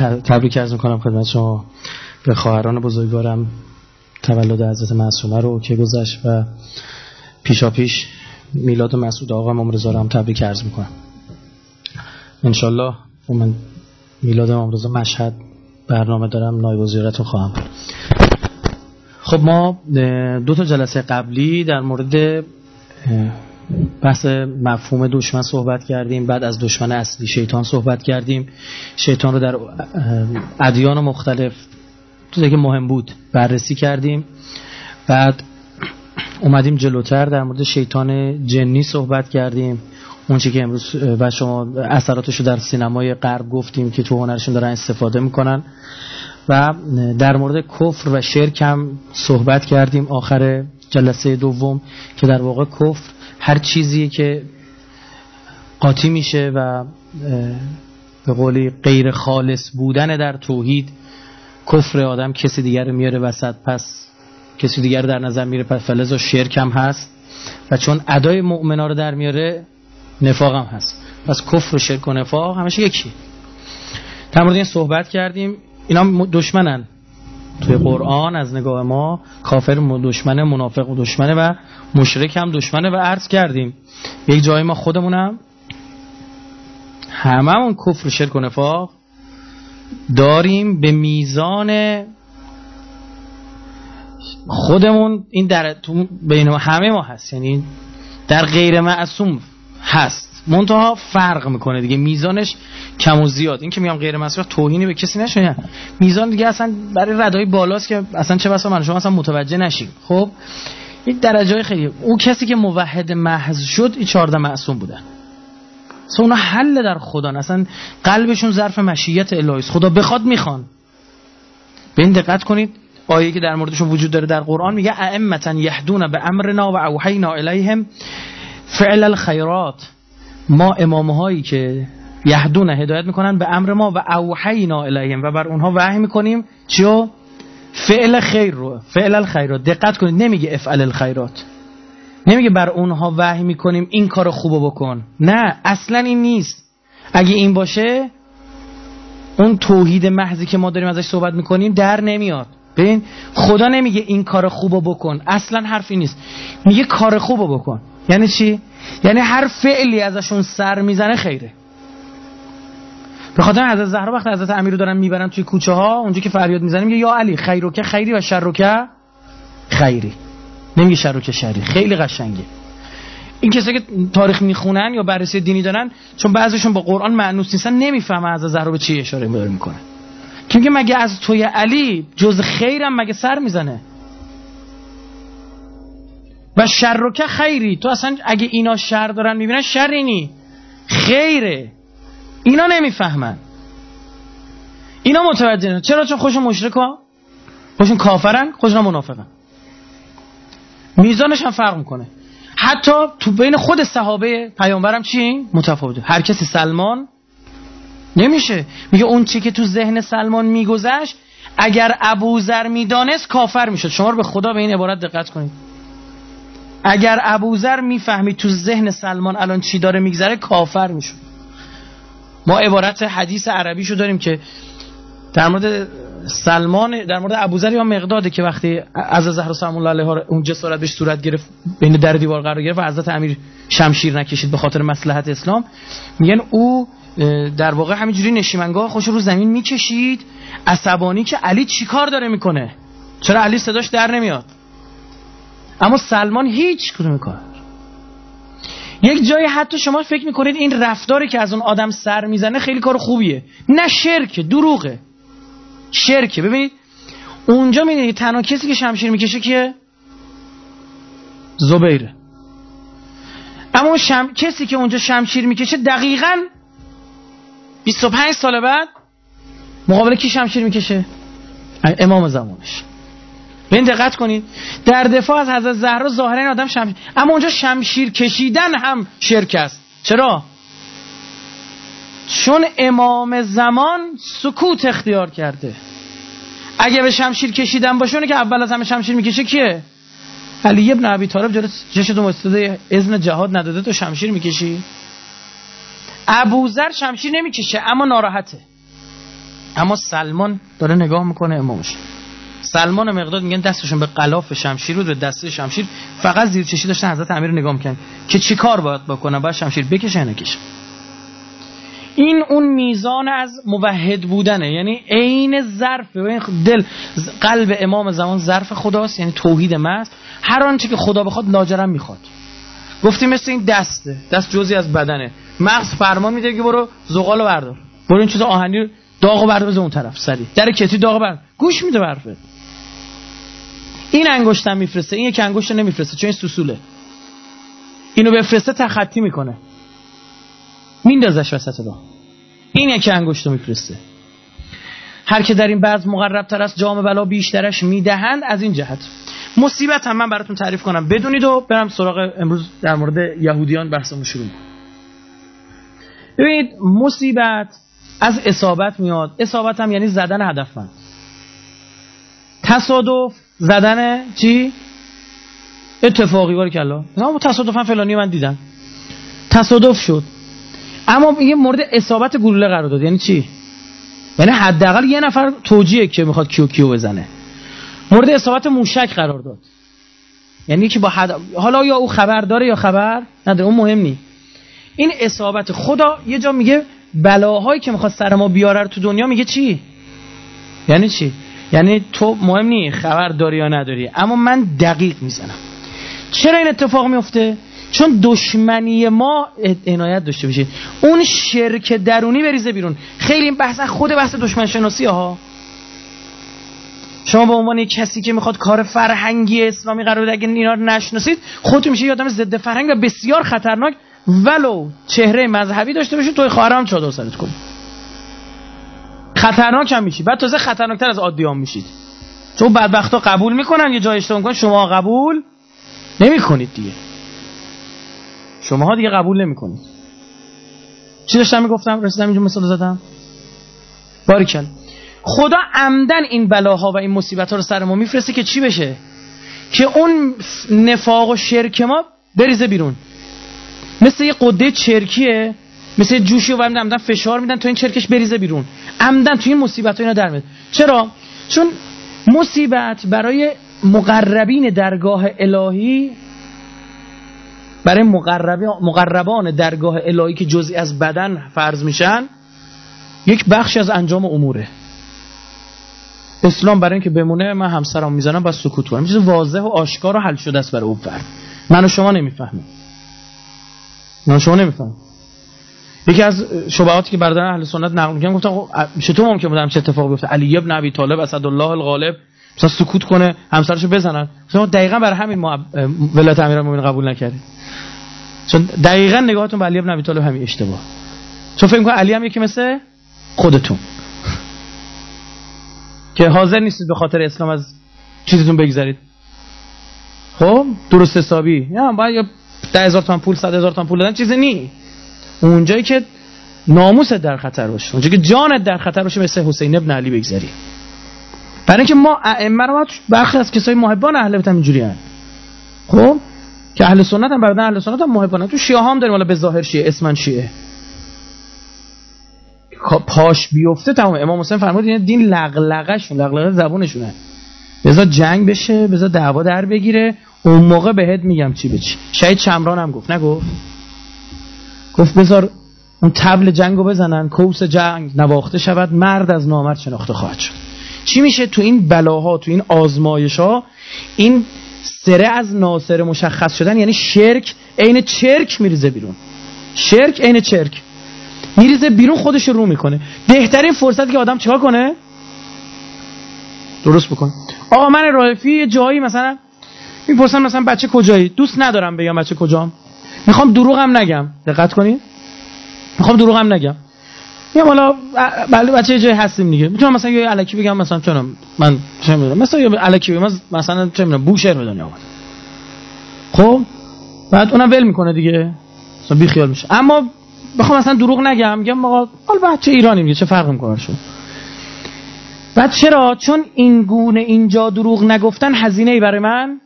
تبریک عرض می‌کنم خدمت شما به خواهران بزرگوارم تولد حضرت معصومه رو که گذشت و پیشا پیش میلاد مسعود آقا ممرزا هم تبریک عرض می‌کنم. انشالله من میلاد ممرزا مشهد برنامه دارم نایب وزیرتون خواهم خب ما دو تا جلسه قبلی در مورد بحث مفهوم دشمن صحبت کردیم بعد از دشمن اصلی شیطان صحبت کردیم. شیطان رو در ادیان مختلف تو که مهم بود بررسی کردیم. بعد اومدیم جلوتر در مورد شیطان جنی صحبت کردیم. اون که امروز و شما اثراتش رو در سینمای غرب گفتیم که تو هنرشون دارن استفاده می‌کنن. و در مورد کفر و شرک هم صحبت کردیم. آخر جلسه دوم که در واقع کفر هر چیزی که قاطی میشه و به قولی غیر خالص بودن در توحید کفر آدم کسی دیگر رو میاره وسط پس کسی دیگر در نظر میره پس و شرک هم هست. و چون ادای مؤمنا رو در میاره نفاق هم هست. پس کفر و شرک و نفاق همشه یکی. در مورد این صحبت کردیم اینا دشمنن. توی قرآن از نگاه ما کافر دشمنه منافق و دشمنه و مشرک هم دشمنه و عرض کردیم. یک جای ما خودمونم. هممون کفر و شرک و نفاق داریم به میزان خودمون. این در بین همه ما هست. یعنی در غیر معصوم هست. منتها فرق می‌کنه دیگه. میزانش کم و زیاد. این که میگم غیر مسئول توهینی به کسی نشه میزان دیگه اصلا برای ردای بالاست که اصلا چه بسا من شما اصلا متوجه نشیم خب؟ یک درجه خیلی. اون کسی که موحد محض شد این 14 معصوم بودن. اصلا اونا حل در خدا اصلا قلبشون ظرف مشیت الهی خدا بخواد می‌خوان. به این دقت کنید. آیه که در موردشون وجود داره در قرآن میگه ائمتا یهدون به امرنا و اوحینا الیهم فعل الخیرات. ما امام هایی که یهدون هدایت می‌کنن به امر ما و اوحینا الیهم و بر اونها وحی می‌کنیم. چیو؟ فعل خیر رو فعل الخیرات. دقت کنید نمیگه افعل الخیرات. نمیگه بر اونها وحی می‌کنیم این کار خوبو بکن. نه اصلا این نیست. اگه این باشه اون توحید محضی که ما داریم ازش صحبت می‌کنیم در نمیاد. ببین خدا نمیگه این کار خوبو بکن. اصلا حرفی نیست. میگه کار خوبو بکن. یعنی چی؟ یعنی هر فعلی ازشون سر می‌زنه خیره. به خاطر حضرت زهرا وقتی حضرت امیر رو دارن می‌برن توی کوچه ها اونجا که فریاد می‌زنه میگه یا علی خیروکه خیری و شروکه خیری. نمیگه شروکه شری خیلی قشنگه. این کسایی که تاریخ می‌خونن یا بررسی دینی دارن چون بعضیشون با قرآن معنوس نیستن نمی‌فهمه حضرت زهرا به چی اشاره می‌کنه که مگه از توی علی جز خیرم مگه سر می‌زنه؟ و شرکه خیری. تو اصلا اگه اینا شر دارن می‌بینن شر نی. خیره. اینا نمی‌فهمن. اینا متوجه چرا؟ چون خوشون مشرک ها خوشون کافرن. خوشون منافقن. میزانش هم فرق می‌کنه. حتی تو بین خود صحابه پیامبرم چی؟ متفاوته هر کسی سلمان نمیشه. میگه اون چی که تو ذهن سلمان میگذشت اگر ابوذر می‌دانست کافر می‌شد. شما رو به خدا به این عبارت دقت کنید. اگر ابوذر می‌فهمید تو ذهن سلمان الان چی داره میگذره کافر می‌شد. ما عبارت حدیث عربیشو داریم که در مورد سلمان در مورد ابوذر یا مقداده که وقتی از زهرا سلام الله علیها اون جسارت بهش صورت گرفت بین در دیوار قرار گرفت و حضرت امیر شمشیر نکشید به خاطر مصلحت اسلام میگن او در واقع همینجوری نشیمنگاه خوش رو زمین می‌کشید عصبانی که علی چیکار داره می‌کنه؟ چرا علی صداش در نمیاد؟ اما سلمان هیچ کدوم کار. یک جایی حتی شما فکر می‌کنید این رفتاری که از اون آدم سر می‌زنه خیلی کار خوبیه. نه شرکه دروغه. شرکه. ببینید اونجا می‌دونید تنها کسی که شمشیر می‌کشه که زبیره اما شم... کسی که اونجا شمشیر می‌کشه دقیقا 25 سال بعد مقابل کی شمشیر می‌کشه؟ امام زمانش. به این دقت کنید. در دفاع از حضرت زهرا ظاهرا آدم شمشیر اما اونجا شمشیر کشیدن هم شرک است. چرا؟ چون امام زمان سکوت اختیار کرده. اگه به شمشیر کشیدن باشه اونه که اول از همه شمشیر می‌کشه کیه؟ علی ابن ابی طالب جلو تو مستده اذن جهاد نداده تو شمشیر می‌کشی؟ ابوذر شمشیر نمی‌کشه اما ناراحته. اما سلمان داره نگاه می‌کنه امامش. سلمان و مقداد میگن دستشون به قلاف شمشیر بود به دسته شمشیر. فقط زیر چشی داشتن حضرت امیر نگاه می‌کنن که چی کار باید بکنن باید شمشیر بکشه این اون میزان از موحد بودنه. یعنی عین ظرف دل قلب امام زمان ظرف خداست یعنی توحید محض هر آنچه که خدا بخواد لاجرم می‌خواد. گفتیم مثل این دسته دست جزی از بدنه. مغز فرمان میده که برو زغالو بردار. برو این چیز آهنی داغو بردار اون طرف سری در کتی داغو بر گوش میده برفه این انگشتم میفرسته این یک انگشت نمیفرسته چون این سوسوله. اینو بفرسته تخطی می‌کنه. میندازش وسط راه. این یکی انگشت رو میفرسته. هر که در این بعض مقرب تر است جام بلا بیشترش می‌دهند از این جهت. مصیبت هم من براتون تعریف کنم. بدونید و برم سراغ امروز در مورد یهودیان بحثمون شروع ببینید مصیبت از اصابت میاد. اصابت هم یعنی زدن هدفمند. تصادف زدن چی؟ اتفاقی بار کلا تصادفا فلانی من دیدم. تصادف شد. اما یه مورد اصابت گلوله قرار داد. یعنی چی؟ یعنی حداقل یه نفر توجیه که می‌خواد کیو کیو بزنه. مورد اصابت موشک قرار داد. یعنی که با حد... حالا یا او خبر داره یا خبر نداره اون مهم نی. این اصابت خدا یه جا میگه بلاهایی که می‌خواد سر ما بیاره تو دنیا میگه چی؟ یعنی چی؟ یعنی تو مهم نی خبر داری یا نداری. اما من دقیق می‌زنم. چرا این اتفاق میفته چون دشمنی ما عنایت داشته باشید اون شرک درونی بریزه بیرون. خیلی این بحث خود بحث دشمن شناسی ها. شما به عنوان کسی که می‌خواد کار فرهنگی اسلامی قرار بده اگه اینا رو نشناسید خودتون میشه یادم ضد فرهنگ و بسیار خطرناک. ولو چهره مذهبی داشته باشید توی خواهرام چادر سرت کن. خطرناک هم میشید بعد تازه خطرناکتر از عادیان میشید. چون بدبختا قبول می‌کنن یه جای اشتباه می‌کنن. شما قبول نمی‌کنید دیگه. شماها دیگه قبول نمی‌کنید. چی داشتم می‌گفتم؟ رسیدم اینجا مثال زدم. باریکل خدا عمدن این بلاها و این مصیبت ها رو سر ما میفرسته که چی بشه؟ که اون نفاق و شرک ما بریزه بیرون. مثل یه قده چرکیه. مثل جوشی و عمدن فشار میدن تو این چرکش بریزه بیرون. عمدن تو این مصیبت اینا در چرا؟ چون مصیبت برای مقربین درگاه الهی برای مقربان درگاه الهی که جزئی از بدن فرض میشن یک بخش از انجام اموره. اسلام برای اینکه بمونه من همسرم می‌زنم با سکوت کنم. چیز واضح و آشکار و حل شده است برای اون فرد. من و شما نمی‌فهمیم. من و شما نمی‌فهمیم. یکی از شبهاتی که برادران اهل سنت نقل می‌کنن گفتن خب، چطور ممکن بودم چه اتفاقی بیفته؟ علی ابن ابی طالب اسدالله الغالب مثلا سکوت کنه همسرشو بزنن. مثلا دقیقا برای همین ولایت امیرالمومنین قبول نکردیم. چون دقیقا نگاهتون به علی ابن ابی طالب همین اشتباه. چون فکر می‌کنید علی هم یکی مثل خودتون. که حاضر نیستید به خاطر اسلام از چیزتون بگذارید خب درست حسابی. یا باید ده هزار تومن پول صد هزار تومن پول دادن چیزی نی. اونجایی که ناموست در خطر باشه اونجایی که جانت در خطر باشه مثل حسین ابن علی بگذاری. برای اینکه ما ائمه رو برخی از کسای محبان اهل بیت اینجوری خب؟ که اهل سنت هم برادر اهل سنت هم محبانه تو شیعه هم داریم حالا به ظاهر شیعه اسمن شیعه. پاش بیفته تمام. امام حسین فرمود این دین لغلغشون لغلغه زبونشونه بذار جنگ بشه بذار دعوا در بگیره. اون موقع بهت میگم چی به چی. شهید چمران هم گفت. نگفت. گفت بذار اون تبل جنگو بزنن کوس جنگ نواخته شود مرد از نامرد شناخته خواهد شد. چی میشه تو این بلاها تو این آزمایش این سره از ناصر مشخص شدن یعنی شرک عین چرک میریزه بیرون. شرک عین چرک. میریزه بیرون خودش رو می‌کنه. بهترین فرصتی که آدم چیکار کنه؟ درست بکن آقا من رایفی جایی مثلا می‌پرسن مثلا بچه کجایی؟ دوست ندارم بگم بچه کجام. می‌خوام دروغم نگم. دقت کنید می‌خوام دروغم نگم. یه حالا بله بچه جای هستیم دیگه. می‌تونم مثلا یه الکی بگم مثلا چونم من چه می‌دونم مثلا یه الکی بگم مثلا چه می‌دونم بوشهر به دنیا اومد. خب؟ بعد اونم ول می‌کنه دیگه. مثلا بی خیال میشه. اما بخوام مثلا دروغ نگم میگم آقا حالا بچه ایرانی میگه چه فرق می‌کنه شو بعد چرا؟ چون این گونه اینجا دروغ نگفتن هزینه ای برای من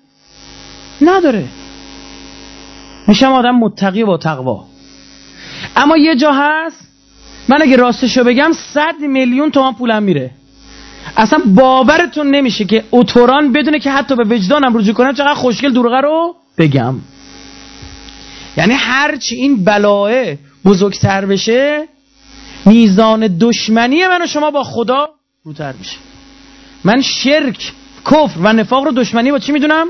نداره. میشم آدم متقی با تقوا. اما یه جا هست من اگه راستشو بگم صد میلیون تومان پولم میره. اصلا باورتون نمیشه که اوتوران بدونه که حتی به وجدانم رجوع کنم چقدر خوشگل دروغه رو بگم. یعنی هرچی این بلاه بزرگتر بشه میزان دشمنی من و شما با خدا روتر میشه. من شرک کفر و نفاق رو دشمنی با چی می‌دونم؟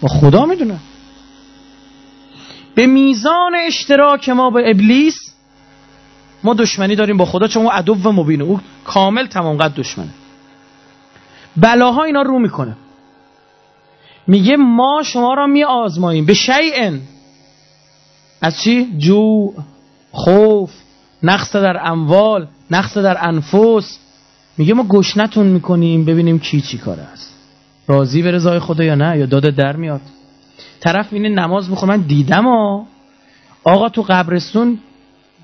با خدا می‌دونم. به میزان اشتراک ما با ابلیس ما دشمنی داریم با خدا چون او عدو مبینه او کامل تمام قد دشمنه. بلاها اینا رو می‌کنه. میگه ما شما را می آزماییم به شیئن. از چی؟ جو خوف نقص در اموال نقص در انفس. میگه ما گشنتون می‌کنیم ببینیم کی چی کار است. راضی به رضای خدا یا نه؟ یا داده در میاد؟ طرف اینه نماز می‌خواه من دیدم ها. آقا تو قبرستون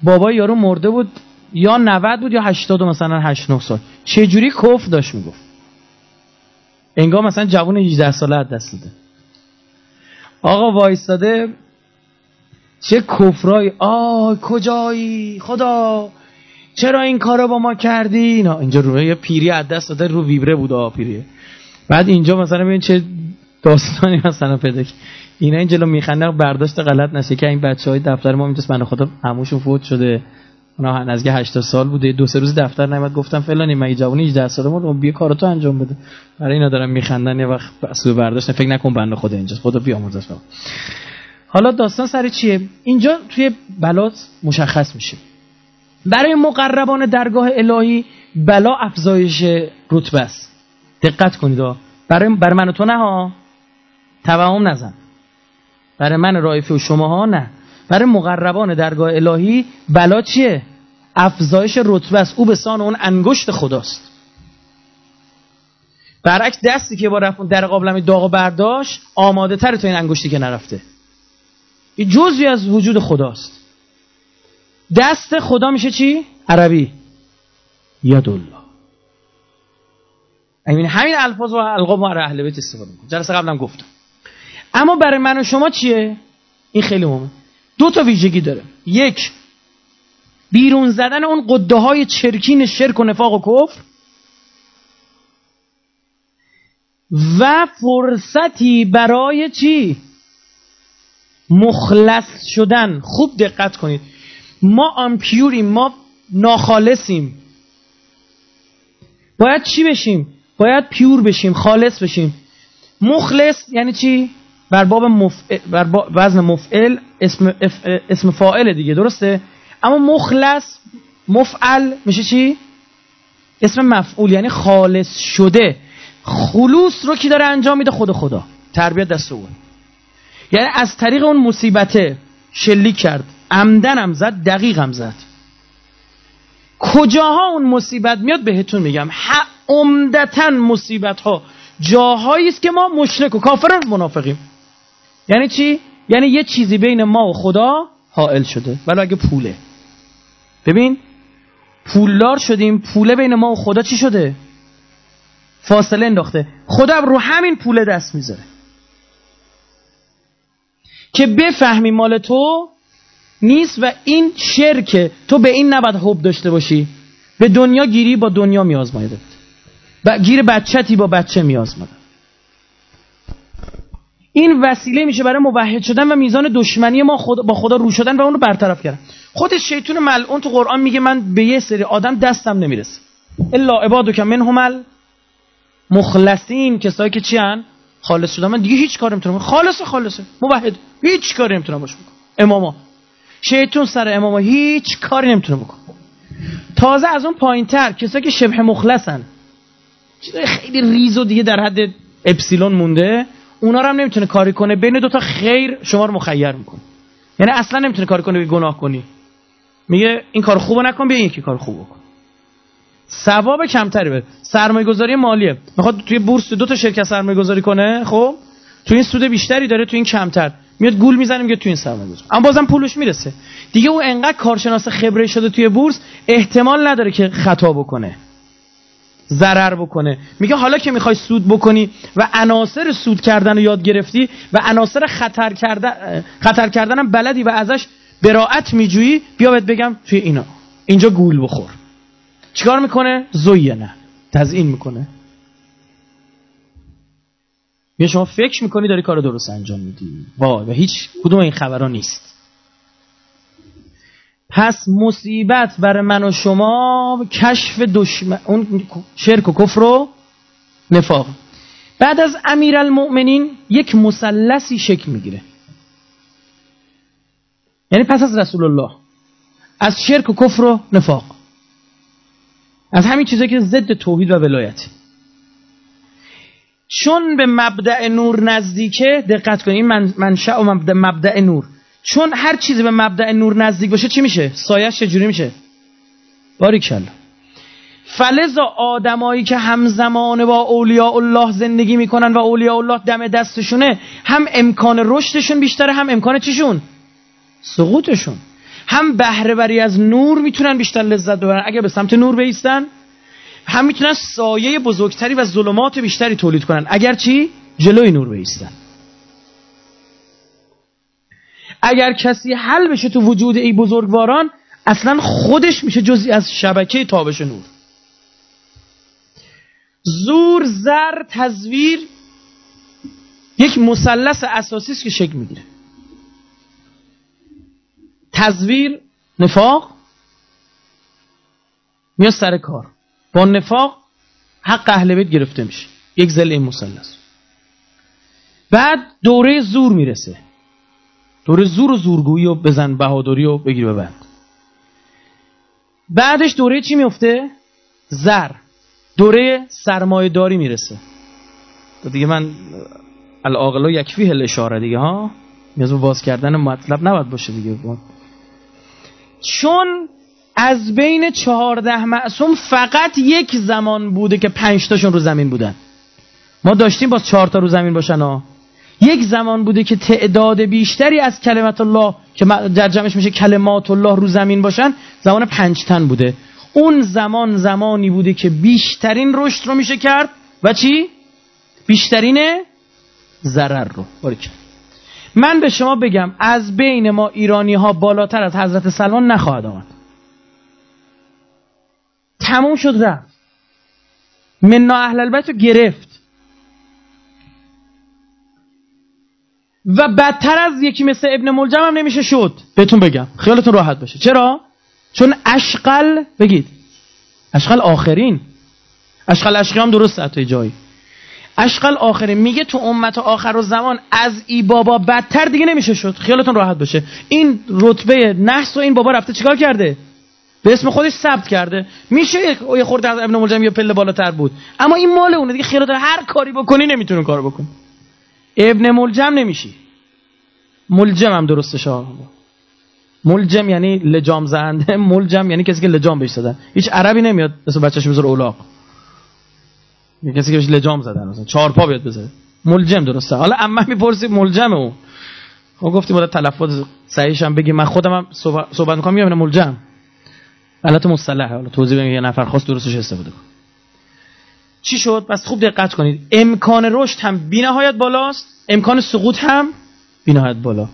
بابا یارو مرده بود. یا 90 بود یا 80 مثلا 8 9 سال. چه جوری کف داشت می‌گفت؟ انگار مثلا جوون 18 ساله از دست داده آقا وایستاده. چه کفرای آی کجایی؟ خدا. چرا این کارو با ما کردی؟ نه اینجا رو یه پیری از دست داده رو ویبره بود آ پیری. بعد اینجا مثلا ببین چه داستانی مثلا پیدا اینا این جلو میخنده برداشت غلط نشه که این بچه های دفتر ما اینجاست. من خدا هموشون فوت شده. اونا نزدیک 80 سال بوده. دو سه روز دفتر نمیاد گفتم فلانی من جوونی 18 ساله بود بیا کارتو انجام بده. برای اینا دارم میخندن. یه وقت سو برداشت فکر نکن بنده خدا اینجاست. خدا بیامرزش حالا داستان سر چیه؟ اینجا توی بلات مشخص میشه. برای مقربان درگاه الهی بلا افزایش رتبه است. دقت کنید برای برای من و تو نه ها. توهم نزن. برای من رایفه و شما ها نه. برای مقربان درگاه الهی بلا چیه؟ افزایش رتبه است. او به سان اون انگشت خداست. برعکس دستی که با رفت در قابلم داغ برداشت آماده تر تا این انگشتی که نرفته. این جزوی از وجود خداست. دست خدا میشه چی؟ عربی. یاد الله همین الفاظ و القاب ما اهل بیت استفاده می‌کنم جلسه قبلم گفتم. اما برای من و شما چیه؟ این خیلی مهمه. دو تا ویژگی داره. یک بیرون زدن اون قده های چرکین شرک و نفاق و کفر. و فرصتی برای چی؟ مخلص شدن. خوب دقت کنید. ما آمپیوریم ما ناخالصیم. باید چی بشیم؟ باید پیور بشیم خالص بشیم. مخلص یعنی چی؟ بر باب مفعل بر وزن مفعل اسم اسم فاعل دیگه درسته؟ اما مخلص مفعل میشه چی؟ اسم مفعول یعنی خالص شده. خلوص رو کی داره انجام میده؟ خود خدا. تربیت دست او یعنی از طریق اون مصیبته شلیک کرد. عمدنم زد دقیقم زد. کجاها اون مصیبت میاد؟ بهتون میگم. عمدتا مصیبت ها جاهایی است که ما مشرک و کافر منافقیم. یعنی چی؟ یعنی یه چیزی بین ما و خدا حائل شده. ولی اگه پوله. ببین پولدار شدیم پوله بین ما و خدا چی شده؟ فاصله انداخته. خدا رو همین پوله دست می‌ذاره. که بفهمی مال تو نیست و این شرکه. تو به این نباید حب داشته باشی. به دنیا گیری با دنیا میازمایده و گیر بچتی با بچه میازمایده این وسیله میشه برای موحد شدن و میزان دشمنی ما خود با خدا رو شدن و اون رو برطرف کردن. خود شیطون ملعون تو قرآن میگه من به یه سری آدم دستم نمی‌رسه. الا عبادو که من همل مخلصین کسایی که چی هن؟ خالص شدن. من دیگه هیچ کار نمی‌تونم خالص خالصه موحد. هیچ کاری نمی‌تونم باش بکنم. اماما. شیطون سر اماما هیچ کاری نمی‌تونه بکنه. تازه از اون پایین تر کسایی که شبه مخلصن. خیلی ریز دیگه در حد اپسیلون مونده. اونا رو هم نمی‌تونه کاری کنه. بین دو تا خیر شما رو مخیر می‌کنه. یعنی اصلا نمی‌تونه کاری کنه که گناه کنی. میگه این کار خوبو نکن بیا یکی کار خوب بکن ثواب کمتری بده. سرمایه گذاری مالیه. می‌خواد توی بورس دو تا شرکت سرمایه گذاری کنه خب؟ تو این سود بیشتری داره تو این کمتر. میاد گول می‌زنه میگه تو این سرمایه گذاری اما بازم پولش می‌رسه. دیگه او انقدر کارشناس خبره شده توی بورس احتمال نداره که خطا بکنه. ضرر بکنه. میگه حالا که می‌خوای سود بکنی و عناصر سود کردن رو یاد گرفتی و عناصر خطر کردن خطر کردنم بلدی و ازش براعت میجویی بیا بهت بگم توی اینا. اینجا گول بخور. چیکار می‌کنه؟ نه. تزیین می‌کنه. یه شما فکر می‌کنی داری کار درست انجام میدی. وای و هیچ کدوم این خبرها نیست. پس مصیبت برای من و شما کشف دشمن اون شرک و کفر و نفاق. بعد از امیرالمؤمنین یک مثلثی شکل می‌گیره. یعنی پس از رسول الله از شرک و کفر و نفاق. از همین چیزایی که ضد توحید و ولایت. چون به مبدع نور نزدیکه دقت کنید این منشأ و مبدع نور. چون هر چیزی به مبدع نور نزدیک باشه چی میشه؟ سایش چجوری میشه؟ باریکلا فلزا آدمایی که همزمان با اولیاء الله زندگی می‌کنن و اولیاء الله دم دستشونه هم امکان رشدشون بیشتره هم امکان چیشون؟ سقوطشون. هم بهره بری از نور می‌تونن بیشتر لذت ببرن. اگر به سمت نور بیستن هم می‌تونن سایه بزرگتری و ظلمات بیشتری تولید کنن. اگر چی؟ جلوی نور بیستن. اگر کسی حل بشه تو وجود ای بزرگواران اصلا خودش میشه جزی از شبکه تابش نور. زور زر تزویر یک مثلث اساسی است که شکل می‌گیره. تزویر نفاق میاد سر کار. با نفاق حق اهل بیت گرفته میشه. یک زل این مثلث. بعد دوره زور می‌رسه. دوره زور و زورگویی و بزن بهادری و بگیر ببند بعدش دوره چی میفته؟ زر. دوره سرمایه داری می‌رسه دیگه من یک یکفی هل اشاره دیگه ها؟ نیاز باز کردن مطلب نباید باشه دیگه. چون از بین چهارده معصوم فقط یک زمان بوده که پنج تاشون رو زمین بودن. ما داشتیم باز چهار تا رو زمین باشن ها؟ یک زمان بوده که تعداد بیشتری از کلمت الله که در جمعش میشه کلمات الله رو زمین باشن زمان پنج تن بوده. اون زمان زمانی بوده که بیشترین رشد رو میشه کرد و چی؟ بیشترین ضرر رو. باریکن. من به شما بگم از بین ما ایرانی ها بالاتر از حضرت سلمان نخواهد آمد. تموم شد رفت. منا اهل البیت رو گرفت. و بدتر از یکی مثل ابن ملجم هم نمیشه شد. بهتون بگم. خیالتون راحت باشه. چرا؟ چون اشقل بگید. اشقل آخرین. اشقل اشقی هم درست حتی جایی. اشقل آخرین. میگه تو امت آخر و زمان از ای بابا بدتر دیگه نمیشه شد. خیالتون راحت باشه. این رتبه نحس و این بابا رفته چیکار کرده؟ به اسم خودش ثبت کرده. میشه یه خورده از ابن ملجم یه پله بالاتر بود. اما این مال اونه دیگه. خیالتون هر کاری بکنی نمی‌تونه کار بکن ابن ملجم نمیشی. ملجم هم درستش ها ملجم یعنی لجام زنده ملجم یعنی کسی که لجام بهش زدن. هیچ عربی نمیاد مثل بچه‌ش بذاره اولاق کسی که بهش لجام زدن مثلا. چهار پا بیاد بذاره. ملجم درسته. حالا اما می‌پرسی ملجم اون. خب گفتیم باید تلفظ صحیحش هم بگی. من خودم هم صحبت می‌کنم میگم ملجم. البته مصطلحه. حالا توضیح بدم یه نفر خاص درستش استفاده کن چی شد؟ پس خوب دقت کنید. امکان رشد هم بی‌نهایت بالاست امکان سقوط هم بی‌نهایت بالا.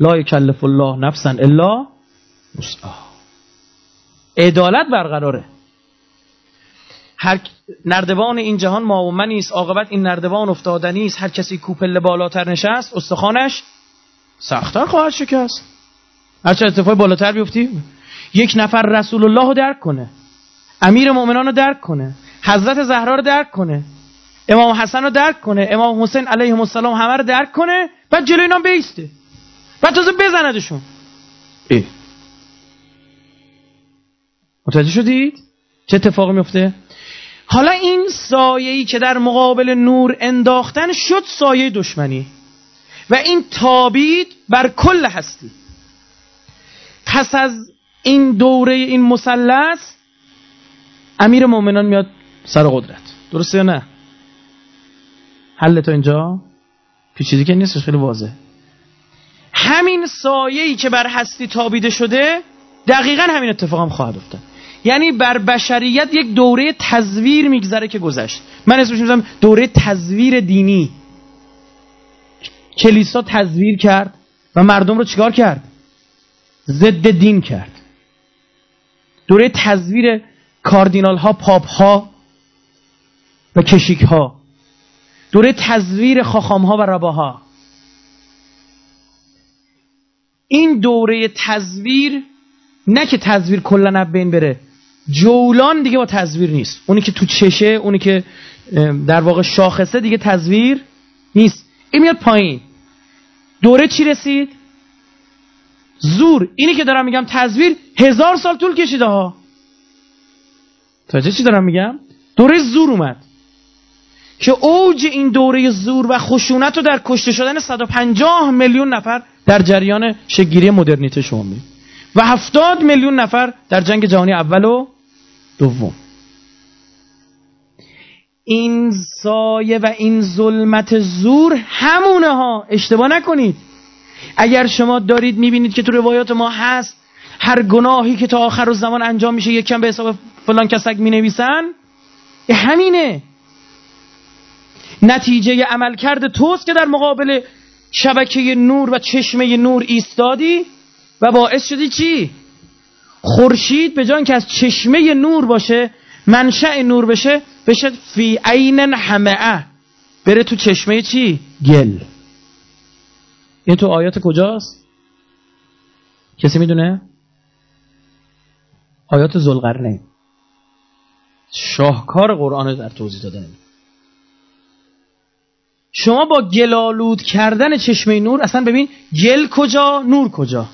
لا یکلف الله نفسا الا وسعها. عدالت برقراره. هر نردبان این جهان ما و است عاقبت این نردبان افتادنی است. هر کسی کوپل بالاتر نشست استخوانش سختتر خواهد شکست. هر چه اتفاقی بالاتر بیفتی یک نفر رسول الله رو درک کنه. امیر مؤمنان رو درک کنه. حضرت زهرا رو درک کنه. امام حسن رو درک کنه. امام حسین علیه السلام همه رو درک کنه. بعد جلوی اینا بیسته. و تازه بزندشون. ای. متوجه شدید؟ چه اتفاقی میفته؟ حالا این سایه‌ای که در مقابل نور انداختن شد سایه دشمنی. و این تابید بر کل هستی. پس از این دوره این مثلث امیر مؤمنان میاد سر قدرت. درسته یا نه؟ حل تا اینجا؟ پیچیدگی که نیستش خیلی واضحه. همین سایه‌ای که بر هستی تابیده شده دقیقا همین اتفاق هم خواهد افتاد. یعنی بر بشریت یک دوره تزویر میگذره که گذشت. من اسمش می‌ذارم دوره تزویر دینی. کلیسا تزویر کرد و مردم رو چیکار کرد؟ ضد دین کرد. دوره تزویر کاردینال ها پاپ ها و کشیک ها دوره تزویر خاخام ها و رباها این دوره تزویر نه که تزویر کلا بین بره جولان دیگه با تزویر نیست. اونی که تو چشه اونی که در واقع شاخصه دیگه تزویر نیست. این میاد پایین. دوره چی رسید؟ زور. اینی که دارم میگم تزویر هزار سال طول کشیده ها. توجه چی دارم میگم؟ دوره زور اومد. که اوج این دوره زور و خشونت رو در کشته شدن 150 میلیون نفر در جریان شگیری مدرنیته شما می و 70 میلیون نفر در جنگ جهانی اول و دوم. این سایه و این ظلمت زور همونه ها. اشتباه نکنید. اگر شما دارید می‌بینید که تو روایات ما هست هر گناهی که تا آخر زمان انجام میشه یکم به حساب فلان کسک می‌نویسن همینه. نتیجه عمل کرده توست که در مقابل شبکه نور و چشمه نور ایستادی و باعث شدی چی؟ خورشید به جان که از چشمه نور باشه منشأ نور بشه بشه فی عین همه بره تو چشمه چی؟ گل این تو آیات کجاست؟ کسی می‌دونه؟ آیات زلقرنه شاهکار قرآن در توضیح دادن شما با گلالود کردن چشمه نور اصلا ببین گل کجا نور کجا؟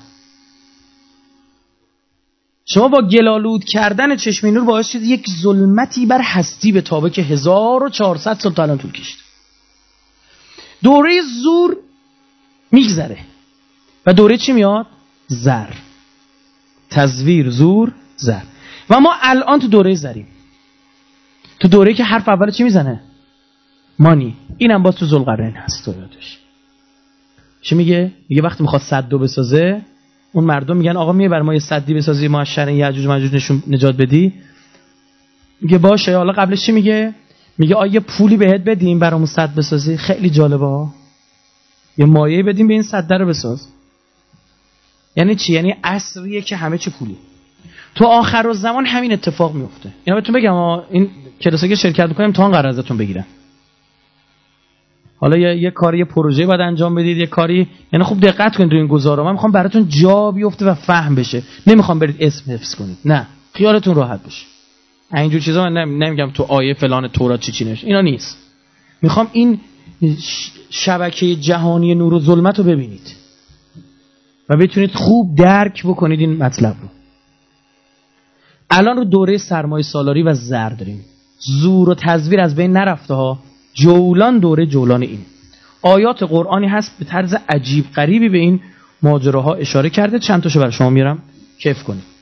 شما با گلالود کردن چشمه نور باعث شد یک ظلمتی بر هستی به تابه که 1400 سال تا الان طول کشید. دوره زور میگذره. و دوره چی میاد؟ زر. تزویر زور زر. و ما الان تو دوره زریم. تو دوره که حرف اول چی می‌زنه؟ مانی اینم باز تو زلقرن هست. یادش چی میگه؟ میگه وقتی می‌خواد صد دو بسازه اون مردم میگن آقا میگه بر ما یه صدی بسازی ما از شر یعجوج ماجوج نشون نجات بدی. میگه باشه حالا قبلش چی میگه؟ میگه آیا پولی بهت بدیم برامون صد بسازی؟ خیلی جالبه. ها یه مایه بدیم به این صد رو بساز. یعنی چی؟ یعنی عصریه که همه چی پولی تو آخر زمان همین اتفاق میفته اینا بهتون بگم این کلاسایی که شرکت می‌کنیم تا قرار ازتون بگیرن. حالا یه, یه کاری یه پروژه باید انجام بدید یه کاری. یعنی خوب دقت کنید تو این گزارا. من می‌خوام براتون جا بیفته و فهم بشه. نمی‌خوام برید اسم حفظ کنید. نه. خیالتون راحت بشه. اینجور چیزا من نمیگم تو آیه فلان تورات چی چی اینا نیست. می‌خوام این شبکه جهانی نور و ظلمت رو ببینید. و بتونید خوب درک بکنید این مطلب رو. الان رو دوره سرمایه سالاری و زر داریم. زور و تزویر از بین نرفته ها. جولان دوره جولان این. آیات قرآنی هست به طرز عجیب غریبی به این ماجراها اشاره کرده. چند تاشو برای شما میرم کیف کنید.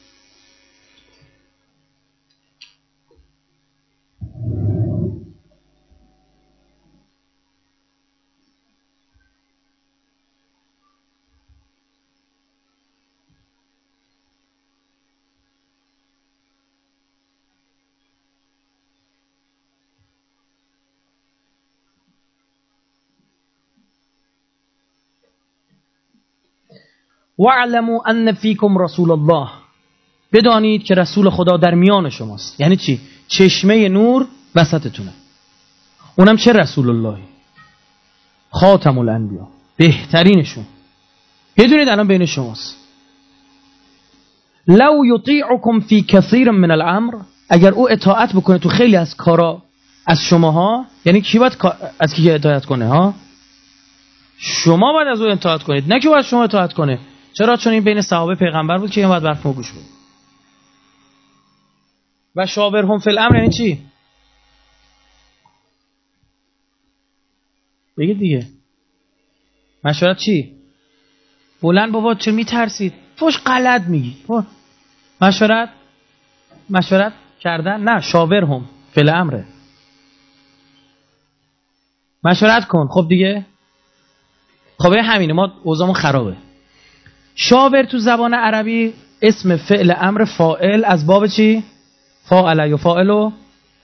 واعلموا ان فیکم رسول الله. بدانید که رسول خدا در میان شماست. یعنی چی؟ چشمه نور وسطتونه. اونم چه رسول الله؟ خاتم الانبیا. بهترینشون. بدونید الان بین شماست. لو یطیعکم فی کثیر من الامر. اگر او اطاعت بکنه تو خیلی از کارا از شماها یعنی کی باید از کی اطاعت کنه ها؟ شما باید از او اطاعت کنید. نه که باید شما اطاعت کنه. چرا؟ چون این بین صحابه پیغمبر بود که این باید برف گوش بود. و هم فی الامر یعنی چی؟ بگید دیگه. مشورت چی؟ بلند بابا چه میترسید؟ فوش غلط میگی. مشورت؟ مشورت کردن؟ نه هم فی الامره مشورت کن. خب دیگه؟ خب همینه ما اوضاعمون خرابه. شاور تو زبان عربی اسم فعل امر فائل از باب چی؟ فاعله یا فائل و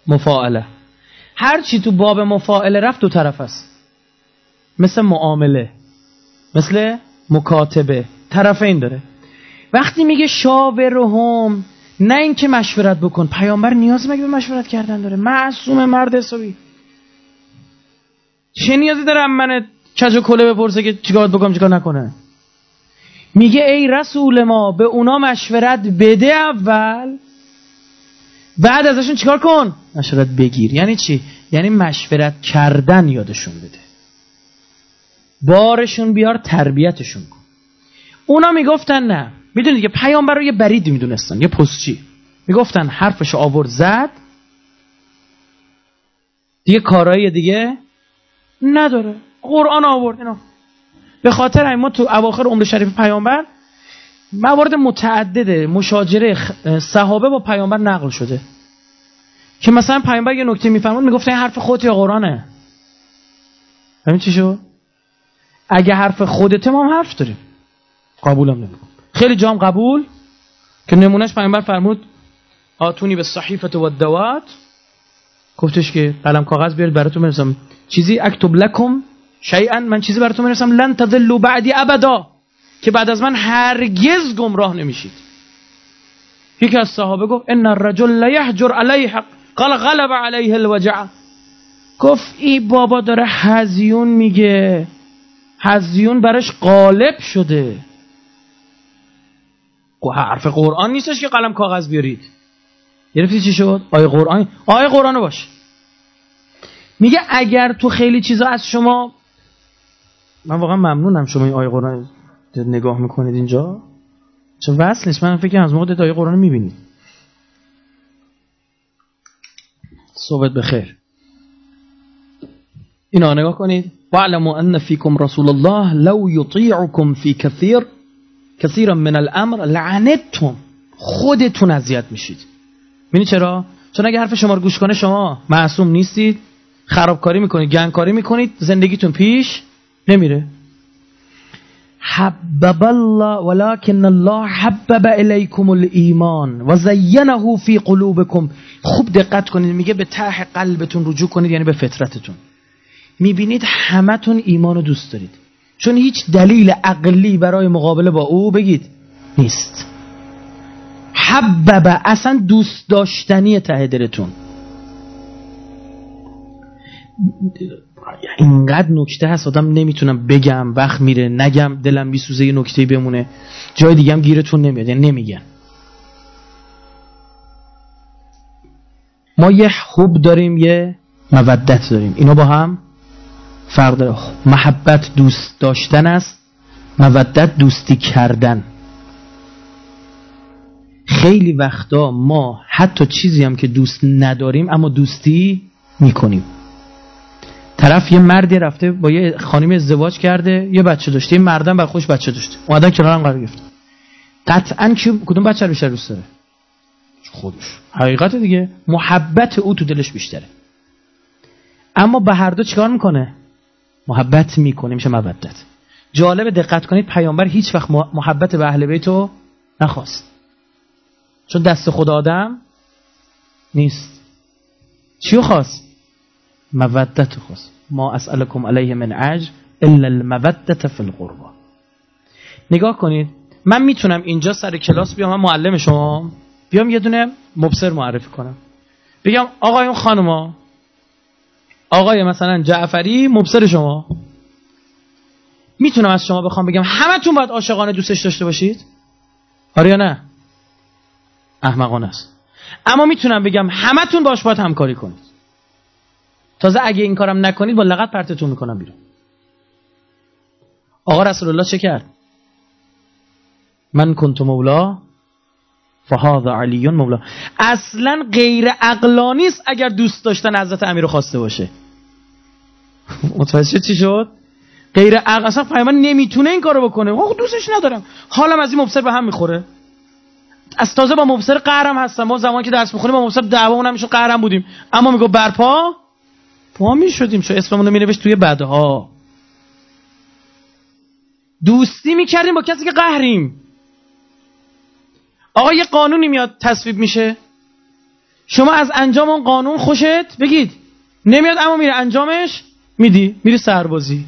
مفاعله. هر چی تو باب مفاعله رفت دو طرف است. مثل معامله مثل مکاتبه. طرفین داره. وقتی میگه شاورهم نه اینکه مشورت بکن پیامبر نیاز مگه به مشورت کردن داره؟ معصوم مرد حسابی. چه نیازی داره من کج و کله بپرسه که چیکار بکنم چیکار نکنه؟ میگه ای رسول ما به اونا مشورت بده اول. بعد ازشون چیکار کن؟ مشورت بگیر. یعنی چی؟ یعنی مشورت کردن یادشون بده. بارشون بیار تربیتشون کن. اونا می‌گفتن نه. می‌دونید که پیامبر رو یه بریدی می‌دونستن. یه پستچی می‌گفتن حرفش آورد زد. دیگه کارهای دیگه نداره. قرآن آورد اینا. به خاطر ما تو اواخر عمر شریف پیامبر موارد متعدده مشاجره صحابه با پیامبر نقل شده. که مثلا پیامبر یه نکته میفهمون می‌گفت این حرف خودت یا قرآنه. همین چی شد؟ اگه حرف خودت ما هم حرف داریم قبولم نمیکن خیلی جام قبول که نمونهش پیامبر فرمود آتونی به صحیفت و دوات گفتش که قلم کاغذ بیارید براتون برسم چیزی اکتب لکم شیئا من چیزی براتون برسم لن تضلوا بعدی ابدا. که بعد از من هرگز گمراه نمیشید. یکی از صحابه گفت ان الرجل لا يحجر علیه. قال غلب علیه الوجع. گفت ای بابا داره هزیون میگه. هزیون برش غالب شده. حرف قرآن نیستش که قلم کاغذ بیارید. گرفتی چی شد؟ آیه قرآن آیه قرآن باش. میگه اگر تو خیلی چیزا از شما من واقعا ممنونم شما این آیه قرآن نگاه می‌کنید اینجا. چون وصل نیست. من فکر از موقع آیه قرآن می‌بینید. صحبت بخیر. اینا نگاه کنید. واعلموا ان فیکم رسول الله لو یطیعکم فی کثیر کثیرا من الامر لعنتتم. خودتون اذیت میشید. ببینید چرا؟ چون اگه حرف شما رو گوش کنه شما معصوم نیستید. خرابکاری می‌کنید گنگکاری می‌کنید زندگیتون پیش نمیره. حبب الله ولكن الله حبب الیکم الایمان و زینه فی قلوبکم خوب دقت کنید میگه به ته قلبتون رجوع کنید یعنی به فطرتتون. می‌بینید همتون ایمان رو دوست دارید. چون هیچ دلیل عقلی برای مقابله با او بگید نیست. حبب اصلا دوست داشتنی ته دلتون. اینقدر نکته هست آدم نمی‌تونم بگم وقت میره نگم دلم میسوزه یه نکته بمونه. جای دیگه هم گیرتون نمیاد یعنی نمیگن. ما یه خوب داریم یه مودت داریم. اینا با هم فرق داره. محبت دوست داشتن است مودت دوستی کردن. خیلی وقتا ما حتی چیزی هم که دوست نداریم اما دوستی می‌کنیم. طرف یه مردی رفته با یه خانم ازدواج کرده یه بچه داشته یه مردم بر خوش بچه داشته. اومدن کنار هم قرار گرفت قطعا کدوم بچه رو بیشتر دوست داره؟ خودش. حقیقت دیگه محبت او تو دلش بیشتره. اما به هر دو چیکار می‌کنه؟ محبت می‌کنه میشه مودت. جالب دقت کنید پیامبر هیچ وقت محبت به اهل بیت رو نخواست. چون دست خدا آدم نیست. چیو خواست؟ مودت خواست ما اسألكم علیه من عجر الا المودت فی القربا نگاه کنید. من می‌تونم اینجا سر کلاس بیام. من معلم شما. بیام یه دونه مبصر معرفی کنم. بگم آقایون خانوما آقای مثلا جعفری مبصر شما. می‌تونم از شما بخوام بگم همتون باید عاشقانه دوستش داشته باشید؟ آره یا نه؟ احمقانه است. اما می‌تونم بگم همتون باش باید همکاری کنید. تازه اگه این کارم نکنید با لغت پرتتون می‌کنم بیرون. آقا رسول الله چه کرد؟ من کنت مولا فهذا علی مولا. اصلا غیر عقلانی است اگر دوست داشتن حضرت امیر خواسته باشه. متوجه چی شد؟ غیر عقل اصلا پیامبر نمی‌تونه این کارو بکنه. آخه دوستش ندارم. حالم از این مبصر به هم می‌خوره. از تازه با مبصر قهرم هستم. ما زمانی که درس می‌خونیم با مبصر دعوامون هم می‌شد قهرم بودیم. اما میگو برپا پا می‌شدیم چون اسممون رو مینوشت توی بعدها دوستی می‌کردیم با کسی که قهریم. آقا یه قانونی میاد تصویب میشه. شما از انجام اون قانون خوشت؟ بگید. نمیاد اما میره انجامش؟ میدی. میری سربازی.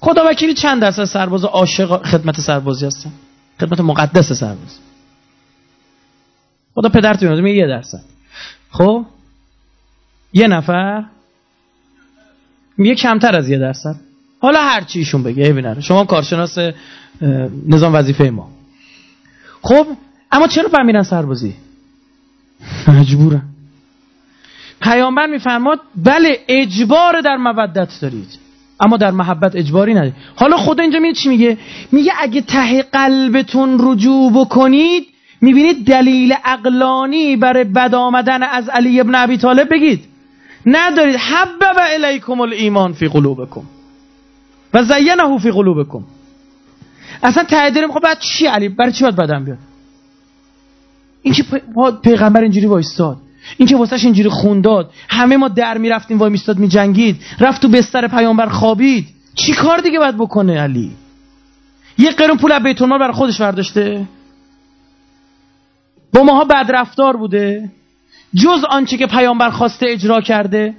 خدا وکیلی چند درصد سرباز عاشق خدمت سربازی هستن؟ خدمت مقدس سرباز. خدا پدرت بیاد میگه یه درصد. خب؟ یه نفر. میگه کمتر از یه درصد. حالا هر چی ایشون بگه ببینن شما کارشناس نظام وظیفه ما. خب اما چرا فهمیدن سربازی؟ مجبورن. پیامبر میفرماد بله اجبار در مودت دارید. اما در محبت اجباری ندارید. حالا خدا اینجا میگه چی میگه؟ میگه اگه ته قلبتون رجوع بکنید می‌بینید دلیل اقلانی برای بد آمدن از علی ابن ابی طالب بگید. ندارید. حبب الیکم الایمان فی قلوبکم و زینه فی قلوبکم. اصلا ته خب بعد چی علی؟ برای چی باید بدم بیاد؟ این که پیغمبر اینجوری وایستاد. این که واسهش اینجوری خون داد. همه ما در می‌رفتیم وای میستاد میجنگید. رفت تو بستر پیامبر خوابید. چی کار دیگه باید بکنه علی؟ یه قرون پول از بیت برای خودش برداشته. با ماها بد رفتار بوده. جز آنچه که پیامبر خواسته اجرا کرده.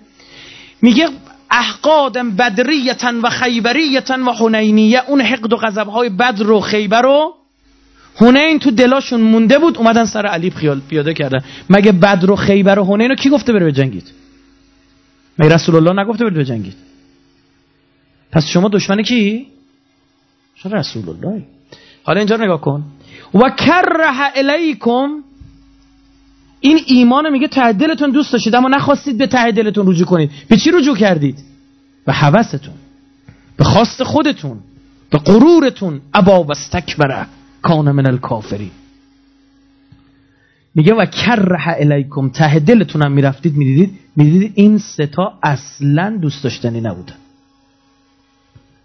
میگه احقاد بدریتن و خیبریتن و حنینیه. اون حقد و غضبهای بدر و خیبر و حنین تو دلاشون مونده بود اومدن سر علی خیال پیاده کردن. مگه بدر و خیبر و حنین رو کی گفته بره بجنگید مگه رسول الله نگفته بره بجنگید پس شما دشمن کی؟ شما رسول الله حالا اینجا نگاه کن. و کره الیکم این ایمان میگه ته دلتون دوست داشتید اما نخواستید به ته دلتون رجوع کنید. به چی رجوع کردید؟ به هوستون به خواست خودتون به غرورتون. ابا و استکبره کان من الکافری میگه و کره الیکم ته دلتون هم می‌رفتید می‌دیدید می‌دیدید این ستا اصلا دوست داشتنی نبودن.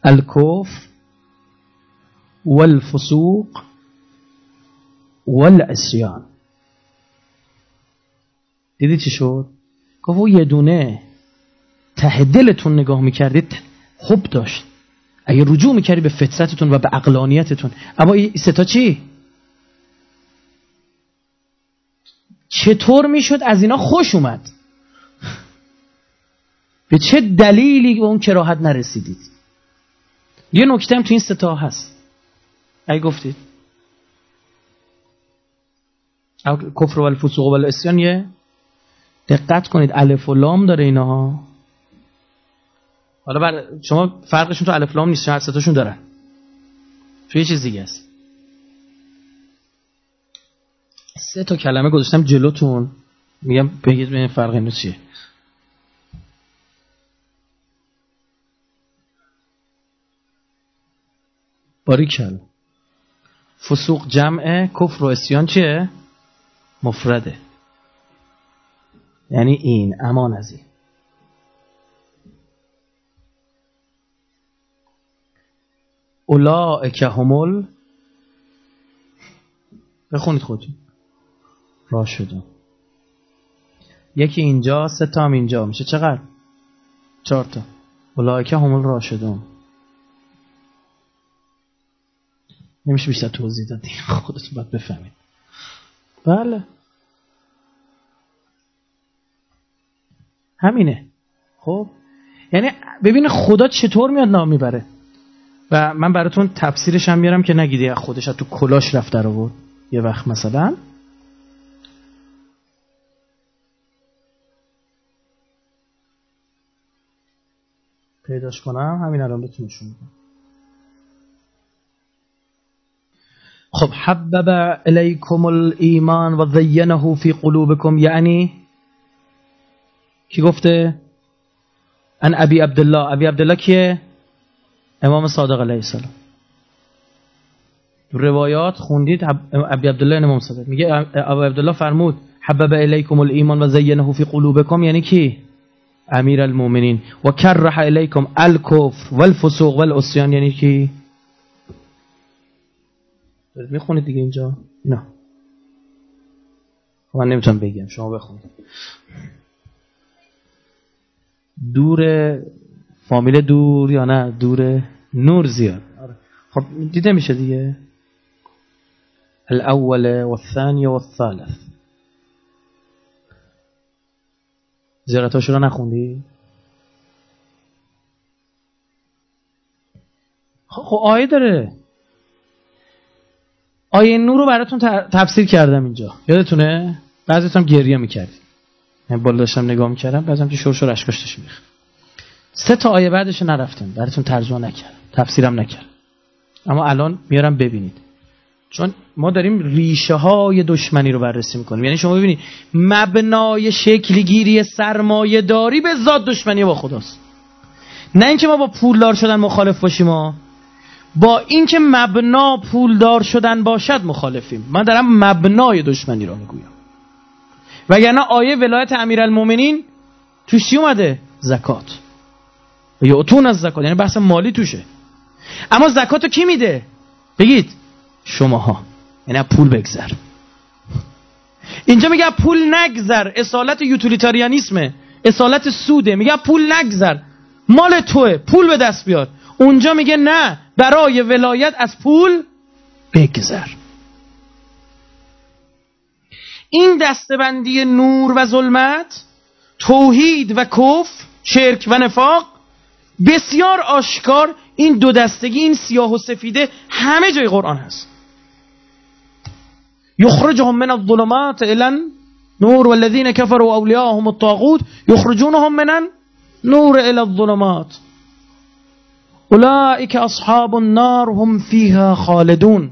الکف والفسوق والعصیان. دیدی چی شد؟ گفت او یه دونه ته دلتون نگاه می‌کردید خوب داشت. اگه رجوع می‌کردی به فطرتتون و به اقلانیتتون اما این ستا چی؟ چطور می‌شد از اینا خوش اومد؟ به چه دلیلی به اون کراهت نرسیدید؟ یه نکته هم تو این ستا هست. اگه گفتید کفر و الفسوق و الاسیان یه دقت کنید الف و لام داره اینها. حالا بر شما فرقشون تو الف لام نیست هر ستاشون دارن. تو یه چیز دیگه است. سه تا کلمه گذاشتم جلوتون. میگم بگید ببین فرق اینو چیه. باریکل فسوق جمعه کفر و اسیان چیه؟ مفرده. یعنی این امان از این. اولائک همول بخونید خودتون. راشدون یکی اینجا سه تا هم اینجا میشه. چقدر؟ چهار تا. اولائک همول راشدون نمیشه بیشتر توضیح دادیم. خودتون باید بفهمید. بله. همینه. خب؟ یعنی ببین خدا چطور میاد نام می‌بره. و من براتون تفسیرش هم میارم که نگیدی خودش تو کلاش رفت در آورد یه وقت مثلا. پیداش کنم. همین الان بهتون نشون خب حبب الیکم الایمان و زینه فی قلوبکم. یعنی کی گفته؟ ان ابی عبدالله. ابی عبدالله کیه؟ امام صادق علیه السلام. روایات خوندید؟ ابی عبدالله امام صادق. میگه ابو عبدالله فرمود حبب الیکم الایمان و زینه فی قلوبکم. یعنی کی? امیر المؤمنین. و کره الیکم الکفر والفسوق والعصیان. یعنی کی؟ می‌خونید دیگه اینجا؟ نه. خب من نمی‌تونم بگم. شما بخونید. دور فامیل دور یا نه؟ دور نور زیاد. آره. خب دیده میشه دیگه؟ الاول و الثانی و الثالث. زیارتاشو رو نخوندی؟ خب, خب آیه داره. آیه نور رو براتون تفسیر کردم اینجا. یادتونه؟ بعضیتون گریه می‌کردید من بالا داشتم نگاه می‌کردم بعضی که شور اشکاش میخ سه تا آیه بعدش نرفتم براتون ترجمه نکردم. تفسیرم نکردم. اما الان میارم ببینید. چون ما داریم ریشه های دشمنی رو بررسی می‌کنیم. یعنی شما ببینید مبنای شکلگیری سرمایه داری به ذات دشمنی با خداست. نه اینکه ما با پولدار شدن مخالف باشیم ما با اینکه مبنا پولدار شدن باشد مخالفیم. من دارم مبنای دشمنی رو می‌گویم. وگرنه آیه ولایت امیرالمومنین توش چی اومده؟ زکات. یا اتون از زکات یعنی بحث مالی توشه. اما زکات رو کی میده؟ بگید شماها. یعنی پول بگذر. اینجا میگه پول نگذر. اصالت یوتیلیتاریانیسمه. اصالت سوده. میگه پول نگذر. مال توه. پول به دست بیاد اونجا میگه نه برای ولایت از پول بگذر. این دستبندی نور و ظلمت توحید و کف شرک و نفاق بسیار آشکار این دو دستگی این سیاه و سفیده همه جای قرآن هست. یخرجهم من الظلمات الى نور والذین كفروا اولیاءهم الطاغوت یخرجونهم من نور الى الظلمات. اولئك اصحاب النار هم فيها خالدون.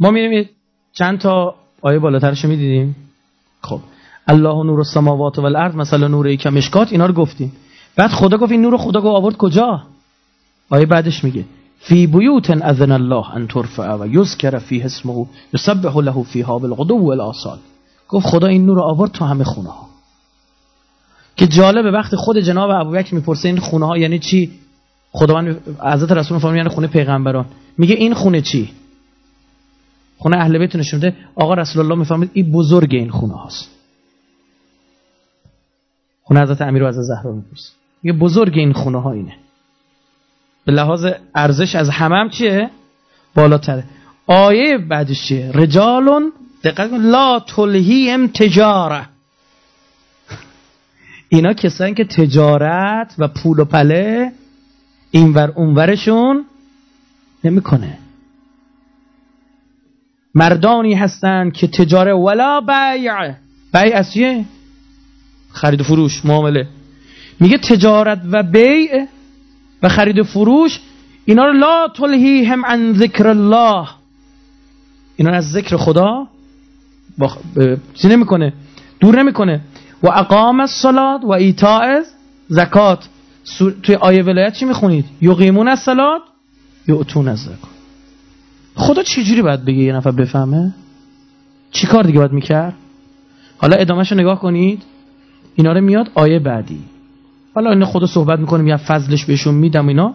ما میریم چند تا آیه بالاترش می‌دیدیم. خب. الله نور السماوات و الارض مثلا نور کمشکات اینا رو گفتیم. بعد خدا گفت این نور خدا گفت آورد کجا؟ آیه بعدش میگه. فی بیوت اذن الله ان ترفع و یذکر فیه اسمه یسبح له فیها بالغدو والآصال. گفت خدا این نور آورد تو همه خونه ها که جالبه وقتی خود جناب ابوبکر می‌پرسه این خونه ها یعنی چی؟ خداوند حضرت رسول فرمود یعنی خونه پیغمبران. میگه این خونه چی؟ خونه اهل بیت نشون میده آقا رسول الله می‌فهمید این بزرگ این خونه هاست. خونه حضرت امیر و از زهرا می‌پرسه یه بزرگ این خونه ها اینه. به لحاظ ارزش از همم هم چیه؟ بالاتره. آیه بعدش چیه؟ رجالون دقت لا تلهیم تجاره. اینا کسایی که تجارت و پول و پله اینور اونورشون نمی‌کنه. مردانی هستند که تجاره ولا بیع بیع از چیه؟ خرید و فروش معامله. میگه تجارت و بیع و خرید و فروش اینا رو لا تلهیهم عن ذکر الله. اینا از ذکر خدا چی نمی‌کنه؟ دور نمی‌کنه. و اقام الصلات و ایتاء زکات توی آیه ولایت چی می‌خونید؟ یقیمون الصلات یؤتون الزکات. خدا چجوری باید بگه یه نفر بفهمه؟ چی کار دیگه باید می‌کرد؟ حالا ادامهش رو نگاه کنید. اینا رو میاد آیه بعدی. حالا این خدا صحبت می‌کنه میاد فضلش بهشون میدم اینا.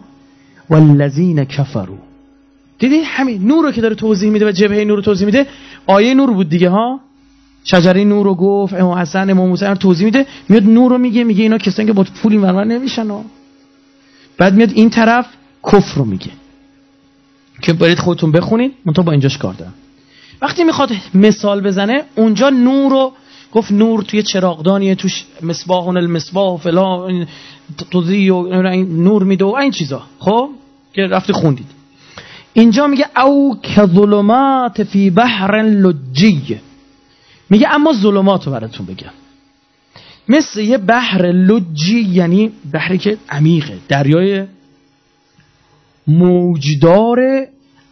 والذین کفروا. دیدی؟ همین نور رو که داره توضیح میده و جبهه نور رو توضیح میده. آیه نور بود دیگه ها؟ شجره نور رو گفت امام حسن امام موسی توضیح میده. میاد نور رو میگه میگه اینا کسانی که با پول این نمیشن ها. بعد میاد این طرف کفر رو میگه. که برید خودتون بخونید من با اینجاش کار دارم. وقتی می‌خواد مثال بزنه اونجا نور رو گفت نور توی چراغدانیه توش مصباح المصباح و فلان و نور میده و این چیزا. خب؟ که رفتی خوندید. اینجا میگه او که ظلمات فی بحر لجی. میگه اما ظلمات رو براتون بگم. مثل یه بحر لجی یعنی بحری که عمیقه دریای موجدار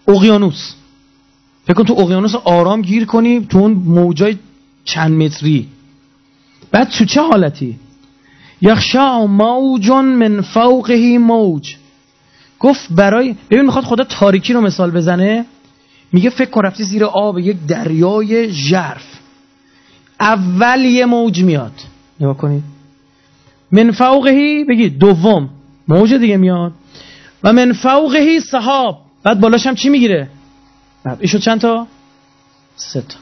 اقیانوس. فکر کن تو اقیانوس آرام گیر کنی تو اون موجای چند متری. بعد تو چه حالتی؟ یخشا موجون من فوقه موج. گفت برای ببین می‌خواد خدا تاریکی رو مثال بزنه. میگه فکر کن رفتی زیر آب یک دریای ژرف. اول یه موج میاد. نگاه کنید من فوقهی بگید دوم. موج دیگه میاد. و من فوقهی صحاب. بعد بالاش هم چی می‌گیره؟ ایشو چند تا؟ سه تا.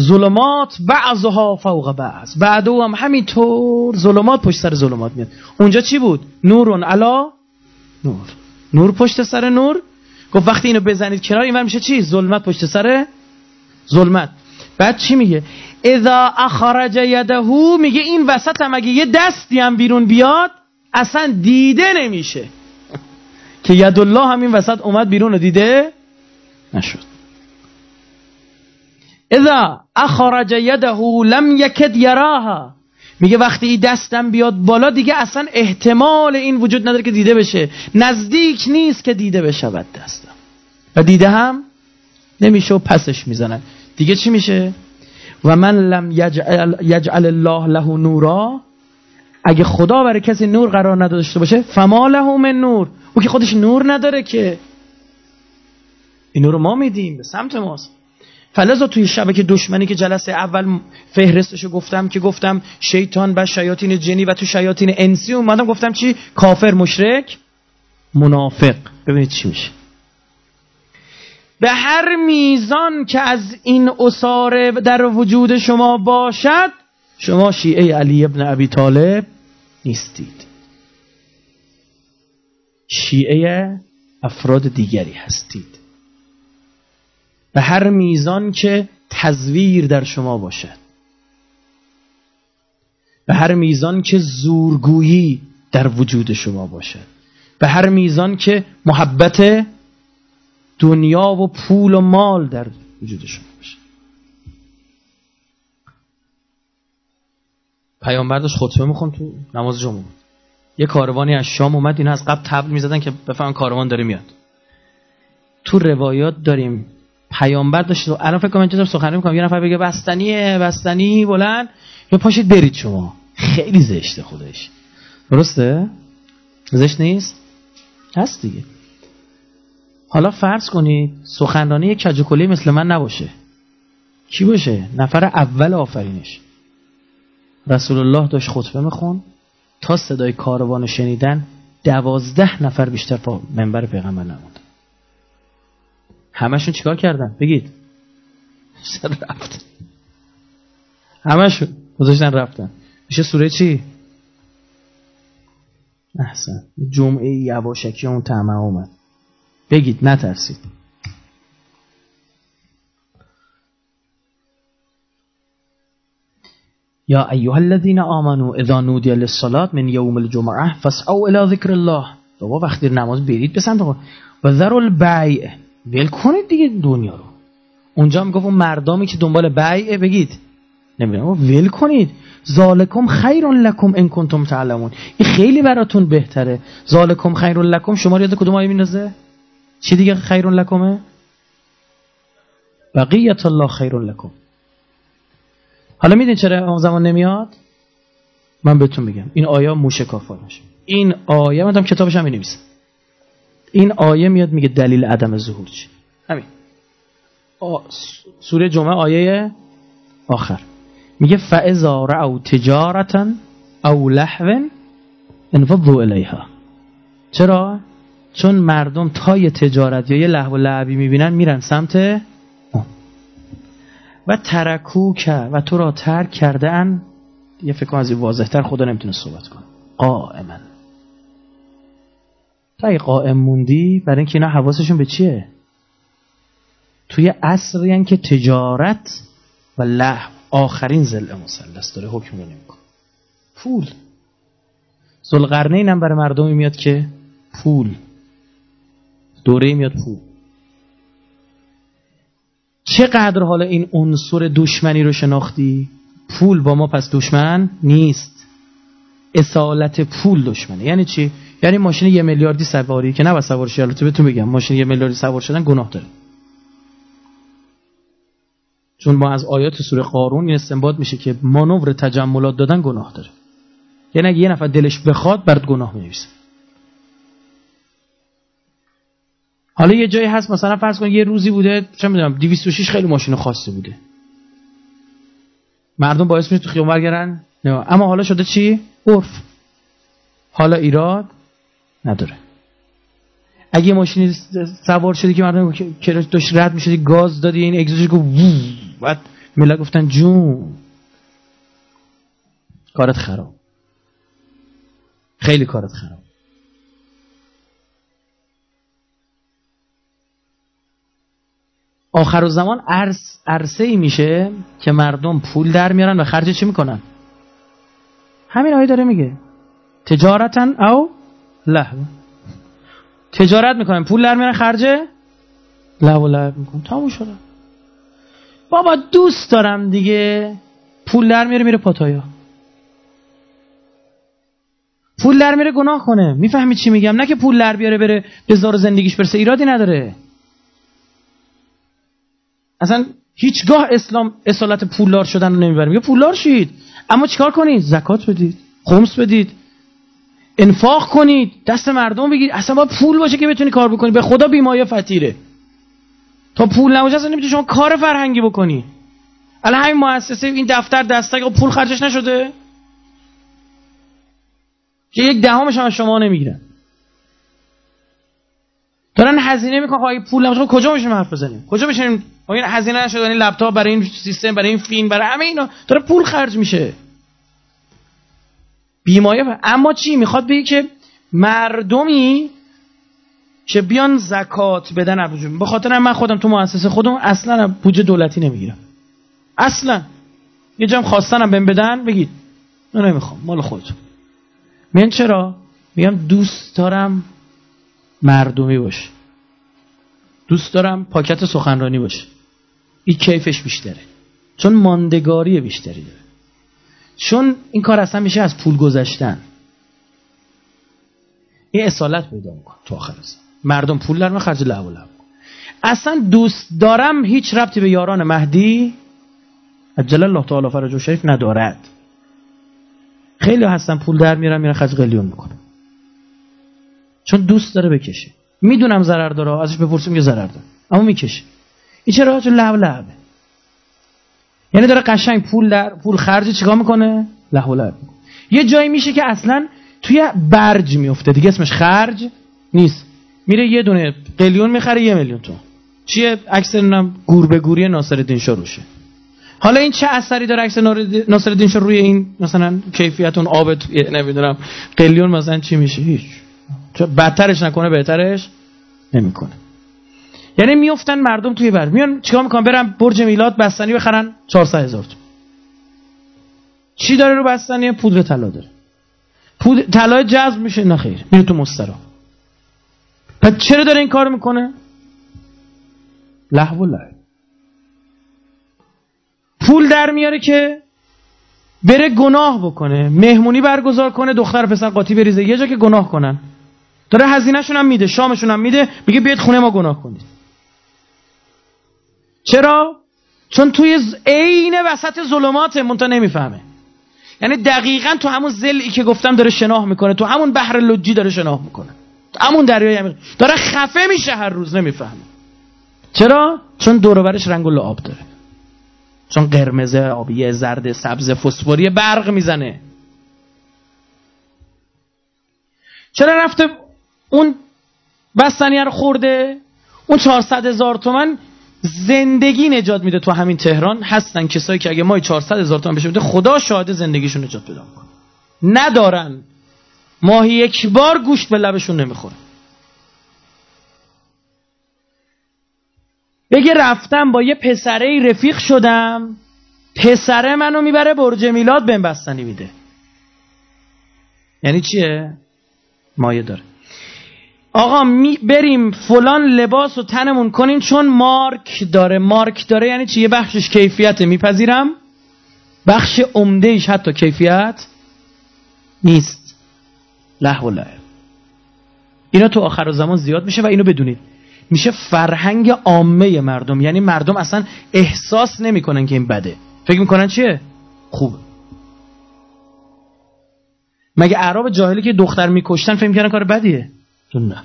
ظلمات بعضها فوق بعض. بعدو هم همینطور ظلمات پشت سر ظلمات میاد. اونجا چی بود؟ نورون. علا؟ نور. نور پشت سر نور؟ گفت وقتی اینو بزنید کنار این میشه چی؟ ظلمت پشت سر ظلمت. بعد چی میگه؟ اذا اخرج یده میگه این وسط هم اگه یه دستی هم بیرون بیاد اصلا دیده نمیشه. که ید الله هم این وسط اومد بیرون و دیده نشد. اذا اخرج یده لم یکد یراها. میگه وقتی این دستم بیاد بالا دیگه اصلا احتمال این وجود نداره که دیده بشه. نزدیک نیست که دیده بشود دستم. و دیده هم نمیشه و پسش می‌زنن دیگه چی میشه؟ و من لم یجعل, یجعل الله له نورا. اگه خدا برای کسی نور قرار نداشته باشه فما له من نور. او که خودش نور نداره که. این نور ما میدیم به سمت ماست. فلزا توی شبکه دشمنی که جلسه اول فهرستشو گفتم که گفتم شیطان و شیاطین جنی و تو شیاطین انسی اومدم گفتم چی؟ کافر مشرک منافق. ببینید چی میشه. به هر میزان که از این اصاره در وجود شما باشد شما شیعه علی ابن ابی طالب نیستید. شیعه افراد دیگری هستید. به هر میزان که تزویر در شما باشد. به هر میزان که زورگویی در وجود شما باشد. به هر میزان که محبت دنیا و پول و مال در وجود شما پیامبر داشت خطبه میخون تو نماز جمعه یه کاروانی از شام اومد اینا از قبل تبل می‌زدن که بفهم کاروان داره میاد. تو روایات داریم پیامبر داشت الان فکر کنم اینجا سخنرانی می‌کنم. یه نفر بگه بستنیه بستنی بلند. یا پاشید برید شما. خیلی زشته خودش. درسته؟ زشت نیست؟ هست دیگه. حالا فرض کنید سخنرانی یک کجوکلی مثل من نباشه. کی باشه؟ نفر اول آفرینش. رسول الله داشت خطبه میخون تا صدای کاروان شنیدن دوازده نفر بیشتر پا منبر پیغمبر نمود همشون چیکار کردن؟ بگید. سر رفت. همشون گذاشتن رفتن. میشه سوره چی؟ احسن. جمعه یواشکی اون تعمه اومد. بگید نترسید. یا ایها الذين آمنوا اذا نودي للصلاه من يوم الجمعه فاسعوا الى ذكر الله. بابا وقتی نماز برید به سمت و ذر البیع. ول کنید دیگه دنیا رو. اونجا هم گفت مردمی که دنبال بیع بگید. نمی‌دونم. ول کنید. ذالکم خیر لکم ان کنتم تعلمون. این خیلی براتون بهتره. ذالکم خیر لکم. شما یاد کدوم آیه میندازه؟ چی دیگه خیر لکمه؟ بقیت الله خیر لکم. حالا میدین چرا اون زمان نمیاد؟ من بهتون میگم. این آیه موشکافانش این آیه من کتابش هم نویسم این آیه میاد میگه دلیل عدم ظهور چی؟ همین. سوره جمعه آیه آخر. میگه فاذا رأوا تجارتا او لهوا انفضوا الیها چرا؟ چون مردم تا یه تجارت یا یه لحو لعبی می‌بینن میرن سمت و ترکو و تو را ترک کرده ان یه فکر از این واضحتر خدا نمی‌تونه صحبت کنه. قائما. تا ای قائم موندی برای اینکه اینا حواسشون به چیه؟ توی عصری که تجارت و لحو آخرین زل مسلس داره حکم رو نمیکن پول. زلقرنین هم برای مردمی میاد که پول. دوره میاد پول. چقدر حالا این عنصر دشمنی رو شناختی؟ پول با ما پس دشمن نیست. اصالت پول دشمنه. یعنی چی؟ یعنی ماشین یه میلیاردی سواری که نه سوار شی البته بهتون بگم ماشین یه میلیاردی سوار شدن گناه داره. چون ما از آیات سوره قارون این استنباط میشه که مانور تجملات دادن گناه داره. یعنی اگه یه نفر دلش بخواد برات گناه می‌نویسه. حالا یه جایی هست مثلا فرض کن یه روزی بوده چه می‌دونم 206 خیلی ماشین خاصی بوده. مردم باعث میشه تو خیابون برگردن؟ نه. اما حالا شده چی؟ عرف. حالا ایراد نداره. اگه یه ماشینی سوار شدی که مردم که داشت رد می‌شدی گاز دادی این اگزوزش گفت بعد ملت گفتن جون. کارت خراب. خیلی کارت خراب. آخر زمان عرص عرصه ای میشه که مردم پول در میارن و خرج چی می‌کنن؟ همین آیه داره میگه. تجارتا او لهو. تجارت می‌کنن. پول در میارن خرج لهو لهو می‌کنن. تموم شده. بابا دوست دارم دیگه. پول در میاره میره پاتایا. پول در میره گناه کنه. می‌فهمی چی میگم؟ نه که پول در بیاره بره به زار زندگیش برسه. ایرادی نداره. اصلا هیچگاه اسلام اصالت پولدار شدن رو نمی‌بره. میگه پولدار شید. اما چیکار کنید؟ زکات بدید. خمس بدید. انفاق کنید. دست مردم بگید اصلا با پول باشه که بتونی کار بکنی. به خدا بیمایه فتیره تا پول نباشه اصلا نمی‌تونی شما کار فرهنگی بکنی. الان همین مؤسسه این دفتر دستگاه پول خرجش نشده؟ که یک دهمش هم شما نمی‌گیرن. دارن هزینه می‌کنن. پول نمیشه کجا میشیم حرف بزنیم؟ کجا میشیم این هزینه نشد این لپتاپ برای این سیستم برای این فیلم برای همه اینا. داره پول خرج میشه. بیمایه اما چی؟ می‌خواد بگه که مردمی که بیان زکات بدن ابوجون به خاطر من خودم تو مؤسسه خودم اصلا بودجه دولتی نمی‌گیرم. اصلا. یه جام خواستنم بهم بدن بگید. من نمی‌خوام. مال خودتون. من چرا؟ میگم دوست دارم مردمی باشه دوست دارم پاکت سخنرانی باشه. این کیفش بیشتره. چون ماندگاری بیشتری داره. چون این کار اصلا میشه از پول گذشتن. این اصالت پیدا میکن تو آخر از مردم پول در خرج لعب و لعب. اصلا دوست دارم هیچ ربطی به یاران مهدی عجل الله تعالی فرج و شریف ندارد. خیلی هستن پول در میرن میرن خرج قلیون می‌کنن. چون دوست داره بکشه. می‌دونم ضرر داره ازش بپرسیم که ضرر داره. اما می‌کشه. این چرا چون لعب لعبه یعنی داره قشنگ پول در پول خرج چیکار می‌کنه؟ لهو لعب یه جایی میشه که اصلا توی برج میفته دیگه اسمش خرج نیست. میره یه دونه قلیون می‌خره یه میلیون تو چیه؟ عکس گور به گوری ناصرالدین شاروشه حالا این چه اثری داره عکس ناصرالدین شاه روی این مثلا کیفیت اون آب نمی‌دونم قلیون مثلا چی میشه؟ هیچ. بدترش نکنه بهترش نمی‌کنه. یعنی میفتن مردم توی بر. میان چیکار می‌کنن؟ برن برج میلاد بستنی بخرن 400 هزار چی داره رو بستنی؟ پودر طلا داره. پود طلا جذب میشه. نه خیر میره تو مسترا. پس چرا داره این کار می‌کنه؟ لهو لهو پول در میاره که بره گناه بکنه مهمونی برگزار کنه دختر پسر قاطی بریزه. یه جا که گناه کنن. داره هزینهشون هم میده شامشون هم میده میگه بیاید خونه ما گناه کنید. چرا؟ چون توی عین وسط ظلمات منتا نمی‌فهمه. یعنی دقیقا تو همون زلی که گفتم داره شناه می‌کنه تو همون بحر لجی داره شناه می‌کنه. تو همون دریای داره خفه میشه هر روز نمی‌فهمه. چرا؟ چون دور رنگ و لعاب داره. چون قرمز آبی زرد سبز فسفوری برق می‌زنه. چرا رفته اون بستنی رو خورده اون 400 هزار تومن زندگی نجات میده تو همین تهران. هستن کسایی که اگه ما 400 هزار تومن بشه خدا شاهد زندگیشون نجات پیدا می‌کنه. ندارن. ماهی یک بار گوشت به لبشون نمی‌خوره. بگه رفتم با یه پسره رفیق شدم. پسره منو می‌بره برج میلاد بهم بستنی میده. یعنی چیه؟ مایه داره. آقا می بریم فلان لباس رو تنمون کنیم چون مارک داره. مارک داره یعنی چی؟ بخشش کیفیت میپذیرم؟ بخش عمده حتی کیفیت نیست. له و اینا تو آخر زمان زیاد میشه و اینو بدونید. میشه فرهنگ عامه مردم. یعنی مردم اصلا احساس نمی‌کنن که این بده. فکر می‌کنن چیه؟ خوب مگه عرب جاهلی که دختر میکشتن فکر می‌کنن کار بدیه؟ تو نه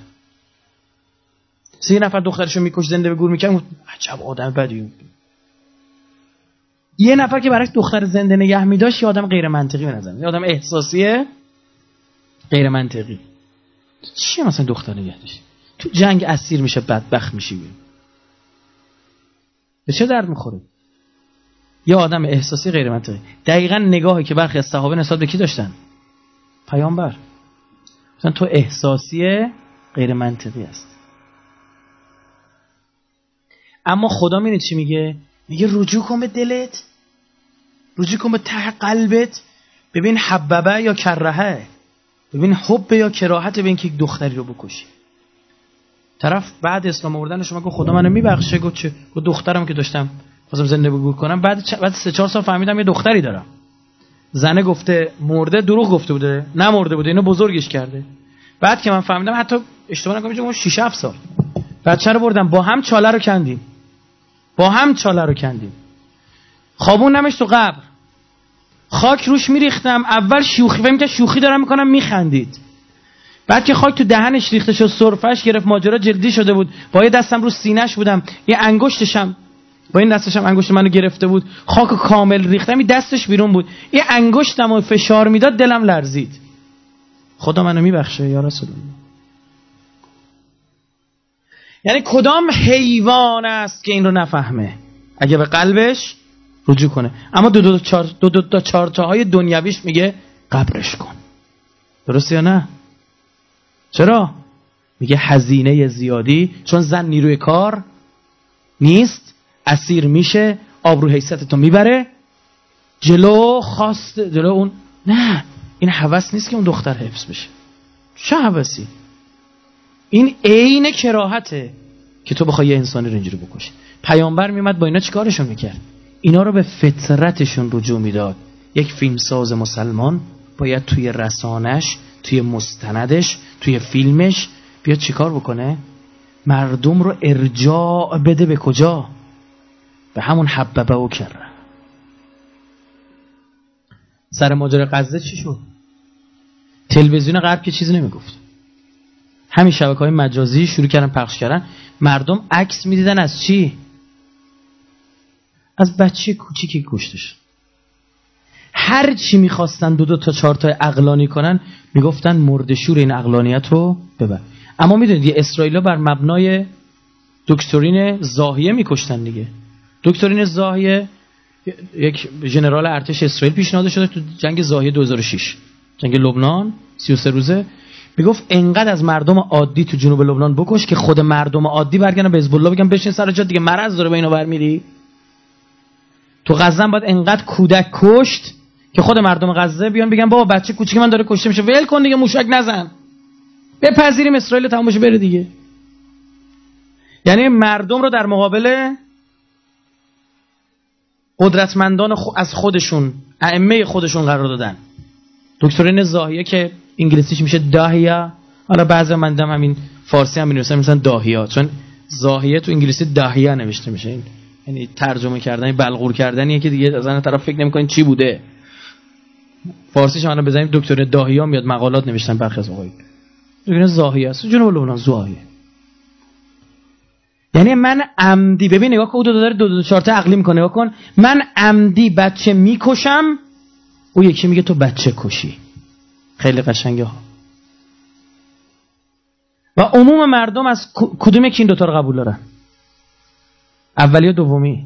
سه نفر دخترشو میکش زنده به گور می‌کنن عجب آدم بدی. یه نفر که برعکس دختر زنده نگه میداشت یه آدم غیر منطقی به نظر یه آدم احساسیه غیر منطقی چیه مثلا دختر نگه داشت؟ تو جنگ اسیر میشه بدبخت میشی. به چه درد می‌خوره؟ یه آدم احساسی غیر منطقی دقیقا نگاهی که برخی از صحابه نسبت به کی داشتن؟ پیامبر. مثلا تو احساسی غیر منطقی است اما خدا میره چی میگه؟ میگه رجوع کن به دلت. رجوع کن به ته قلبت. ببین حببه یا کرهه. ببین حب یا کراهت به اینکه یک دختری رو بکشی. طرف بعد اسلام آوردن شما گفت خدا منو میبخشه. گفت چه؟ گفت دخترم که داشتم خواستم زنده بگور کنم. بعد چ... بعد سه چهار سال فهمیدم یه دختری دارم. زنه گفته مرده دروغ گفته بوده. نه مرده بوده اینو بزرگش کرده. بعد که من فهمیدم حتی اشتباه نکنم 6 7 سال. بچه رو بردم با هم چاله رو کندیم. با هم چاله رو کندیم. نمش تو قبر. خاک روش میریختم. اول شوخی فهم که شوخی دارم می‌کنم میخندید. بعد که خاک تو دهنش ریخته شد سرفش گرفت ماجرا جلدی شده بود. با یه دستم رو سینهش بودم. یه انگشتشم با این دستشم انگشت منو گرفته بود. خاک کامل ریختم این دستش بیرون بود. یه انگشتم و فشار می‌داد دلم لرزید. خدا منو میبخشه یا رسول یعنی کدام حیوان است که این رو نفهمه؟ اگه به قلبش رجوع کنه. اما دو دو, چار دو, دو, دو چارتاهای دنیویش میگه قبرش کن. درست یا نه؟ چرا؟ میگه هزینه زیادی چون زن نیروی کار نیست. اسیر میشه آبرو حیثیتتو می‌بره. جلو خواست جلو اون نه این حوث نیست که اون دختر حفظ بشه. چه حوثی؟ این عین کراهته که تو بخوای یه انسانی رو اینجوری بکشی. پیامبر میمد با اینا چیکارشون می‌کرد؟ اینا رو به فطرتشون رجوع می‌داد. یک فیلمساز مسلمان باید توی رسانش توی مستندش توی فیلمش بیاد چیکار بکنه؟ مردم رو ارجاع بده به کجا؟ به همون حببه و کره سر ماجرا غزه چی شد؟ تلویزیون غرب که چیزی نمی‌گفت. همین شبکه های مجازی شروع کردن پخش کردن. مردم عکس می‌دیدن از چی؟ از بچه کوچیکی کشتش هر چی می‌خواستن دو دو تا چهار تا اقلانی کنن می‌گفتن مردشور این اقلانیت رو ببر. اما می‌دونید یه اسرائیل بر مبنای دکترین زاهیه میکشتن دیگه. دکترین زاهیه یک ژنرال ارتش اسرائیل پیشنهاد شده تو جنگ زاهیه 2006 جنگ لبنان 33 روزه. می‌گفت انقدر از مردم عادی تو جنوب لبنان بکش که خود مردم عادی برگردن به حزب الله بگن بشین سر جا دیگه مرض داره به اینا برمیری تو غزه باید انقدر کودک کشت که خود مردم غزه بیان بگن بابا بچه کوچیک من داره کشته میشه ول کن دیگه موشک نزن. بپذیریم اسرائیل بشه بره دیگه. یعنی مردم رو در مقابل قدرتمندان از خودشون ائمه خودشون قرار دادن. دکترین زاهیه که انگلیسیش میشه داهیا. حالا بعضی من دیدم همین فارسی هم می‌نویسن مثلا داهیا. چون زاهیه تو انگلیسی داهیا نوشته میشه. یعنی ترجمه کردن بلغور کردنیه که دیگه از طرف فکر نمی‌کنین چی بوده. فارسی شما بزنید دکتر داهیا میاد مقالات نوشتن برخی از دکتر زاهیه است. جنوب لبنان زاهیه. یعنی من عمدی ببین نگاه که او دو داره دو دو چهار تا عقلی می‌کنه نگاه کن. من عمدی بچه می‌کشم او یکی میگه تو بچه کشی. خیلی قشنگه ها. و عموم مردم از کدوم که این دوتا رو قبول دارن؟ اولی یا دومی؟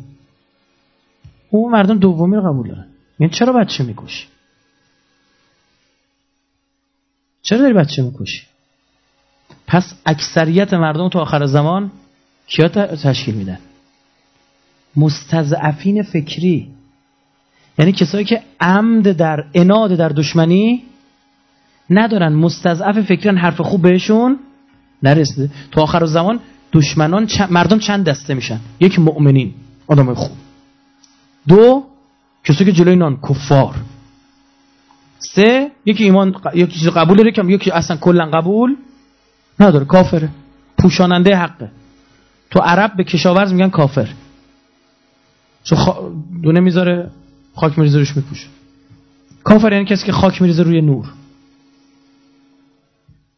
عموم مردم دومی رو قبول دارن. یعنی چرا بچه می‌کشی؟ چرا داری بچه می‌کشی؟ پس اکثریت مردم تو آخر زمان کیا تشکیل میدن مستضعفین فکری. یعنی کسایی که عمد در اناد در دشمنی ندارن. مستضعف فکران حرف خوب بهشون نرسیده. تو آخر زمان دشمنان مردم چند دسته میشن؟ یک مؤمنین. آدم خوب. دو کسایی که جلوی نان کفار. سه یکی ایمان یکی چیز قبول داره یکی اصلا کلا قبول نداره. کافره. پوشاننده حقه. تو عرب به کشاورز میگن کافر. چون. دونه می‌ذاره خاک میریزه روش میپوشه. کافر یعنی کسی که خاک میریزه روی نور.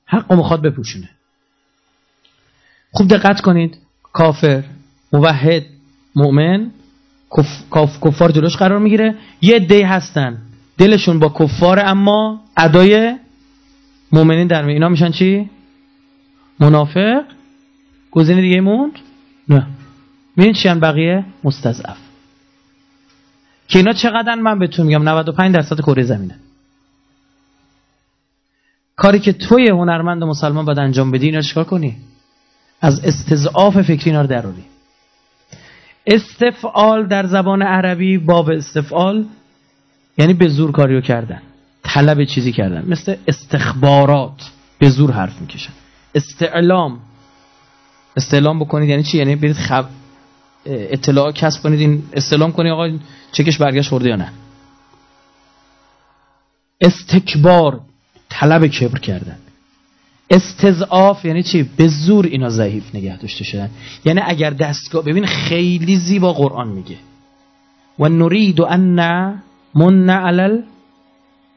حق می‌خواد بپوشونه. خوب دقت کنید کافر موحد مؤمن کف... کفار جلوش قرار می‌گیره. یه دی هستن. دلشون با کفار اما ادای مؤمنین در اینا میشن چی؟ منافق. گزینه دیگه موند؟ نه. میدین چیان بقیه؟ مستضعف. که اینا چقدر من بهتون میگم؟ 95 درصد کره زمینه. کاری که توی هنرمند مسلمان باید انجام بدی اینا چیکار کنی؟ از استضعاف فکری اینا رو دراری استفعال در زبان عربی باب استفعال یعنی به زور کاریو کردن. طلب چیزی کردن. مثل استخبارات به زور حرف می‌کشن. استعلام. استعلام بکنید. یعنی چی؟ یعنی برید خب اطلاع کسب کنید. این استعلام کنید آقا چکش برگشت خورده یا نه؟ استکبار طلب کبر کردن. استضعاف یعنی چی؟ به زور اینا ضعیف نگه داشته شدن. یعنی اگر دستگاه ببین خیلی زیبا قرآن میگه. و نرید ان من علل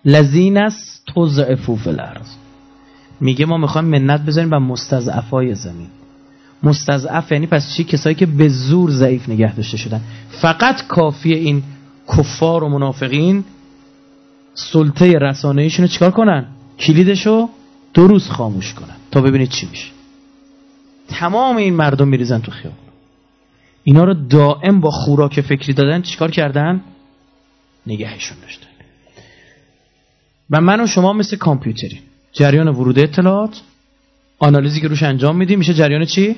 لذین است تضعفو فی الارض. میگه ما می‌خوایم منت بذاریم به مستضعفای زمین. مستضعف یعنی پس چی؟ کسایی که به زور ضعیف نگه داشته شدن. فقط کافی این کفار و منافقین سلطه رسانه‌ایشون رو چیکار کنن؟ کلیدشو دو روز خاموش کنن تا ببینید چی میشه. تمام این مردم میریزن تو خیابون. اینا رو دائم با خوراک فکری دادن چیکار کردن؟ نگهشون داشتن. و من و شما مثل کامپیوتری جریان ورود اطلاعات آنالیزی که روش انجام میدیم میشه جریان چی؟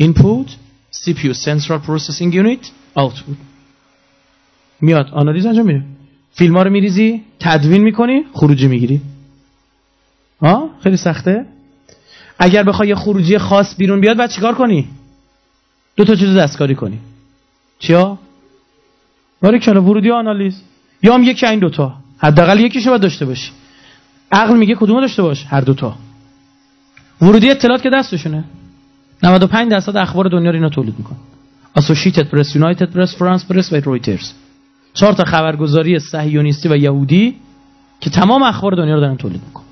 Input CPU Central Processing Unit output. میاد آنالیز انجام میده. فیلم ها رو میریزی تدوین می‌کنی خروجی می‌گیری. ها خیلی سخته. اگر بخوای یه خروجی خاص بیرون بیاد بعد چیکار کنی؟ دو تا چیز دستکاری کنی. چیا؟ باره کلا ورودی آنالیز. یا هم یکی این دوتا. حداقل یکیشو باید داشته باشی. عقل میگه کدومو داشته باش؟ هر دوتا. ورودی اطلاعات که دستشونه. 95 درصد اخبار دنیا رو اینا تولید می‌کنه. اسوسییتد پرس یونایتد پرس فرانس پرس و رویترز چهار تا خبرگزاری صهیونیستی و یهودی که تمام اخبار دنیا رو دارن تولید می‌کنن.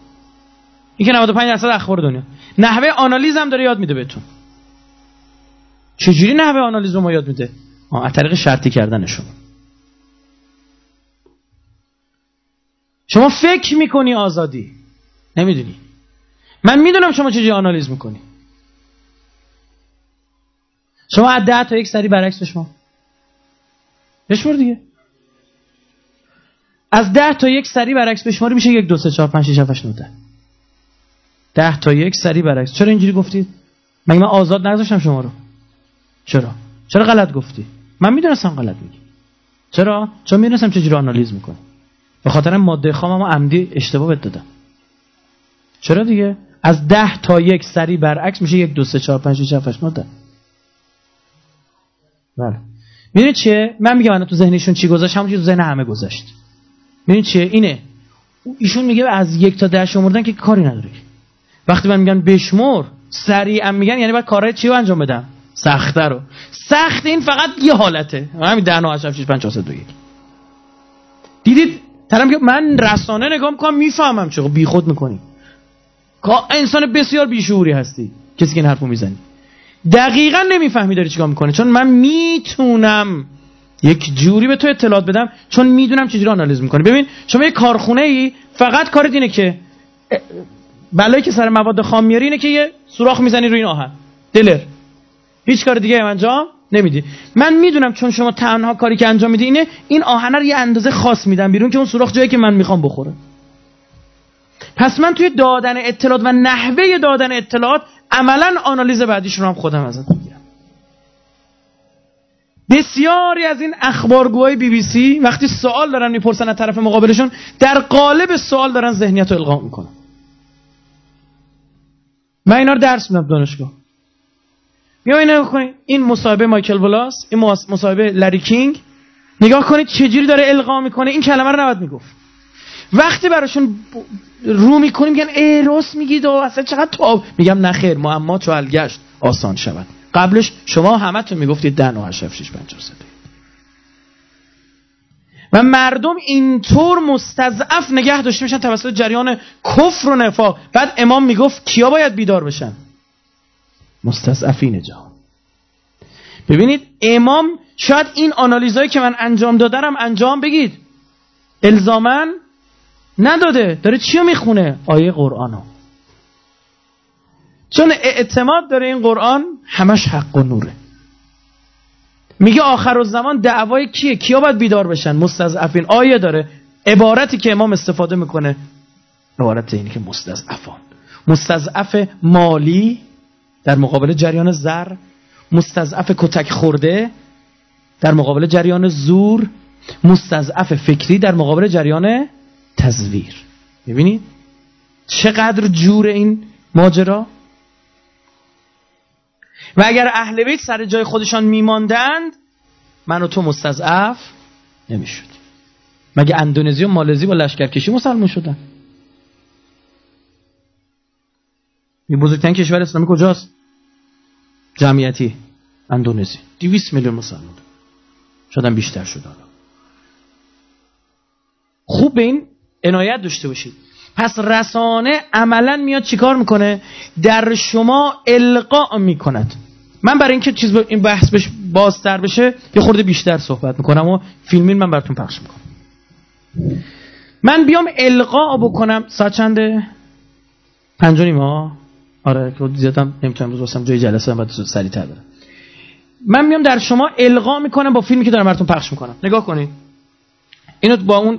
این که 95 درصد اخبار دنیا. نحوه آنالیز هم داره یاد میده بهتون. چجوری نحوه آنالیز رو ما یاد میده؟ از طریق شرطی کردنشون شما فکر می‌کنی آزادی. نمی‌دونی. من می‌دونم شما چجوری آنالیز می‌کنی. شما از ده تا یک سری برعکس شما بشمار دیگه. از ده تا یک سری برعکس بشماری میشه یک دو سه چهار پنج شیش هفت ده. ده تا یک سری برعکس. چرا اینجوری گفتید مگه من آزاد نگذاشتم شما رو؟ چرا؟ چرا غلط گفتی؟ من می‌دونستم غلط میگی. چرا؟ چون می‌دونستم چجوری آنالیز می‌کنی. به خاطر ماده خامم عمدی اشتباه بهت دادم. چرا دیگه؟ از ده تا یک سری برعکس میشه یک دو سه چهار پنج شیش هفت ده. بله. می‌دونید چیه؟ من میگم من تو ذهنشون چی گذاشت؟ همون تو ذهن همه گذاشت. می‌دونید چیه؟ اینه. ایشون میگه از یک تا ده شمردن که کاری نداره وقتی من میگن بشمر سریعا میگن یعنی باید کارهای چی رو انجام بدم؟ سخته رو. سخت این فقط یه حالته. همین 10 9 8 6 5 4 3 2 1 دیدید؟ که من رسانه نگاه می‌کنم می‌فهمم چه بیخود می‌کنی. انسان بسیار بیشعوری هستی. کسی که این حرفو می‌زنی دقیقا نمی‌فهمی داری چیکار می‌کنه چون من می‌تونم یک جوری به تو اطلاعات بدم چون می‌دونم چجوری آنالیز می‌کنی. ببین شما یه کارخونه ای فقط کارت اینه که بلایی که سر مواد خام میاری اینه که یه سوراخ می‌زنی روی این آهن. دلر. هیچ کار دیگه انجام نمیدی. من می‌دونم چون شما تنها کاری که انجام میدی اینه این آهن رو یه اندازه خاص میدم بیرون که اون سوراخ جایی که من می‌خوام بخوره. پس من توی دادن اطلاعات و نحوه دادن اطلاعات عملا آنالیز بعدیش رو هم خودم ازت می‌گیرم. بسیاری از این اخبارگوهای بی بی سی وقتی سوال دارن می‌پرسن از طرف مقابلشون در قالب سوال دارن ذهنیت رو القا می‌کنن. من اینا رو درس میدم دانشگاه. بیا اینا کنید این مصاحبه مایکل ولاس این مصاحبه لری کینگ. نگاه کنید چجوری داره القا می‌کنه. این کلمه رو نباید می‌گفت. وقتی براشون رو می‌کنیم میگن ای راست میگید و اصلا چقدر تاب. میگم نخیر معما چو الگشت آسان شود. قبلش شما همه تو می‌گفتید ده و هشت شیش و مردم اینطور مستضعف نگه داشته میشن توسط جریان کفر و نفاق. بعد امام می‌گفت کیا باید بیدار بشن؟ مستضعفین جهان. ببینید امام شاید این آنالیزهایی که من انجام دادم انجام بگید. الزامن نداده داره چی می‌خونه؟ آیه قرآنو. چون اعتماد داره این قرآن همش حق و نوره. میگه آخر زمان دعوای کیه؟ کیا باید بیدار بشن؟ مستضعفین. آیه داره. عبارتی که امام استفاده می‌کنه عبارت اینه که مستضعفان. مستضعف مالی در مقابل جریان زر مستضعف کتک خورده در مقابل جریان زور مستضعف فکری در مقابل جریان تزویر. می‌بینید چقدر جور این ماجرا؟ و اگر اهل بیت سر جای خودشان میماندند من و تو مستضعف نمی‌شد. مگه اندونزی و مالزی با لشکرکشی مسلمان شدن؟ این بزرگترین کشور اسلامی کجاست؟ جمعیتی اندونزی. 200 میلیون مسلمان. شدن بیشتر شد خوب به این عنایت داشته باشید. پس رسانه عملا میاد چیکار می‌کنه؟ در شما القا می‌کند. من برای اینکه چیز این بحث بش بازتر بشه یه خورده بیشتر صحبت می‌کنم و فیلمین من براتون پخش می‌کنم. من بیام القا بکنم. ساعت چنده؟ پنج ها آره که زیادم نمی‌تونم روز واسم جای جلسه بعد سریع تر برم. من میام در شما القا می‌کنم با فیلمی که دارم براتون پخش می‌کنم. نگاه کنید. اینو با اون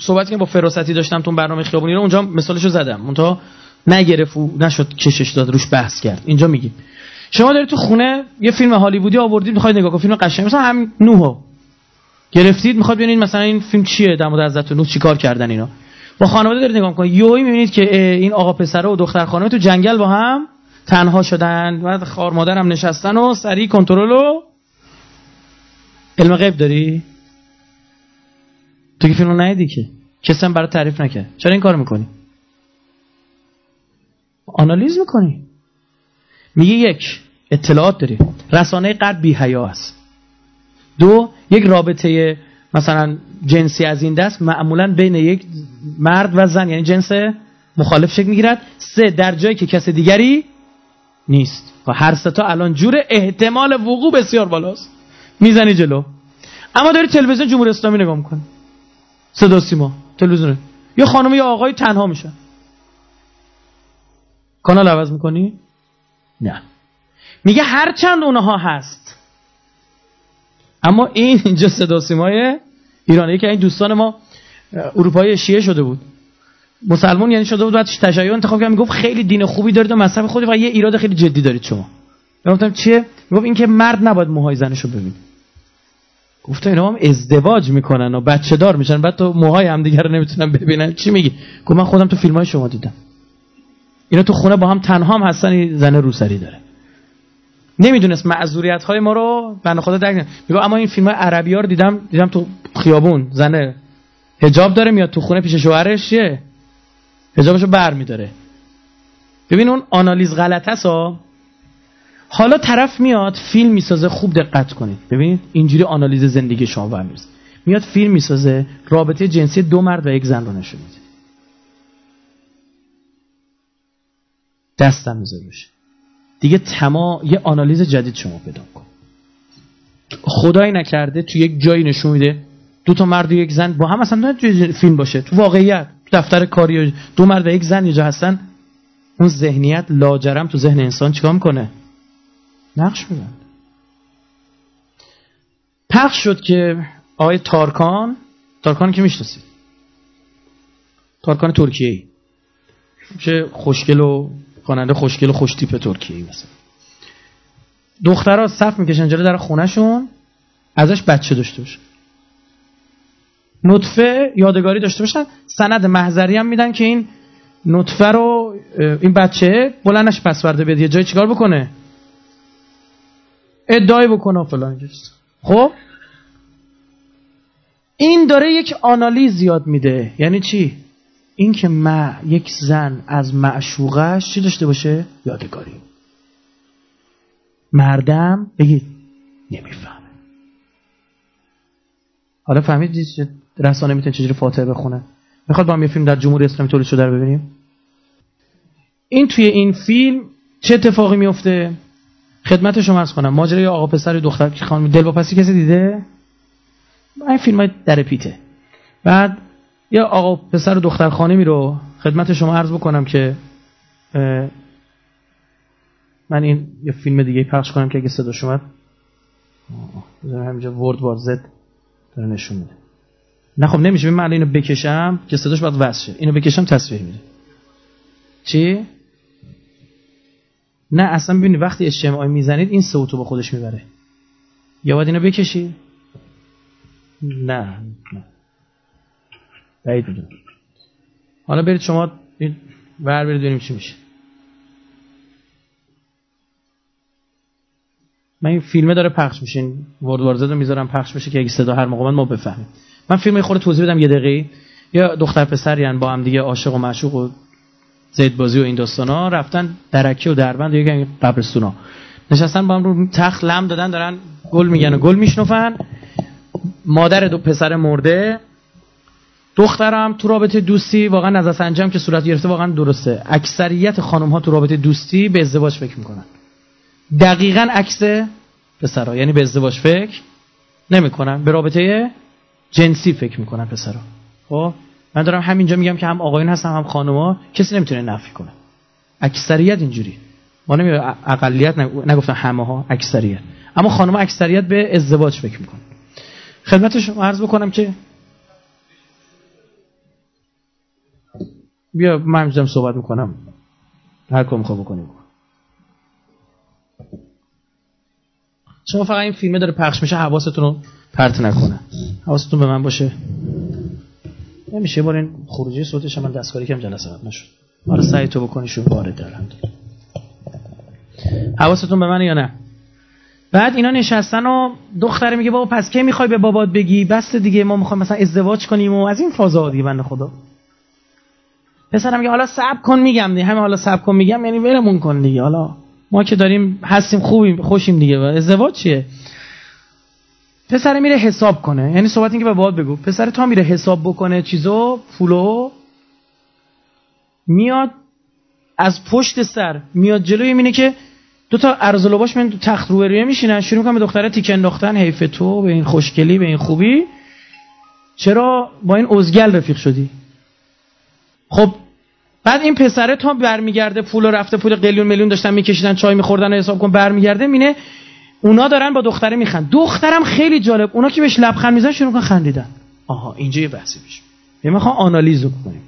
صحبتی که با فراستی داشتم تو برنامه خیابونی رو اونجا مثالشو زدم. اونجا نگرفت و نشد کشش داد روش بحث کرد. اینجا میگیم. شما دارید تو خونه یه فیلم هالیوودی آوردید می‌خواید نگاه کنید. فیلم قشنگ. مثلا هم نوحو. گرفتید می‌خواد ببینید مثلا این فیلم چیه در مورد حضرت نوح؟ چیکار کردن اینا؟ با خانواده دارید نگاه می‌کنید. یوهی می‌بینید که این آقا پسره و دختر خانم تو جنگل با هم تنها شدن. بعد خار مادر هم نشستن و سریع کنترل و علم غیب داری؟ تو که فیلمو ندیدی که؟ کسی هم برای تعریف نکرد. چرا این کار می‌کنی؟ آنالیز می‌کنی. میگه یک اطلاعات داری. رسانه قد بی حیا است. دو یک رابطه مثلا جنسی از این دست معمولا بین یک مرد و زن یعنی جنس مخالف شکل می‌گیرد. سه در جایی که کس دیگری نیست. و هر ستا الان جور احتمال وقوع بسیار بالاست. می‌زنی جلو. اما داری تلویزیون جمهوری اسلامی نگاه می‌کنی. صدا سیما تلویزیون. یا خانم یا آقای تنها میشن. کانال عوض می‌کنی؟ نه. میگه هر چند اونها هست. اما این اینجا صدا سیمای ایرانی که این دوستان ما اروپایی شیعه شده بود. مسلمان یعنی شده بود بعد تشیع انتخاب کرد. می‌گفت خیلی دین خوبی دارید و مذهب خودی و یه ایراد خیلی جدی دارید شما. گفتم چیه؟ می‌گفت اینکه مرد نباید موهای زنشو ببینه. گفت اینا هم ازدواج می‌کنن و بچه دار میشن. بعد تو موهای هم دیگر رو نمی‌تونن ببینن. چی میگی؟ گفت من خودم تو فیلم های شما دیدم. اینا تو خونه با هم تنها هم هستن زن روسری داره. نمی‌دونست معذوریت های ما رو بنده خدا درک میگه اما این فیلم های عربی ها رو دیدم دیدم تو خیابون. زنه حجاب داره میاد تو خونه پیش شوهرش چیه؟ حجابشو بر میداره ببین اون آنالیز غلط هست حالا طرف میاد فیلم می‌سازه خوب دقت کنید. ببینید اینجوری آنالیز زندگی شما برمیرسه میاد فیلم می‌سازه رابطه جنسی دو مرد و یک زن رو نشون میده. دستم می‌ذاره دیگه تمام یه آنالیز جدید شما پیدا کن. خدایی نکرده تو یک جایی نشون میده. دو تا مرد و یک زن با هم اصلا نه فیلم باشه. تو واقعیت تو دفتر کاری دو مرد و یک زن اینجا هستن. اون ذهنیت لاجرم تو ذهن انسان چیکار می‌کنه؟ نقش میدن پخش شد که آقای تارکان تارکان که می‌شناسید. تارکان ترکیه ای چه خوشگل و خواننده خوشگل و خوش تیپ ترکیه ای مثلا. دخترها صف می‌کشن جلو در خونهشون ازش بچه داشته باشن. نطفه یادگاری داشته باشن. سند محضری هم میدن که این نطفه رو این بچه بلندش پسورده بیاد یه جای چیکار بکنه؟ ادعای بکنه فلان خب؟ این داره یک آنالیز یاد میده. یعنی چی؟ این که ما یک زن از معشوقش چی داشته باشه؟ یادگاری. مردم بگید نمی‌فهمه. حالا فهمیدید رسانه می‌تونه چجوری فاتحه بخونه؟ می‌خواد با هم یه فیلم در جمهوری اسلامی تولید شده رو ببینیم؟ این توی این فیلم چه اتفاقی میفته خدمت شما ارز کنم. ماجرای آقا پسر دختر که خانم دلواپسی کسی دیده؟ این فیلم های در پیته. بعد یا آقا پسر دختر خانمی رو خدمت شما عرض بکنم که من این یه فیلم دیگه پخش کنم که اگه صدا شما بذارم همینجا ورد بار زد داره نشون میده. نه خب نمیشه. من اینو بکشم که صداش باید وصل شه. اینو بکشم تصویر میده. چی؟ نه اصلا ببینید وقتی اجتماعی می‌زنید این صوتو با خودش می‌بره. یا باید اینو بکشی؟ نه نه. بعید می‌دونم. حالا برید شما ور برید ببینیم چی میشه. من این فیلمه داره پخش میشه. ورد وارزد رو می‌ذارم پخش میشه که اگه صدا هر موقع ما بفهمیم. من فیلم خود توضیح بدم یه دقیقه. یا دختر پسر یعنی با هم دیگه عاشق و معشوق و زید بازی و این داستانا رفتن درکی و دربند و یه قبرستونا. نشستن با هم رو تخت لم دادن دارن گل میگن و گل میشنفن مادر دو پسر مرده. دخترم تو رابطه دوستی واقعا نظر سنجم که صورت گرفته واقعا درسته. اکثریت خانم ها تو رابطه دوستی به ازدواج فکر می‌کنن. دقیقا عکس پسرها یعنی به ازدواج فکر نمی‌کنن. به رابطه جنسی فکر می‌کنن پسرها خب؟ من دارم همینجا میگم که هم آقایون هستن هم خانوما. کسی نمی‌تونه نفی کنه. اکثریت اینجوری. ما نمی اقلیت نگفتم همه ها اکثریت. اما خانم اکثریت به ازدواج فکر می‌کنن. خدمت شما عرض بکنم که بیا من می‌ذارم صحبت می‌کنم. هر کم خواه بکنیم. شما فقط این فیلمه داره پخش میشه حواستون رو پرت نکنه. حواستون به من باشه. نمیشه بار این خروجی صوتش من دستکاری کم جلسه قبل نشد. حالا سعی تو بکنی شون وارد دارند حواستون به من یا نه؟ بعد اینا نشستن و دختره میگه بابا پس کی می‌خوای به بابات بگی؟ بس دیگه ما می‌خوایم مثلا ازدواج کنیم و از این فازا دیگه بنده خدا. پسرم میگه حالا صبر کن میگم دیگه. همه حالا صبر کن میگم یعنی ولمون کن دیگه. حالا ما که داریم هستیم خوبیم خوشیم دیگه. ازدواج چیه؟ پسر میره حساب کنه. یعنی صحبت این که به بابات بگو. پسر تا میره حساب بکنه چیزو پولو میاد از پشت سر میاد جلوی مینه که دو تا ارزلوباش من تخت روبروی میشینن. شروع می‌کنن به دختره تیکن انداختن. حیف تو به این خوشگلی به این خوبی. چرا با این ازگل رفیق شدی؟ خب بعد این پسره تا برمیگرده پول رفته پول قلیون میلیون داشتن میکشیدن چای میخوردن و حساب کن برمیگرده مینه اونا دارن با دختره میخند. دخترم خیلی جالب. اونا که بهش لبخند می‌زنن شروع کن خندیدن. آها اینجا یه بحثی پیش یه می‌خوام آنالیز کنیم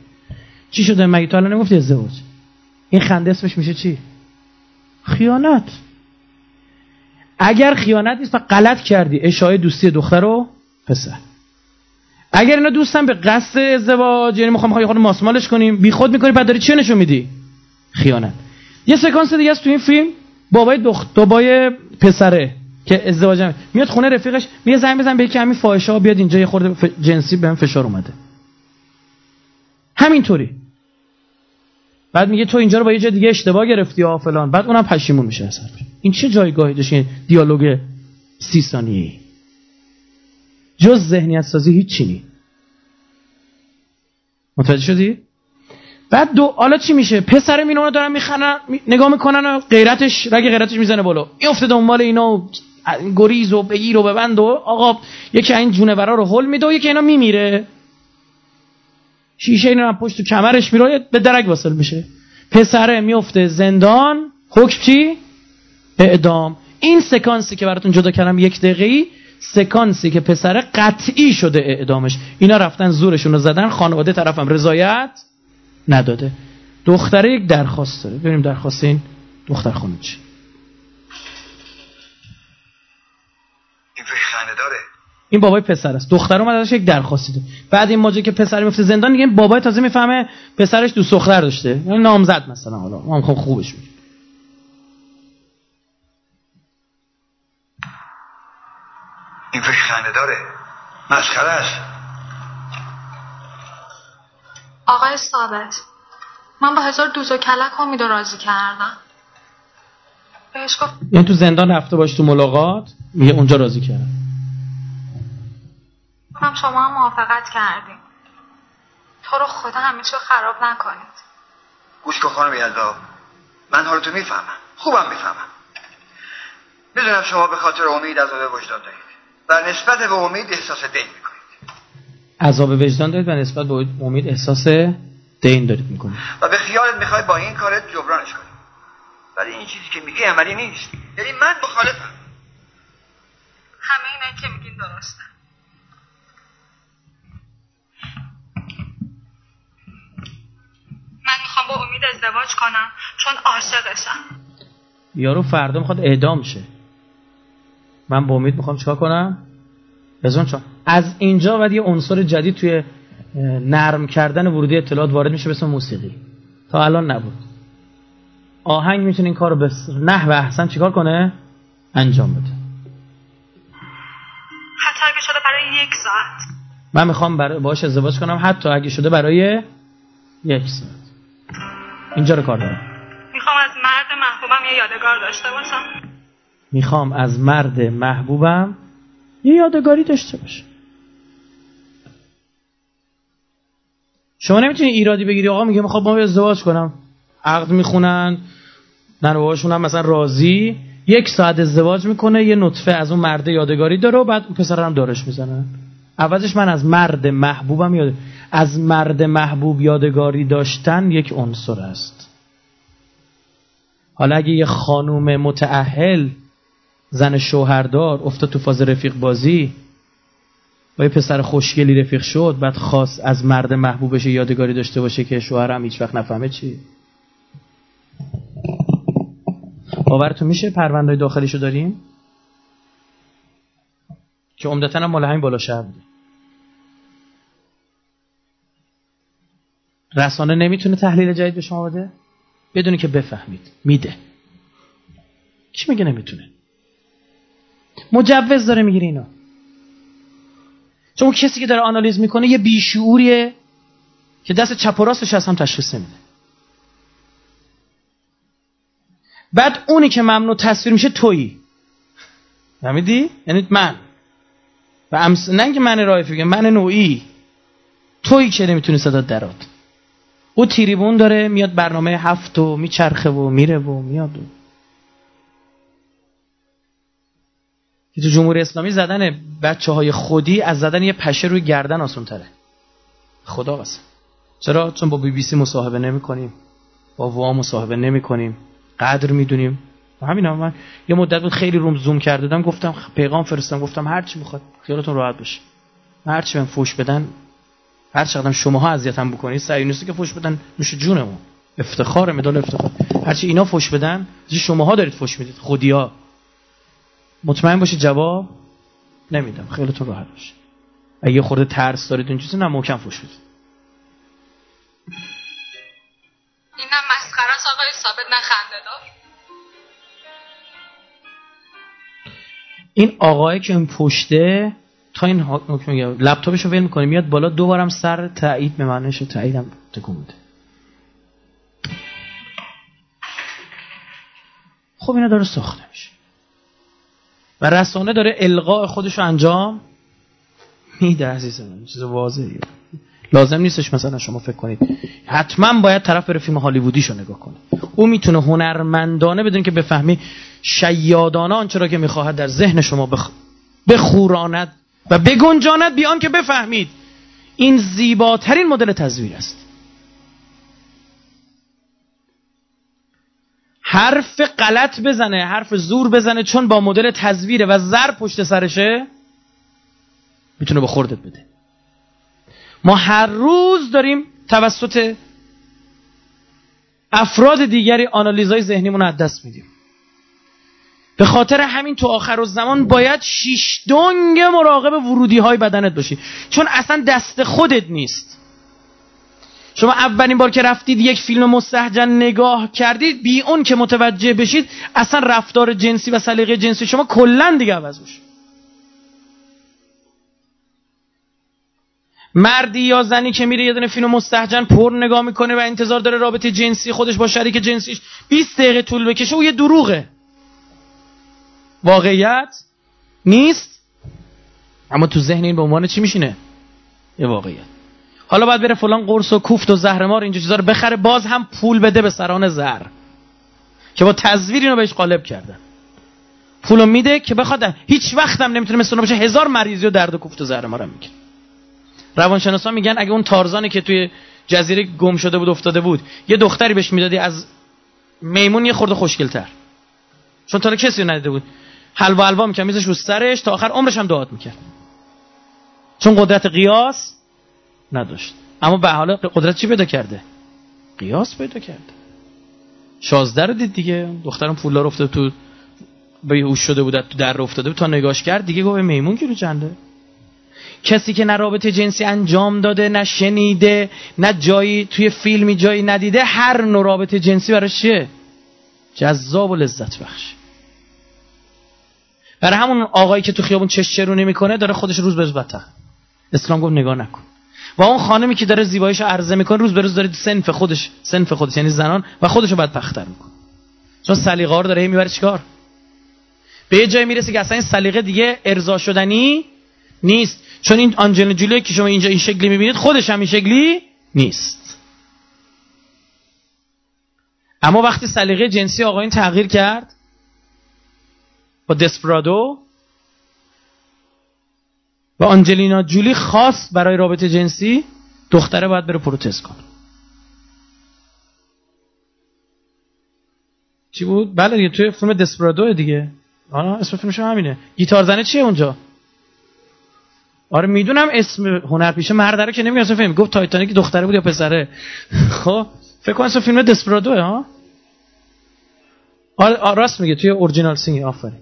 چی شده؟ مگه تا نگفتی ازدواج؟ این خنده اسمش میشه چی؟ خیانت. اگر خیانت نیست و غلط کردی. اشاره دوستی دختر و پسر. اگر اینا دوستن به قصد ازدواج یعنی می‌خوام خود ماسمالش کنیم بی خود می‌کنی بعد داری چی نشون میدی؟ خیانت. یه سکانس دیگه است تو این فیلم. بابای دخت بابای پسره که ازدواج میاد خونه رفیقش میگه زنگ بزن به یکی همین فاحشه ها بیاد اینجا یه خورده جنسی بهم فشار اومده. همینطوری. بعد میگه تو اینجا رو با یه جای دیگه اشتباه گرفتی ها فلان. بعد اونم پشیمون میشه اصلا. این چه جایگاهی داشت؟ دیالوگ سی ثانیه‌ای. جز ذهنیت سازی هیچ چی متوجه شدی؟ بعد دو حالا چی میشه؟ پسر مینو دارن میخنن نگاه می‌کنن و غیرتش رگ غیرتش می‌زنه بالا. افته دنبال اینا و گریز و بگیر و ببند و آقا یکی این جونورا رو هل میده و یکی اینا میمیره. شیشه اینا پشت کمرش میره به درک واصل میشه. پسره میفته زندان حکم چی؟ اعدام. این سکانسی که براتون جدا کردم یک دقیقی سکانسی که پسره قطعی شده اعدامش. اینا رفتن زورشون رو زدن خانواده طرفم رضایت. نداده. دختره یک درخواست داره. ببینیم درخواست این دختر خانم چی. این داره. این بابای پسر است. دختر اومد ازش یک درخواستی ده. بعد این ماجرا که پسر میفته زندان دیگه بابای تازه می‌فهمه پسرش دوست دختر داشته. یعنی نامزد مثلا حالا. ما خب خوبش میگه این فکر خنده داره. مسخره است. آقای ثابت من با هزار دوز و کلک امید راضی کردم. بهش گفت یعنی تو زندان رفته باش تو ملاقات میگه اونجا راضی کردم. هم شما هم موافقت کردیم تو رو خدا همه چیو خراب نکنید. گوش کن خانم یلدا. من حالتو می‌فهمم. خوبم می‌فهمم. می‌دونم شما به خاطر امید عذاب وجدان دارید. و نسبت به امید احساس دین می‌کنید. عذاب وجدان دارید و نسبت به امید احساس دین دارید می‌کنید. و به خیالت می‌خوای با این کارت جبرانش کنی. ولی این چیزی که میگی عملی نیست. یعنی من مخالفم. همه اینا که میگین درسته. من می‌خوام با امید ازدواج کنم چون عاشقشم. یارو فردا می‌خواد اعدام شه. من با امید می‌خوام چیکار کنم؟ بزن چون از اینجا بعد یه عنصر جدید توی نرم کردن ورودی اطلاعات وارد میشه به اسم موسیقی. تا الان نبود. آهنگ می‌تونه این کار رو به نحو احسن چیکار کنه؟ انجام بده. حتی اگه شده برای یک ساعت. من می‌خوام برای باش ازدواج کنم. حتی اگه شده برای یک ساعت. اینجا رو کار دارم. می‌خوام از مرد محبوبم یه یادگار داشته باشم. می‌خوام از مرد محبوبم یه یادگاری داشته باشم. شما نمی‌تونی ایرادی بگیری آقا میگه می‌خوام با ازدواج کنم. عقد می‌خونن ننواشون هم مثلا راضی. یک ساعت ازدواج می‌کنه یه نطفه از اون مرد یادگاری داره و بعد اون پسر هم دارش می‌زنن عوضش من از مرد محبوبم یاد از مرد محبوب یادگاری داشتن یک عنصر است. حالا اگه یه خانوم متعهل زن شوهردار افتاد تو فاز رفیق بازی با یه پسر خوشگلی رفیق شد بعد خواست از مرد محبوبش یادگاری داشته باشه که شوهرم هیچ وقت نفهمه چی. باورتون میشه پروندهای داخلیشو داریم؟ که عمدتا هم مال همین بالا شهر بوده. رسانه نمی‌تونه تحلیل جدید به شما بده؟ بدونی که بفهمید. میده. کی میگه نمی‌تونه؟ مجوز داره می‌گیره اینا چون کسی که داره آنالیز می‌کنه یه بیشعوریه که دست چپ و راستش از هم تشخیص نمیده. بعد اونی که ممنوع تصویر میشه تویی. فهمیدی؟ یعنی من. و امس... نه که من رای من نوعی. تویی که نمی‌تونی صدا درات او تیریبون داره میاد برنامه هفت و میچرخه و میره و میاد. و تو جمهوری اسلامی زدن بچه های خودی از زدن یه پشه روی گردن آسون تره خدا قسم چرا؟ چون با بی بی سی مصاحبه نمی کنیم با وا مصاحبه نمی کنیم قدر و همین هم. من یه مدت بود خیلی روم زوم کرده گفتم پیغام فرستم گفتم هر چی می‌خواد خیالتون راحت باشه. هر چی من فوش بدن هر چقدر شماها اذیتم بکنید سعی که فوش بدن میشه جونمون. افتخار مدال افتخار. هرچی اینا فوش بدن شماها دارید فوش می‌دید؟ خودیا. مطمئن باشید جواب؟ نمیدم. خیلیتون راحت باشه. اگه خورده ترس دارید اون چیزی نه محکم فوش بدید. اینم مسخره است آقای ثابت نخنده دار. این آقای که این پشته تا این حکم لپتاپش رو ول می‌کنه میاد بالا دوبارم سر تایید به معنیش تاییدم تکون میده. خب اینا داره ساخته میشه. و رسانه داره القاء خودش رو انجام میده عزیز من چیز واضحیه. لازم نیستش مثلا شما فکر کنید. حتما باید طرف بره فیلم هالیوودیشو نگاه کنه. او می‌تونه هنرمندانه بدون که بفهمی شیادانه آنچه را که می‌خواهد در ذهن شما بخ... بخوراند و بگنجاند بیان که بفهمید. این زیباترین مدل تصویر است. حرف غلط بزنه حرف زور بزنه چون با مدل تصویره و زر پشت سرشه می‌تونه به خوردت بده. ما هر روز داریم توسط افراد دیگری آنالیزهای ذهنیمون رو دست میدیم. به خاطر همین تو آخر زمان باید شیش دنگ مراقب ورودی های بدنت باشی. چون اصلا دست خودت نیست. شما اولین بار که رفتید یک فیلم مستحجن نگاه کردید بی اون که متوجه بشید اصلا رفتار جنسی و سلیقه جنسی شما کلا دیگه عوض میشه. مردی یا زنی که میره یه دونه فیلم مستحجن پر نگاه می‌کنه و انتظار داره رابطه جنسی خودش با شریک جنسیش 20 دقیقه طول بکشه او یه دروغه. واقعیت نیست؟ اما تو ذهن این به عنوان چی میشینه؟ یه واقعیت. حالا باید بره فلان قرص و کوفت و زهرمار اینجا چیزا رو بخره باز هم پول بده به سران زر که با تصویر اینو بهش قالب کردن پولو میده که بخواد هیچ وقت هم نمی‌تونه مثل باشه هزار مریضی و درد و کوفت و زهرمار هم می‌گیره روانشناسا میگن اگه اون تارزانی که توی جزیره گم شده بود افتاده بود یه دختری بهش می‌دادی از میمون یه خورده خوشگلتر. چون تا کسی رو ندیده بود. حلوا حلوا می‌کرد میزش رو سرش تا آخر عمرش هم دعات می‌کرد. چون قدرت قیاس نداشت. اما به حال قدرت چی پیدا کرده؟ قیاس پیدا کرده. شازده رو دید دیگه. دخترم پولا رو افتاد تو به هوش شده بود تو در افتاده بود تا نگاش کرد. دیگه گفت میمون رو چنده؟ کسی که نه رابطه جنسی انجام داده نه شنیده نه جایی توی فیلمی جایی ندیده هر نوع رابطه جنسی براش چیه؟ جذاب و لذت بخش. برای همون آقایی که تو خیابون چش چرونی می‌کنه داره خودش روز به روز بدتر. اسلام گفت نگاه نکن. و اون خانمی که داره زیباییشو عرضه می‌کنه روز به روز داره سنف خودش سنف خودش یعنی زنان و خودشو بدبختتر می‌کنه. چون سلیقه رو داره می‌بره چیکار؟ به یه جایی می‌رسه که اصلا این سلیقه دیگه ارضا شدنی نیست. چون این آنجلینا جولی که شما اینجا این شکلی می‌بینید خودش هم این شکلی نیست. اما وقتی سلیقه جنسی آقایون تغییر کرد با دسپرادو و آنجلینا جولی خاص برای رابطه جنسی دختره باید بره پروتز کنه. چی بود؟ بله دیگه توی فیلم دسپرادو دیگه. آره اسم فیلمش همینه. گیتار زنه چیه اونجا؟ آره می‌دونم اسم هنر پیشه مرد که نمیگه فیلم. گفت تایتانیک دختره بود یا پسره. خب فکر کنم اسم فیلم دسپرادو ها؟ آره راست میگه توی Original Sin آفرین.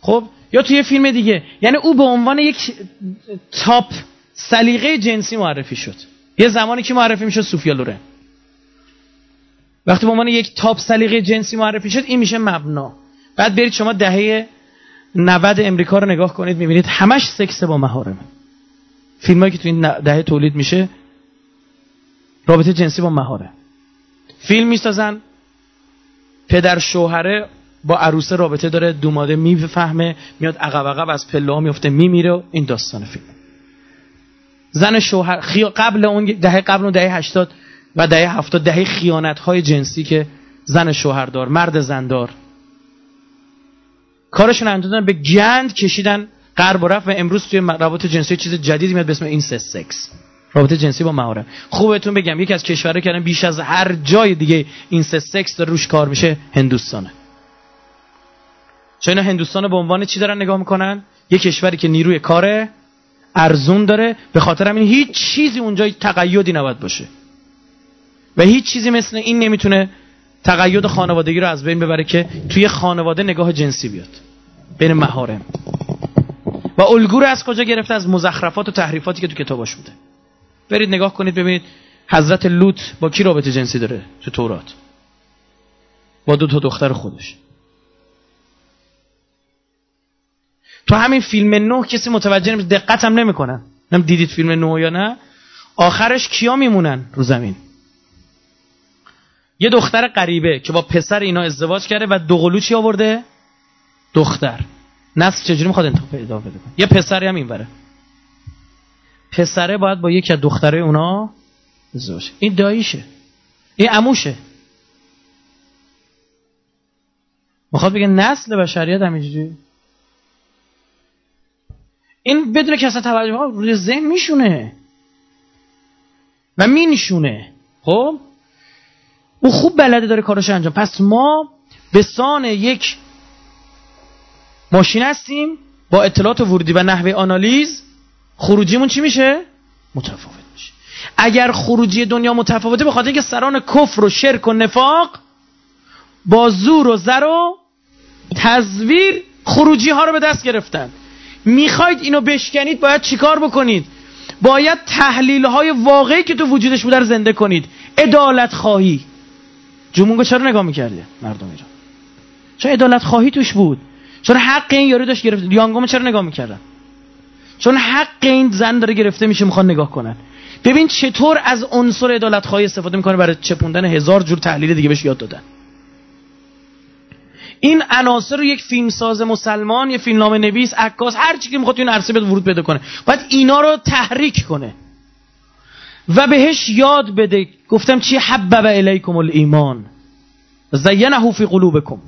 خب یا توی فیلم دیگه. یعنی او به عنوان یک top سلیقه جنسی معرفی شد. یه زمانی که معرفی می‌شد سوفیا لورن. وقتی به عنوان یک تاپ سلیقه جنسی معرفی شد این میشه مبنا. بعد برید شما دهه 90 امریکا رو نگاه کنید می‌بینید همش سکس با مهارمه فیلمایی که تو این دهه تولید میشه رابطه جنسی با مهاره فیلم می‌سازن پدر شوهره با عروسه رابطه داره دوماده می‌فهمه میاد عقب عقب از پله ها میفته میمیره این داستان فیلم. زن شوهر قبل اون دهه قبل اون دهه 80 و دهه 70 دهه خیانت های جنسی که زن شوهردار مرد زندار کارشون انجام به گند کشیدن غرب و رفت و امروز توی روابط جنسی چیز جدیدی میاد به اسم incest sex. رابطه جنسی با محارم خدمتتون بگم یکی از کشورها که بیش از هر جای دیگه incest sex داره روش کار میشه هندوستانه. چون هندوستان به عنوان چی دارن نگاه می‌کنن؟ یه کشوری که نیروی کار ارزون داره به خاطر همین هیچ چیزی اونجا تقیدی نباید باشه. و هیچ چیزی مثل این نمی‌تونه تقید خانوادگی رو از بین ببره که توی خانواده نگاه جنسی بیاد. بین محارم و الگو از کجا گرفته؟ از مزخرفات و تحریفاتی که تو کتاباش بوده. برید نگاه کنید ببینید حضرت لوط با کی رابطه جنسی داره تو تورات؟ با دو تا دختر خودش. تو همین فیلم نه کسی متوجه نمیشه. دقت هم نمی‌کنن نم دیدید فیلم نه یا نه. آخرش کیا میمونن رو زمین؟ یه دختر غریبه که با پسر اینا ازدواج کرده و دوقلو چی آورده؟ دختر. نسل چجوری می‌خواد انتخاب پیدا بده؟ یه پسری هم اینوره پسره باید با یکی از دختره اونا ازدواج. این داییشه این عموشه. می‌خواد بگه نسل بشریت همینجوری این بدون که اصلا توجه روی ذهن میشونه. و مینشونه. خب؟ او خوب بلده داره کارش انجام. پس ما به سان یک ماشین هستیم با اطلاعات ورودی و نحوه آنالیز. خروجیمون چی میشه؟ متفاوت میشه. اگر خروجی دنیا متفاوته به اینکه سران کفر و شرک و نفاق با زور و زر و تزویر خروجی ها رو به دست گرفتن. می‌خواید اینو بشکنید باید چیکار بکنید؟ باید تحلیل های واقعی که تو وجودش بوده رو زنده کنید. عدالت خواهی. جمونگو چرا نگاه می‌کردی؟ مردم ایران. چون عدالت خواهی توش بود؟ چون حق این یارو داشت گرفت؟ یانگوم چرا نگاه می‌کردن؟ چون حق این زن داره گرفته میشه می‌خوان نگاه کنن. ببین چطور از عنصر عدالت خواهی استفاده می‌کنه؟ برای چپوندن هزار جور تحلیل دیگه بهش یاد دادن. این عناصر رو یک فیلمساز مسلمان یه فیلمنامه نویس عکاس هر چی که می‌خواد این عرصه ورود پیدا کنه. باید اینا رو تحریک کنه. و بهش یاد بده. گفتم چی؟ حبب الیکم الایمان. زینه فی قلوبکم.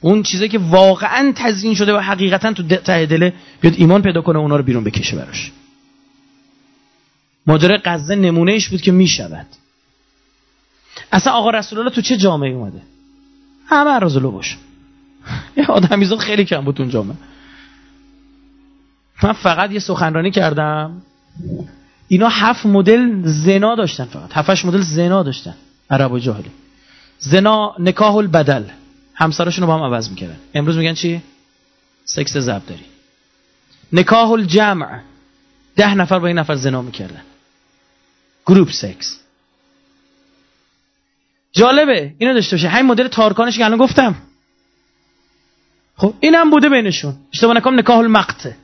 اون چیزی که واقعا تزیین شده و حقیقتا تو ته دله بیاد ایمان پیدا کنه اونا رو بیرون بکشه براش. ماجرای غزه نمونه ایش بود که می‌شود. اصلا آقا رسول الله تو چه جامعه اومده؟ همه رسول باشه یه آدمیزاد خیلی کم بود اون جامعه. من فقط یه سخنرانی کردم. اینا هفت مدل زنا داشتن فقط. هفتش مدل زنا داشتن. عرب و جاهلی. زنا نکاح البدل. همسراشون رو با هم عوض می‌کردن. امروز میگن چی؟ سکس زب داری. نکاح الجمع. ده نفر با این نفر زنا می‌کردن. گروپ سکس. جالبه. اینو داشته باشه. همین مدل تارکانش که الان گفتم. خب اینم بوده بینشون. اشتباه نکنم نکاح المقته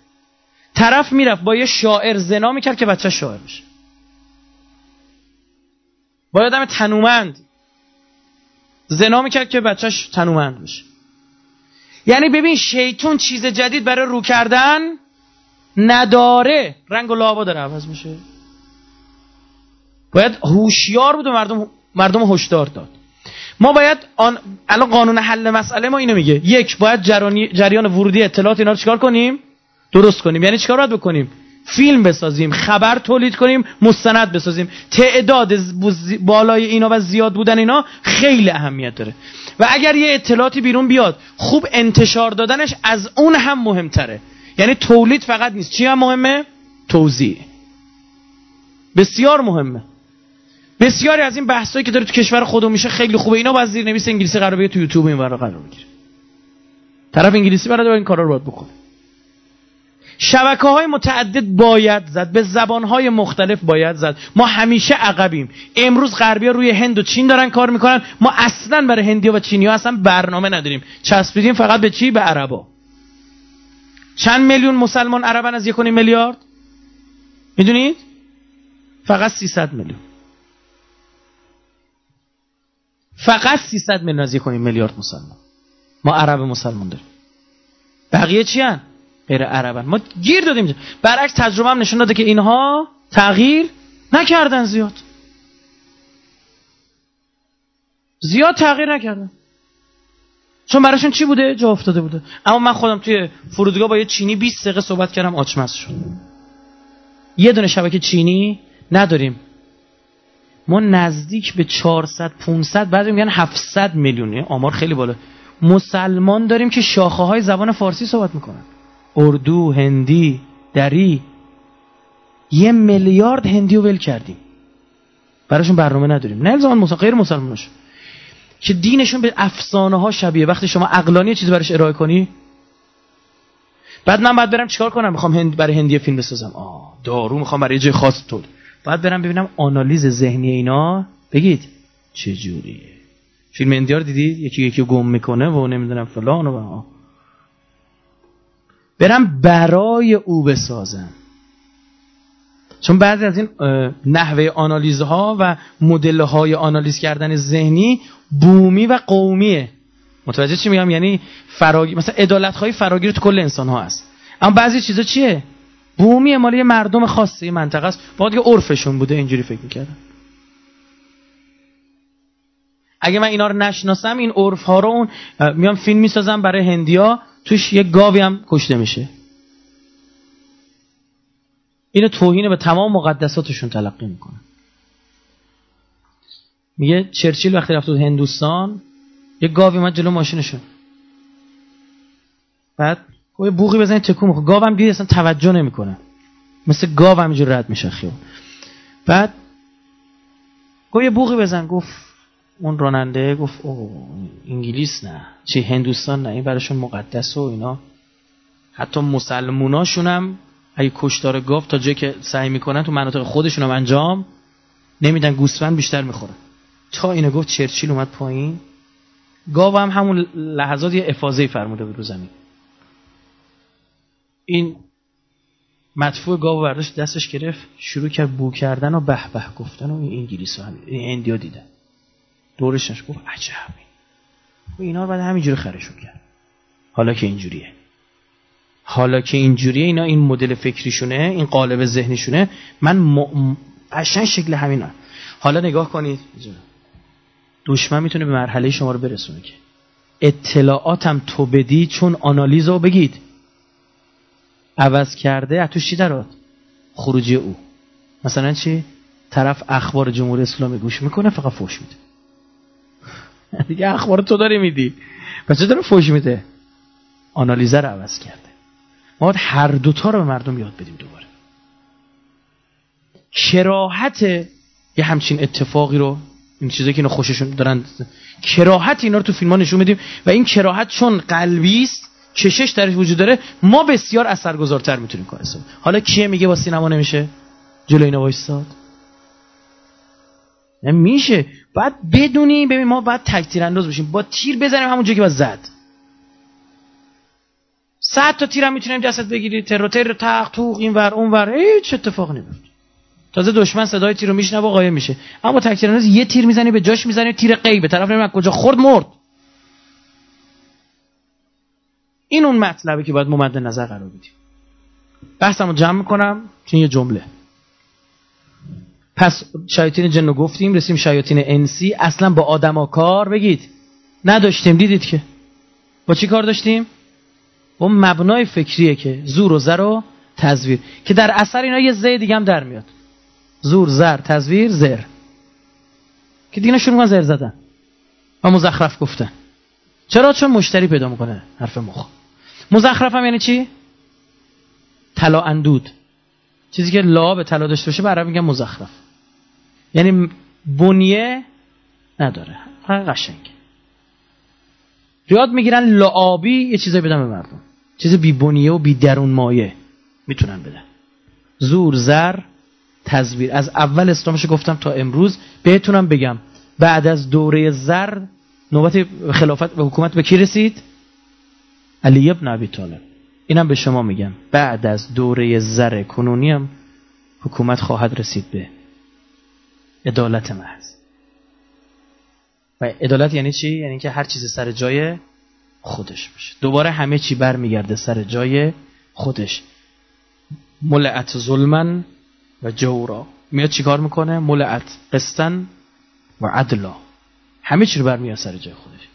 طرف می‌رفت با یه شاعر زنا می‌کرد که بچه شاعر بشه. با آدم تنومند. زنا می‌کرد که بچهش تنومند بشه. یعنی ببین شیطون چیز جدید برای رو کردن نداره. رنگ و لابا داره عوض میشه. باید هوشیار بود و مردم مردم هشدار داد. ما باید آن الان قانون حل مسئله ما اینو میگه. یک باید جریان ورودی اطلاعات اینا رو چیکار کنیم؟ درست کنیم. یعنی چیکار باید بکنیم؟ فیلم بسازیم خبر تولید کنیم مستند بسازیم. تعداد بالای اینا و زیاد بودن اینا خیلی اهمیت داره. و اگر یه اطلاعاتی بیرون بیاد خوب انتشار دادنش از اون هم مهمتره. یعنی تولید فقط نیست. چی هم مهمه؟ توزیع. بسیار مهمه. بسیاری از این بحثایی که داره تو کشور خودمون میشه خیلی خوبه. اینا باز زیر نویس انگلیسی قرار بگیره تو یوتیوب این قرار بگیره. طرف انگلیسی برای این کارا رو باید بکنه. شبکه های متعدد باید زد به زبان های مختلف باید زد. ما همیشه عقبیم. امروز غربی روی هند و چین دارن کار می‌کنن. ما اصلا برای هندی و چینی ها اصلا برنامه نداریم. چسبیدیم فقط به چی؟ به عربا. چند میلیون مسلمان عربن از یک میلیارد؟ می‌دونید؟ فقط 300 میلیون. فقط 300 میلیون از یک میلیارد مسلمان. ما عرب مسلمان داریم. بقیه چی هن؟ غیر عربن ما گیر دادیم. برعکس تجربه هم نشون داده که اینها تغییر نکردن زیاد. زیاد تغییر نکردن. چون براشون چی بوده؟ جا افتاده بوده. اما من خودم توی فرودگاه با یه چینی 20 دقیقه صحبت کردم آچمز شد. یه دونه شبکه چینی نداریم. ما نزدیک به 400 500 بعد میگن 700 میلیونی آمار خیلی بالا. مسلمان داریم که شاخه های زبان فارسی صحبت می‌کنن. اردو هندی دری. یه میلیارد هندی رو ول کردیم. براشون برنامه نداریم. نه زمان مسلمان غیر مسلمانش که دینشون به افسانه ها شبیه. وقتی شما عقلانی چیزی براش ارائه کنی بعد من باید برم چیکار کنم؟ می‌خوام هند برای هندی فیلم بسازم. آه دارو می‌خوام برای جای خاص تولید باید برم ببینم آنالیز ذهنی اینا. بگید. چه جوریه؟ فیلم اندیار دیدید یکی یکی گم می‌کنه و نمی‌دونم فلان و برم برای او بسازم. چون بعضی از این نحوه آنالیزها و مدل های آنالیز کردن ذهنی بومی و قومیه. متوجه چی میگم؟ یعنی فراگیر مثلا عدالت های فراگیر تو کل انسان ها هست. اما بعضی چیزا چیه؟ بومی مال یه مردم خاصی منطقه است. با دیگه عرفشون بوده اینجوری فکر می‌کردن اگه من اینا رو نشناسم این عرف ها رو اون میام فیلم می‌سازم برای هندیا توش یه گاوی هم کشته میشه. اینو توهین به تمام مقدساتشون تلقی می‌کنه میگه چرچیل وقتی رفت هندوستان یه گاوی اومد جلو ماشینشون. بعد یه بوغی بزنید تکون می‌خوره. گاو هم دید اصلا توجه نمی‌کنه. مثل گاو همینجور رد میشه خیون بعد گفت یه بوغی بزن. گفت اون راننده گفت او انگلیس نه. چی هندوستان نه. این براشون مقدس و اینا. حتی مسلموناشون هم اگه کشتار گاو تا جایی که سعی می‌کنن تو مناطق خودشون هم انجام نمیدن. گوسفند بیشتر می‌خورن تا اینو گفت چرچیل اومد پایین. گاو هم همون لحظات یه افاظه فرموده بود رو زمین. این مدفوع گاو برداشت دستش گرفت شروع کرد بو کردن و به به گفتن و این انگلیس هم این اندیا دیدن. دورش نش گفت عجب. و اینا رو بعد همینجوری خرشون کرد. حالا که اینجوریه. حالا که اینجوریه اینا این مدل فکریشونه این قالب ذهنیشونه من م... شکل همینا حالا نگاه کنید. دشمن می‌تونه به مرحله شما رو برسونه که اطلاعاتم تو بدی چون آنالیز رو بگید. عوض کرده از توش چی خروجی او. مثلا چی؟ طرف اخبار جمهوری اسلامی گوش می‌کنه فقط فوش میده. دیگه اخبار تو داری میدی. پس چه داره فوش میده؟ آنالیزه رو عوض کرده. ما باید هر دوتا رو به مردم یاد بدیم دوباره. کراهت یه همچین اتفاقی رو این چیزایی که اینا خوششون دارن کراهت اینا رو تو فیلم ها نشون میدیم و این کراهت چون قلبی است کشش درش وجود داره ما بسیار اثرگذارتر می‌تونیم کار حالا کیه میگه با سینما نمیشه؟ جلو اینا وایساد. میشه. باید بدونیم ببین ما باید تکتیر انداز بشیم. با تیر بزنیم همون که باید زد. صد تا تیر هم می‌تونیم دستت بگیری. تر تر تق توق این ور اون ور. هیچ اتفاق نمیفته تازه دشمن صدای تیر رو میشنوه قایم میشه. اما تکتیر انداز یه تیر می‌زنی به جاش می‌زنی تیر به طرف نمی‌دونم کجا خورد مرد. این اون مطلبی که باید ممد نظر قرار بدیم. بحثمو جمع می‌کنم چون یه جمله. پس شیاطین جن رو گفتیم رسیم شیاطین انسی. اصلا با آدما کار بگید. نداشتیم دیدید که. با چی کار داشتیم؟ با مبنای فکریه که زور و زر و تزویر. که در اثر اینا یه زه دیگه هم در میاد. زور زر تزویر زر. که دیگه شروع زر زدن. و مزخرف گفتن. چرا؟ چون مشتری پیدا می‌کنه. حرف مخ. مزخرف هم یعنی چی؟ طلا اندود. چیزی که لا به طلا داشته باشه برای میگن مزخرف. یعنی بنیه نداره. قشنگ یاد می‌گیرن لعابی یه چیزایی بدن به مردم. چیز بی بنیه و بی درون مایه می‌تونن بدن. زور زر تزویر. از اول اسلامش گفتم تا امروز بهتونم بگم. بعد از دوره زر نوبت خلافت و حکومت به کی رسید؟ علی ابن ابی طالب. اینم به شما میگم. بعد از دوره زر کنونی هم حکومت خواهد رسید به عدالت محض. و عدالت یعنی چی؟ یعنی که هر چیز سر جای خودش باشه. دوباره همه چی برمیگرده سر جای خودش. ملعت ظلمن و جورا. میاد چیکار می‌کنه؟ ملعت قسطن و عدلا. همه چی رو برمیاد سر جای خودش.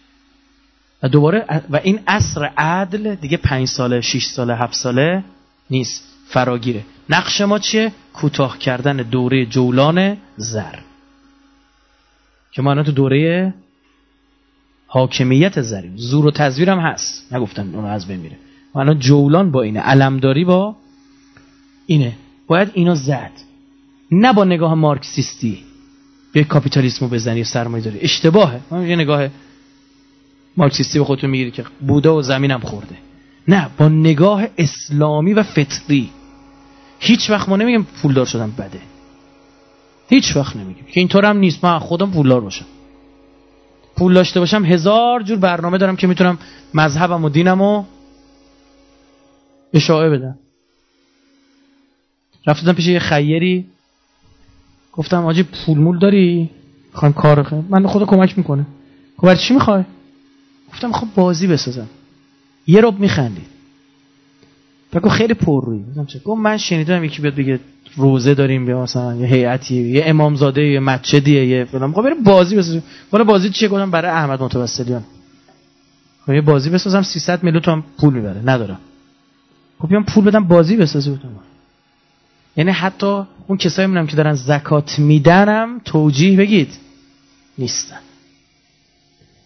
و دوباره و این عصر عدل دیگه پنج ساله شیش ساله هفت ساله نیست. فراگیره. نقش ما چیه؟ کوتاه کردن دوره جولان زر. که ما تو دوره حاکمیت زریم. زور و تزویر هم هست. نگفتن اونو از بین میره. ما جولان با اینه. علمداری با اینه. باید اینو زد. نه با نگاه مارکسیستی. به کاپیتالیسمو بزنی سرمایه داری. اشتباهه. یه نگاه مارکسیستی به خودتون می‌گیری که بودا و زمینم خورده. نه با نگاه اسلامی و فطری. هیچ وقت ما نمیگیم پولدار شدم بده. هیچ وقت نمیگیم. که اینطور هم نیست. من خودم پولدار باشم. پول داشته باشم هزار جور برنامه دارم که می‌تونم مذهبم و دینم و اشاعه بدم. رفتم پیش یه خیری. گفتم آجی پول مول داری؟ خواهیم کار خواهیم. من خدا کمک می‌کنه. خب چی می‌خوای؟ گفتم خب بازی بسازم. یه رب میخندید بگو خیلی پر روی. گفت من شنیدم یکی بیاد بگه روزه داریم یا مثلا یه هیئتی یه امامزاده یه مسجدیه یه فلان. خب بریم بازی بسازیم. حالا بازی چیه؟ گفتم برای احمد متوسلیان. خب یه بازی بسازم 300 میلیون تومن پول می‌بره. ندارم. خب بیام پول بدم بازی بسازی. یعنی حتی اون کسایی می‌بینم که دارن زکات میدنم توجیه بگید. نیستن.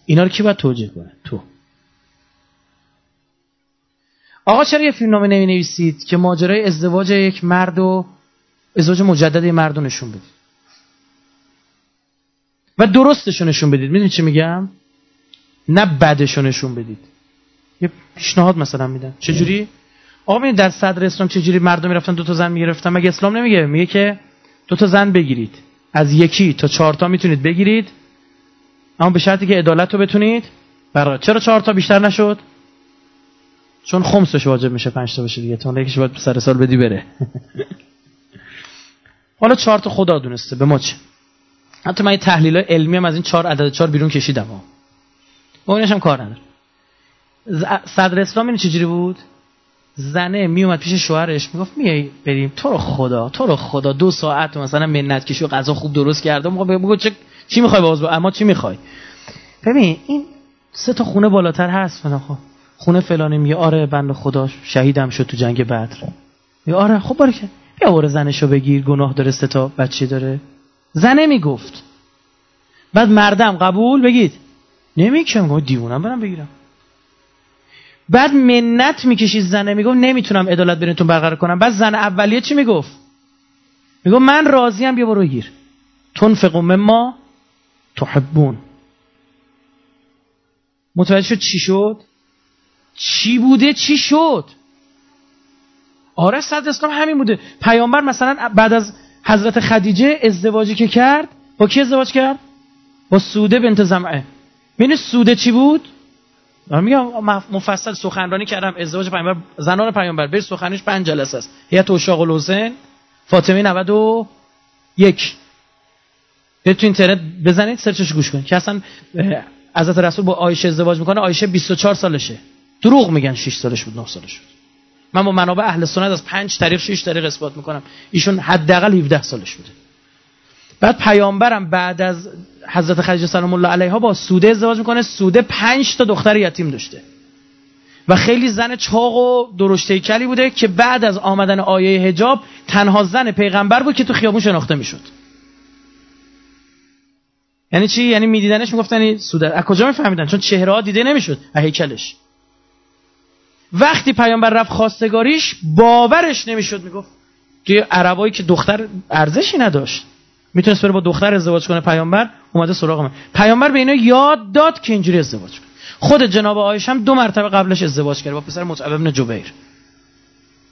اینا رو کی باید توجیه کنه؟ تو. آقا چرا یه فیلمنامه نمی نویسید که ماجرای ازدواج یک مرد و ازدواج مجدد مرد رو نشون بدید؟ و درستش نشون بدید. می‌دونی چی میگم؟ نه بدش نشون بدید. یه پیشنهاد مثلا میدن چجوری؟ آقا در صدر اسلام چجوری مردم می‌رفتن دو تا زن می‌گرفتن؟ مگه اسلام نمیگه؟ میگه که دو تا زن بگیرید. از یکی تا چهار تا می‌تونید بگیرید. اما به شرطی که عدالت رو بتونید برای چرا چهار تا بیشتر نشد؟ چون خمسش واجب میشه پنج تا بشه دیگه. تو یکیش باید سر سال بدی بره. حالا چهار تا خدا دونسته. به ما چه حتی من تحلیل علمی هم از این چهار عدد چهار بیرون کشیدم. ها با هم کار نداره صدر اسلام این چجوری بود؟ زنه میومد پیش شوهرش می‌گفت میای بریم. تو رو خدا تو رو خدا. دو ساعت مثلا منت کشی و غذا خوب درست کرده. بگو چه چی می‌خوای باز با اما چی می‌خوای؟ ببین این سه تا خونه بالاتر هست فلان. خب خونه فلانی میگه آره بند خدا شهیدم شد تو جنگ بدر. میگه آره خب باره که بیا آره زنشو بگیر گناه داره سه تا بچه داره. زنه می‌گفت. بعد مردم قبول؟ بگید. نمی‌کنم دیوونم برم بگیرم. بعد منت می‌کشید زنه می‌گفت نمی‌تونم عدالت بینتون برقرار کنم. بعد زن اولیه چی می‌گفت؟ می‌گفت من راضیم بیا برو گیر. تنفق مما تحبون. متوجه شد چی شد؟ چی بوده؟ چی شد؟ آره صد اسلام همین بوده. پیامبر مثلا بعد از حضرت خدیجه ازدواجی که کرد با کی ازدواج کرد؟ با سوده بنت زمعه. ببین سوده چی بود؟ میگم مفصل سخنرانی کردم ازدواج پیامبر زنان پیامبر. بر سخنش پنج جلسه است. هیئت اشاق الحسین فاطمه 91 به تو اینترنت بزنید سرچش گوش کنید. که اصلا حضرت رسول با آیشه ازدواج می‌کنه آیشه 24 سالشه. دروغ میگن 6 سالش بود 9 سالش بود. من با منابع اهل سنت از 5 طریق 6 طریق اثبات می‌کنم. ایشون حداقل 17 سالش بوده. بعد پیامبرم بعد از حضرت خدیجه سلام الله علیها با سوده ازدواج می‌کنه. سوده 5 تا دختر یتیم داشته. و خیلی زن چاق و درشته کلی بوده که بعد از آمدن آیه حجاب تنها زن پیغمبر بود که تو خیابون شناخته می‌شد. یعنی چی؟ یعنی میدیدنش می‌گفتن سوده. از کجا میفهمیدن؟ چون چهره دیده نمی‌شد هیکلش. وقتی پیامبر رفت خواستگاریش باورش نمی‌شد می‌گفت که عربایی که دختر ارزشی نداشت. می‌تونست بره با دختر ازدواج کنه پیامبر اومده سراغ من. پیامبر به اینا یاد داد که اینجوری ازدواج کنه. خود جناب آیش هم دو مرتبه قبلش ازدواج کرده با پسر مصعب ابن جبیر.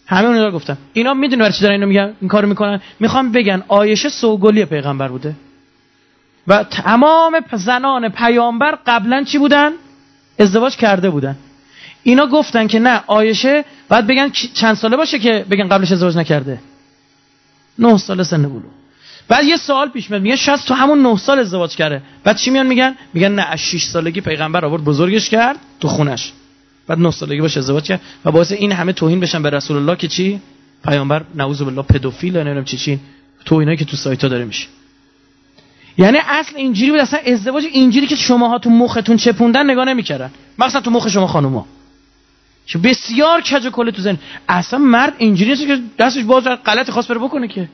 همه اونها گفتم اینا می‌دونن چی دارن اینو میگن این کارو می‌کنن. می‌خوام بگن آیشه سوگلی پیغمبر بوده. و تمام زنان پیامبر قبلا چی بودن؟ ازدواج کرده بودن. اینا گفتن که نه آیشه باید بگن چند ساله باشه که بگن قبلش ازدواج نکرده. نه سال سن بلو بعد یه سوال پیش میاد میگن شاید تو همون نه سال ازدواج کرده. بعد چی میان میگن؟ میگن نه از 6 سالگی پیغمبر آورد بزرگش کرد تو خونش. بعد نه سالگی باشه ازدواج کرد و باعث این همه توهین بشن به رسول الله که چی؟ پیامبر نعوذ بالله پدوفیل نمی‌دونم چی چی. توهینایی که تو سایت ها داره میشه. یعنی اصل اینجوری بود اصلا ازدواج اینجوری که شماها تو مختون چپوندن نگاه نمی‌کردن. مثلا تو مخ شما خانوما. بسیار کج کل تو زن اصلا مرد اینجوری که دستش باز غلط خواست بره بکنه که.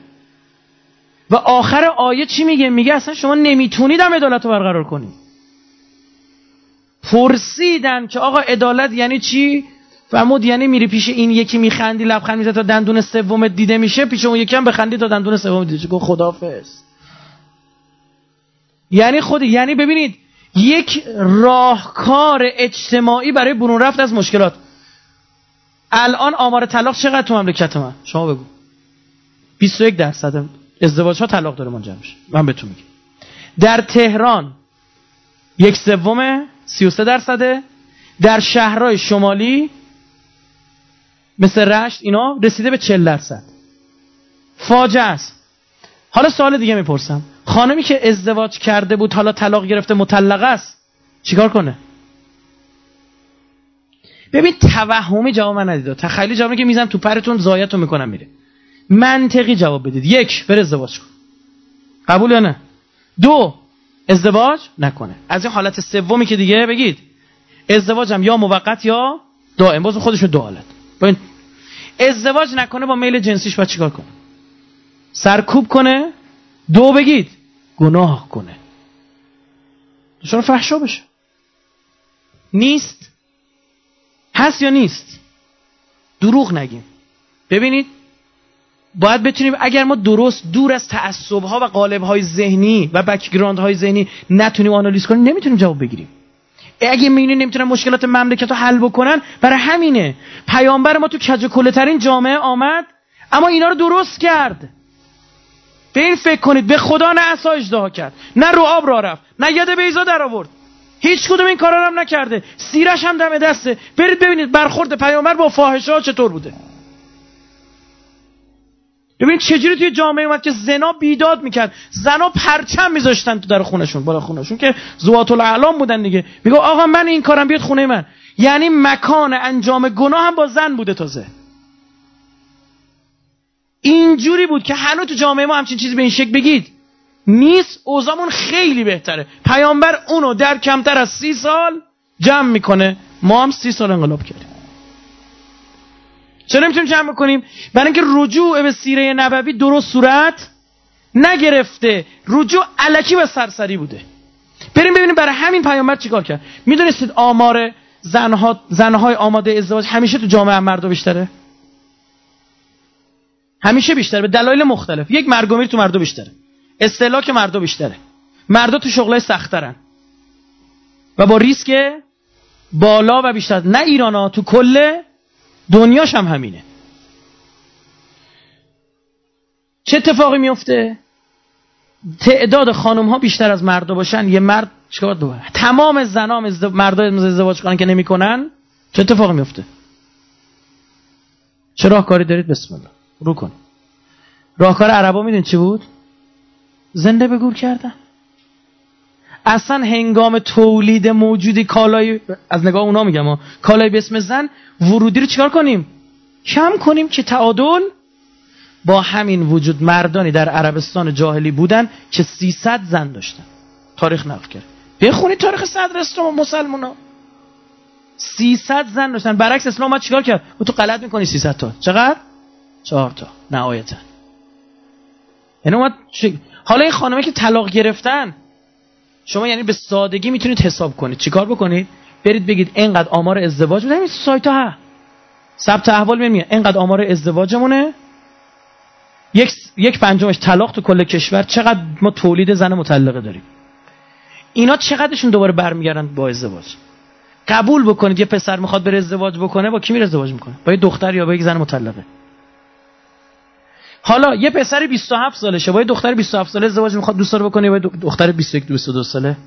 و آخر آیه چی میگه؟ میگه اصلا شما نمی‌تونید هم عدالت رو برقرار کنید پرسیدن که آقا عدالت یعنی چی؟ فرمود یعنی میری پیش این یکی میخندی لبخند می‌زنی تا دندون سوم دیده میشه پیش اون یکی هم بخندی تا دندون سوم دیده میشه. خدافظ یعنی خود یعنی ببینید یک راهکار اجتماعی برای برون رفت از مشکلات. الان آمار طلاق چقدر تو مملکت من؟ شما بگو. 21 درصد. ازدواج ها طلاق داره منجر میشه. من بهتون میگم. در تهران یک سوم 33 درصده. در شهرهای شمالی مثل رشت اینا رسیده به 40 درصد. فاجعه است. حالا سوال دیگه می‌پرسم. خانمی که ازدواج کرده بود حالا طلاق گرفته مطلقه است چیکار کنه؟ ببین توهمی جواب من ندید. تخیلی جوابی که می‌زنم تو پرتون زایتون می‌کنم میره. منطقی جواب بدید. یک بر ازدواج کن. قبول یا نه؟ دو ازدواج نکنه. از این حالت سومی که دیگه بگید. ازدواجم یا موقت یا دائم. باز خودشون دو حالت. با ازدواج نکنه با میل جنسیش باید چیکار کنه؟ سرکوب کنه. دو بگید گناه کنه. دچار فحشا بشه. نیست؟ هست یا نیست؟ دروغ نگیم ببینید باید بتونیم اگر ما درست دور از تعصب ها و قالب های ذهنی و background های ذهنی نتونیم آنالیز کنیم نمی‌تونیم جواب بگیریم. اگه مینی نمی‌تونن مشکلات مملکت رو حل بکنن برای همینه. پیامبر ما تو کج ترین جامعه آمد اما اینا رو درست کرد. به این فکر کنید به خدا نه عصا اجدها کرد نه رو آب را رفت نه ید بیزا در آورد. هیچ کدوم این کارا هم نکرده. سیرش هم دم دسته. برید ببینید برخورد پیامبر با فاحشه ها چطور بوده. ببینید چجوری توی جامعه اومد که زنا بیداد می‌کرد. زنا پرچم میذاشتن تو در خونشون. بالا خونشون که زوات الاعلام بودن دیگه. میگه آقا من این کارم بیاد خونه من. یعنی مکان انجام گناه هم با زن بوده تازه. اینجوری بود که هنوز تو جامعه ما همچین چیزی به این شکل بگید. نیست اوزامون خیلی بهتره. پیامبر اونو در کمتر از سی سال جمع می‌کنه. ما هم سی سال انقلاب کردیم. چرا نمی‌تونیم جمع کنیم برای اینکه رجوع به سیره نبوی درست صورت نگرفته. رجوع علکی و سرسری بوده. بریم ببینیم برای همین پیامبر چیکار کرد؟ می‌دونستید آمار زنها زنهای آماده ازدواج همیشه تو جامعه مردا بیشتره؟ همیشه بیشتره. به دلایل مختلف. یک مرگومیر تو مردا بیشتره. استهلاک مردا بیشتره. مردا تو شغلای سخترن و با ریسک بالا و بیشتر. نه ایران تو کل دنیاش هم همینه. چه اتفاقی میفته؟ تعداد خانم ها بیشتر از مردا باشن. یه مرد چیکار دو تمام زنا ازدو... مردا ازدواج کنن که نمی‌کنن؟ چه اتفاقی میفته؟ چه راهکاری دارید؟ بسم الله. رو کن. راهکار عربا میدین چی بود؟ زنده به گور کردن. اصلا هنگام تولید موجودی کالای از نگاه اونا میگم ها. کالای به اسم زن ورودی رو چیکار کنیم؟ کم کنیم که تعادل؟ با همین وجود مردانی در عربستان جاهلی بودن که 300 زن داشتن. تاریخ نقل کرد. بخونید تاریخ صدر اسلام و مسلمان ها 300 زن داشتن. برعکس اسلام اومد چیکار کرد؟ و تو غلط می‌کنی 300 تا. چقدر؟ چهار تا. نهایتا. یعنی اومد حالا این خانمه که طلاق گرفتن شما یعنی به سادگی می‌تونید حساب کنید. چیکار بکنید؟ برید بگید اینقدر آمار ازدواج بود. همین سایت ها. ثبت احوال میاد اینقدر آمار ازدواجمونه. یک یک پنجمش طلاق تو کل کشور. چقدر ما تولید زن مطلقه داریم. اینا چقدرشون دوباره برمیگردن با ازدواج؟ قبول بکنید. یه پسر می‌خواد بره ازدواج بکنه با کی میره ازدواج می‌کنه؟ با یه دختر یا با یک زن مطلقه حالا یه پسر 27 سالشه با یه دختر 27 ساله ازدواج می‌خواد دوست داره بکنه با دختر 21 22 ساله.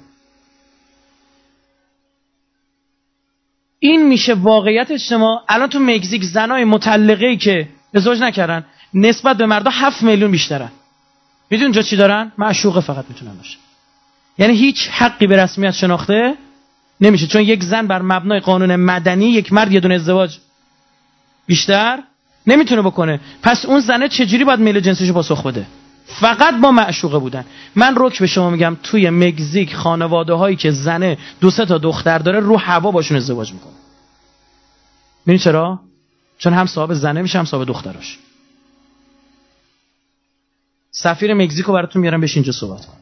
این میشه واقعیت اجتماع الان تو مکزیک زنای مطلقه ای که ازدواج نکردن نسبت به مردا 7 میلیون بیشترن. میدون اونجا چی دارن؟ معشوقه فقط می‌تونن باشه. یعنی هیچ حقی به رسمیت شناخته نمیشه. چون یک زن بر مبنای قانون مدنی یک مرد یه دونه ازدواج بیشتر نمی‌تونه بکنه. پس اون زنه چجوری باید میل جنسیشو پاسخ بده؟ فقط با معشوقه بودن. من رک به شما میگم توی مگزیک خانواده هایی که زنه دو سه تا دختر داره رو هوا باشون ازدواج می‌کنه. ببین چرا؟ چون هم صاحب زنه میشه هم صاحب دختراش. سفیر مکزیکو براتون میارم بشین اینجا صحبت کن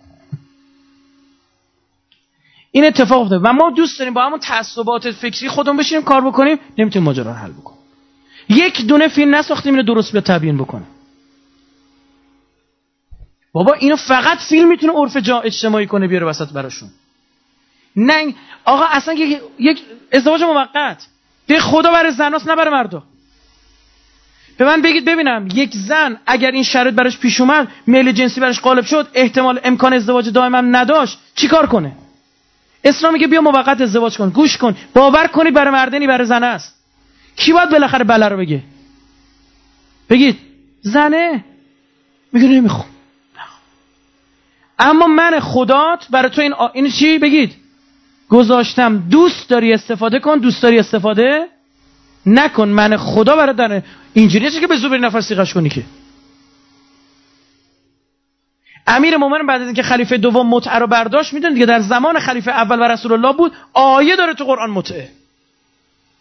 این اتفاق افتاده. و ما دوست داریم با همون تعصبات فکری خودمون بشینیم کار بکنیم نمی‌تونیم ماجرا رو حل بکنیم. یک دونه فیلم نساختیم اینو درست به تبیین بکنه. بابا اینو فقط فیلم می‌تونه عرف جا اجتماعی کنه بیاره وسط براشون. نه آقا اصلا یک ازدواج موقت. به خدا برای زناست نه برای مردا. به من بگید ببینم یک زن اگر این شرط براش پیش اومد میل جنسی براش غالب شد احتمال امکان ازدواج دائم هم نداشت چیکار کنه؟ اسلام میگه بیا موقت ازدواج کن گوش کن باور کنی برای مردنی برای زن است کی باید بالاخره بله رو بگه؟ بگید. زنه. میگه نمی‌خوام. اما من خدات برای تو این, آ... این چی؟ بگید. گذاشتم. دوست داری استفاده کن. دوست داری استفاده نکن. من خدا برای داره اینجوری که به زور نفر سیغش کنی که. امیر مومن بعد از اینکه خلیفه دوم متعه رو برداشت میدون دیگه در زمان خلیفه اول و رسول الله بود آیه داره تو قرآن متعه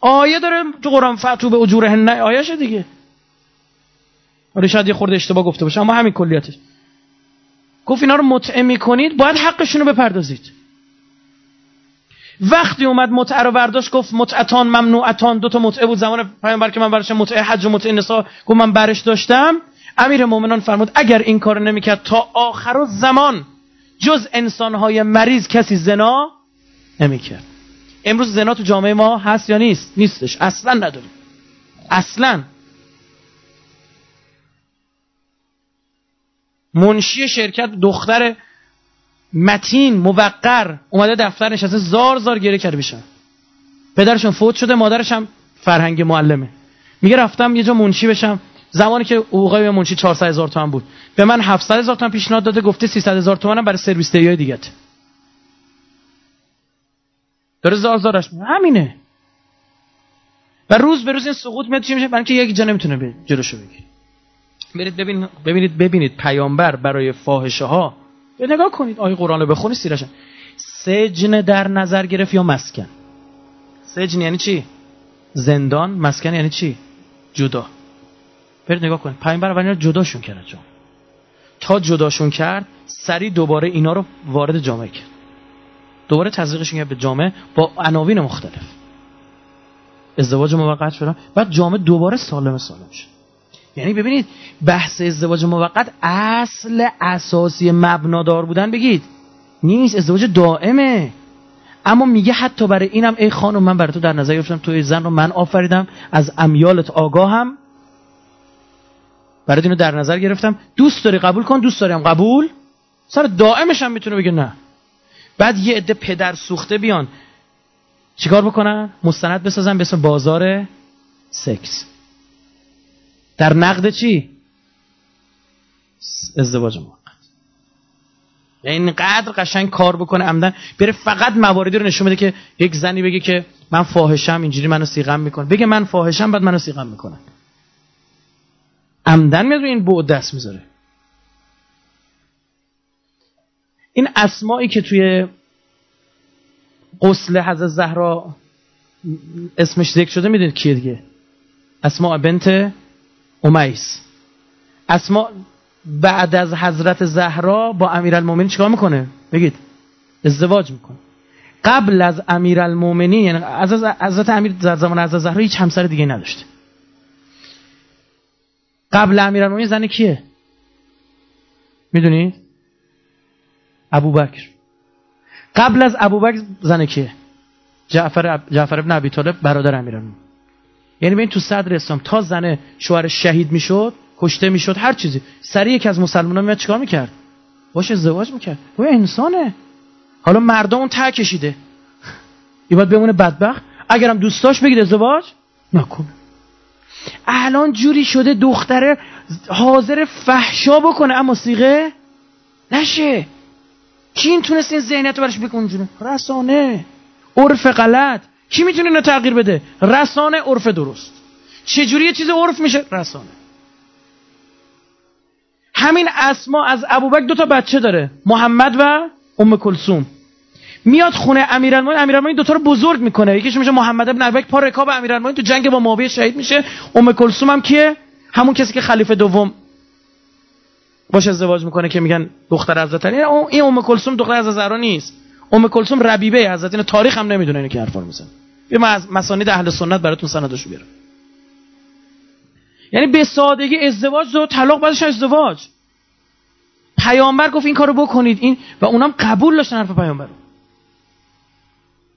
آیه داره تو قرآن فتو به اجورهن آیه دیگه. آره شاید یه خورده اشتباه گفته باشه اما همین کلیتش. گفت اینا رو متعه می‌کنید باید حقشون رو بپردازید. وقتی اومد متعه رو برداشت گفت متعتان ممنوعتان. دو تا متعه بود زمان پیامبر که من برش متعه حج و متعه نسا گفت من برش داشتم. امیر مؤمنان فرمود اگر این کار نمی‌کرد تا آخر زمان جز انسانهای مریض کسی زنا نمی‌کرد. امروز زنا تو جامعه ما هست یا نیست؟ نیستش. اصلا نداریم. اصلا. منشی شرکت دختر متین موقر اومده دفتر نشسته زار زار گره کرده بشن پدرشون فوت شده مادرش هم فرهنگ معلمه. میگه رفتم یه جا منشی بشم. زمانی که حقوقای منشی 400 هزار تومن بود. به من 700 هزار تومن پیشنهاد داده گفته 300 هزار تومنم برای سرویس دیگه داره زار زارش همینه. و روز به روز این سقوط میاد چی میشه؟ برای اینکه یک جا نمی‌تونه جلوشو بگیره. برید ببین ببینید ببینید پیامبر برای فاحشه ها به نگاه کنید. آیه قرآن رو بخونید سیرش. سجن در نظر گرفت یا مسکن؟ سجن یعنی چی؟ زندان مسکن یعنی چی؟ جدا. برید نگاه کنید. پیامبر اول جداشون کرد جان تا جداشون کرد سری دوباره اینا رو وارد جامعه کرد. دوباره تزریقشون کرد به جامعه با عناوین مختلف. ازدواج موقت شدن بعد جامعه دوباره سالم سالم شد یعنی ببینید بحث ازدواج موقت اصل اساسی مبنادار بودن بگید. نیست ازدواج دائمه. اما میگه حتی برای اینم ای خانم من برای تو در نظر گرفتم توی زن رو من آفریدم از امیالت آگاهم. برای اینو در نظر گرفتم. دوست داری قبول کن دوست داریم قبول. سر دائمش هم می‌تونه بگه نه. بعد یه عده پدر سوخته بیان. چیکار بکنن؟ مستند بسازن به اسم بازار سکس. در نقد چی؟ ازدواج موقت. اینقدر قشنگ کار بکنه عمدن بره فقط مواردی رو نشون بده که یک زنی بگه که من فاحشم اینجوری منو سیغم می‌کنه. بگه من فاحشم بعد منو سیغم می‌کنه. عمدن میاد این بعد دست می‌ذاره. این اسمایی که توی قسل حضرت زهرا اسمش ذکر شده می‌دونید کیه دیگه؟ اسماء بنت امیس. اسماء بعد از حضرت زهرا با امیرالمومنین چیکار می‌کنه؟ بگید. ازدواج می‌کنه. قبل از امیرالمومنین یعنی از حضرت امیر در زمان حضرت زهرا هیچ همسر دیگه نداشته. قبل امیرالمومنین زن کیه؟ می‌دونید؟ ابوبکر. قبل از ابوبکر زن کیه؟ جعفر جعفر ابن ابی طالب برادر امیرالمومنین یعنی ببین تو صدر اسلام تا زن شوهر شهید می‌شد کشته می‌شد هر چیزی. سری یکی از مسلمانان میاد چیکار می‌کرد؟ باش ازدواج می‌کرد. او انسانه. حالا مردم اون ته کشیده. این باید بمونه بدبخت. اگرم دوستاش بگید ازدواج؟ نکنه الان جوری شده دختره حاضر فحشا بکنه اما سیغه نشه. کی این تونست این ذهنیت رو برش بکنجونه رسانه. عرف غلط. کی می‌تونه اینو تغییر بده؟ رسانه عرف درست. چجوری یه چیز عرف میشه؟ رسانه. همین اسما از ابوبکر دو تا بچه داره محمد و ام کلثوم. میاد خونه امیرالمومنین امیرالمومنین دو تا رو بزرگ می‌کنه. یکیش میشه محمد ابن ابوبکر پا رکاب امیرالمومنین تو جنگ با معاویه شهید میشه. ام کلثوم هم کیه؟ همون کسی که خلیفه دوم باش ازدواج می‌کنه که میگن دختر حضرت علی. این ام کلثوم دختر حضرت زهرا نیست. ام کلثوم ربیبه حضرت این تاریخ هم نمی‌دونه اینو که حرفا می‌زنه. بیا من از مسانید اهل سنت براتون سنداشو بیارم. یعنی به سادگی ازدواج دو طلاق بعدش ازدواج. پیامبر گفت این کارو بکنید. این و اونم قبول داشتن حرف پیامبر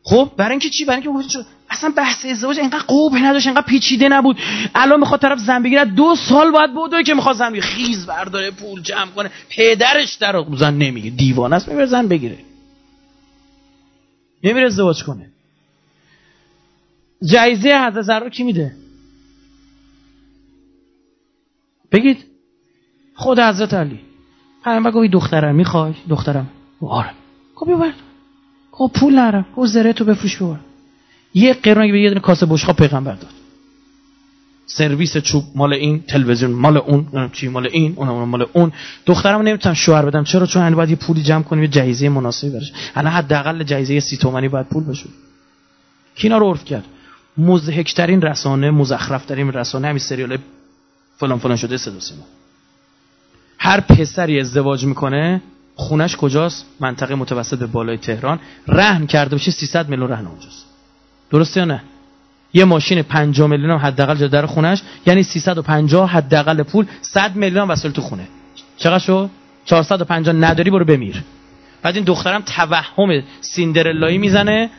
خب برای اینکه چی؟ برای اینکه اصلا بحث ازدواج اینقدر قوب نداشت اینقدر پیچیده نبود. الان می‌خواد طرف زن بگیره دو سال باید بوده که می‌خواد زن بگیره. خیز برداره پول جمع کنه. پدرش در زن نمیگه دیوانه است می‌بره زن بگیره. نمیره ازدواج کنه. جایزه حضرت زهرا کی میده؟ بگید. خود حضرت علی. پیامبر گفت دخترم می‌خوای؟ دخترم. آره. خب ببر خب پول نرم خب زره تو بفروش ببر یه قرون یه دونه کاسه بشقاب پیغمبر داد. سرویس چوب مال این تلویزیون مال اون چی مال این اون مال اون. دخترم نمی‌تونم شوهر بدم. چرا؟ چون الان باید یه پولی جمع کنیم یه جایزه مناسبی برش الان حداقل جایزه سی تومانی باید پول بشه کینا رو عرف کرد. مزهکترین رسانه مزخرفترین رسانه همین سریال فلان فلان شده صدا سیما. هر پسری ازدواج می‌کنه خونش کجاست؟ منطقه متوسط به بالای تهران. رهن کرده باشه 300 میلیون رهن اونجاست. درسته یا نه؟ یه ماشین 50 میلیون حداقل جا در خونش یعنی 350 حداقل پول 100 میلیون وسایل تو خونه. چقدر شد؟ 450 نداری برو بمیر. بعد این دخترم توهم سیندرلایی می‌زنه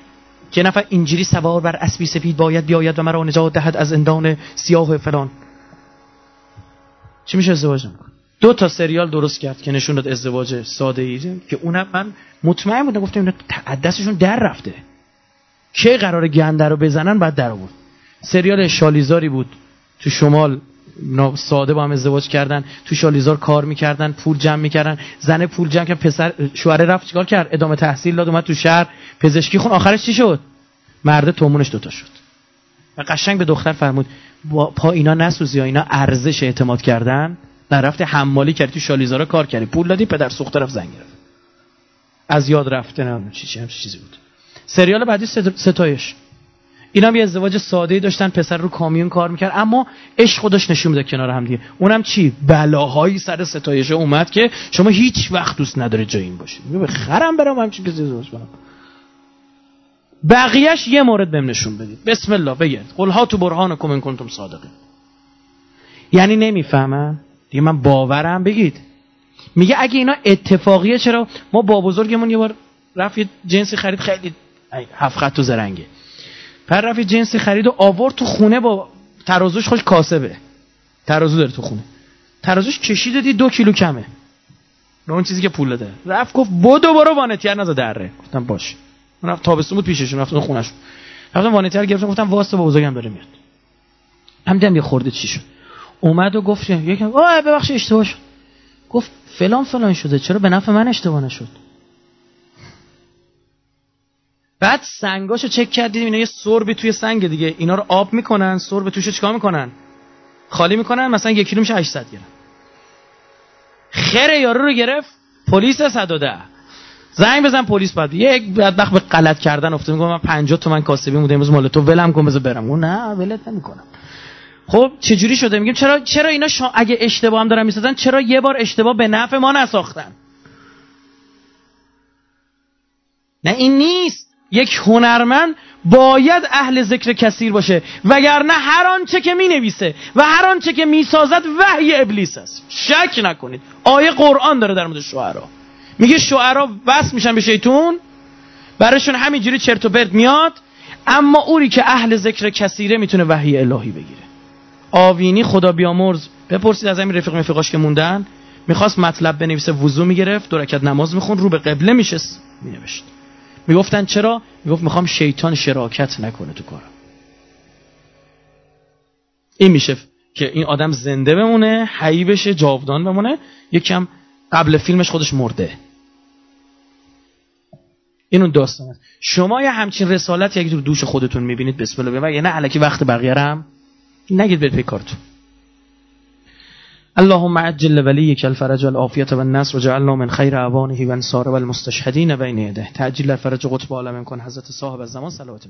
که نفر اینجوری سوار بر اسبی سفید باید بیاید و مرا نجات دهد از اندان سیاه فلان. چی میشه ازدواج دو تا سریال درست کرد که نشون داد ازدواج ساده ای که اونم من مطمئن بودم گفتم اینا دستشون در رفته. که قرار گنده رو بزنن بعد در آورد. سریال شالیزاری بود. تو شمال ساده با هم ازدواج کردن. تو شالیزار کار می‌کردن پول جمع می‌کردن. زن پول جمع که پسر شوهر رفت چیکار کرد؟ ادامه تحصیل داد اومد تو شهر پزشکی خون. آخرش چی شد؟ مرد تومونش دوتا شد. و قشنگ به دختر فرمود با پا اینا نسوزی اینا ارزش اعتماد کردن. رفته حمالی کردی تو شالیزارا کار کردی. پول دادی پدر سوخته رفت زنگ گرفت. از یاد رفته نه چی چی چیزی بود. سریال بعدی ستایش. اینا هم یه ازدواج ساده داشتن پسر رو کامیون کار می‌کرد اما عشق خودش نشون میده کنار هم دیگه. اونم چی؟ بلاهایی سر ستایش اومد که شما هیچ وقت دوست نداره جای این باشید. به خرم برام همچین کسی ازدواج کنم. بقیهش یه مورد بهم نشون بدید. بسم الله بگید. قل ها تو برهانکم ان کنتم صادقین. یعنی نمی‌فهمن؟ دیگه من باورم بگید. میگه اگه اینا اتفاقیه چرا ما با بزرگمون یه بار رفت جنسی خرید خیلی هفت خط و زرنگه. پر رفت جنسی خرید و آورد تو خونه با ترازوش خوش کاسبه. ترازو داره تو خونه. ترازوش کشید دید دو کیلو کمه. به اون چیزی که پول داره رفت گفت بدو برو وانتیر نزا دره. گفتم باش. من رفت تابستون بود پیششون رفتم خونهشون. رفتم وانتیر گرفتم گفتم واسه با بزرگم داره میاد. هم یه خورده چی شد. اومد و گفت یکم آه ببخش اشتباه شد. گفت فلان فلان شده. چرا؟ به نفع من اشتباه نشد. بعد سنگاشو چک کردیم اینا یه سربی توی سنگ دیگه. اینا رو آب می‌کنن سرب توش چیکار می‌کنن؟ خالی می‌کنن مثلا یک کیلو میشه 800 گرم. خیر یارو رو گرفت پلیس 110 زنگ بزن پلیس بعد. یک بدبخت به غلط کردن افتاد میگم من 50 تومن کاسبی بوده امروز مال تو. ولم کن بذار برم. اون نه ولت نمی‌کنم. خب چه جوری شده؟ میگم چرا چرا اینا شا... اگه اشتباه هم دارن می‌سازن چرا یه بار اشتباه به نفع ما نساختن؟ نه این نیست. یک هنرمند باید اهل ذکر کثیر باشه وگرنه هر آنچه که می نویسه و هر آنچه که می سازد وحی ابلیس است. شک نکنید. آیه قرآن داره در مورد شعرا. میگه شعرا بس میشن به شیطون براشون همینجوری چرت و پرت میاد اما اوری که اهل ذکر کثیره می‌تونه وحی الهی بگیره. آوینی خدا بیامرز. بپرسید از همین رفیق مفیقاش که موندن. می‌خواست مطلب بنویسه وضو می‌گرفت دو رکعت نماز میخون رو به قبله میشست مینوشت. می‌گفتن چرا؟ می‌گفت می‌خوام شیطان شراکت نکنه تو کارم. این میشه که این آدم زنده بمونه حی بشه جاودان بمونه یکم قبل فیلمش خودش مرده. این اون داستان است. شما یه همچین رسالت یک دوش خودتون می‌بینید بسم الله یه نه علکی وقت بقیه نگید پیکارتون اللهم عجل وليك الفرج والعافية والنصر وجعلنا من خير اعوانه و انصار و المستشهدین بین يده تعجل الفرج قطب عالم کن. حضرت صاحب الزمان صلوات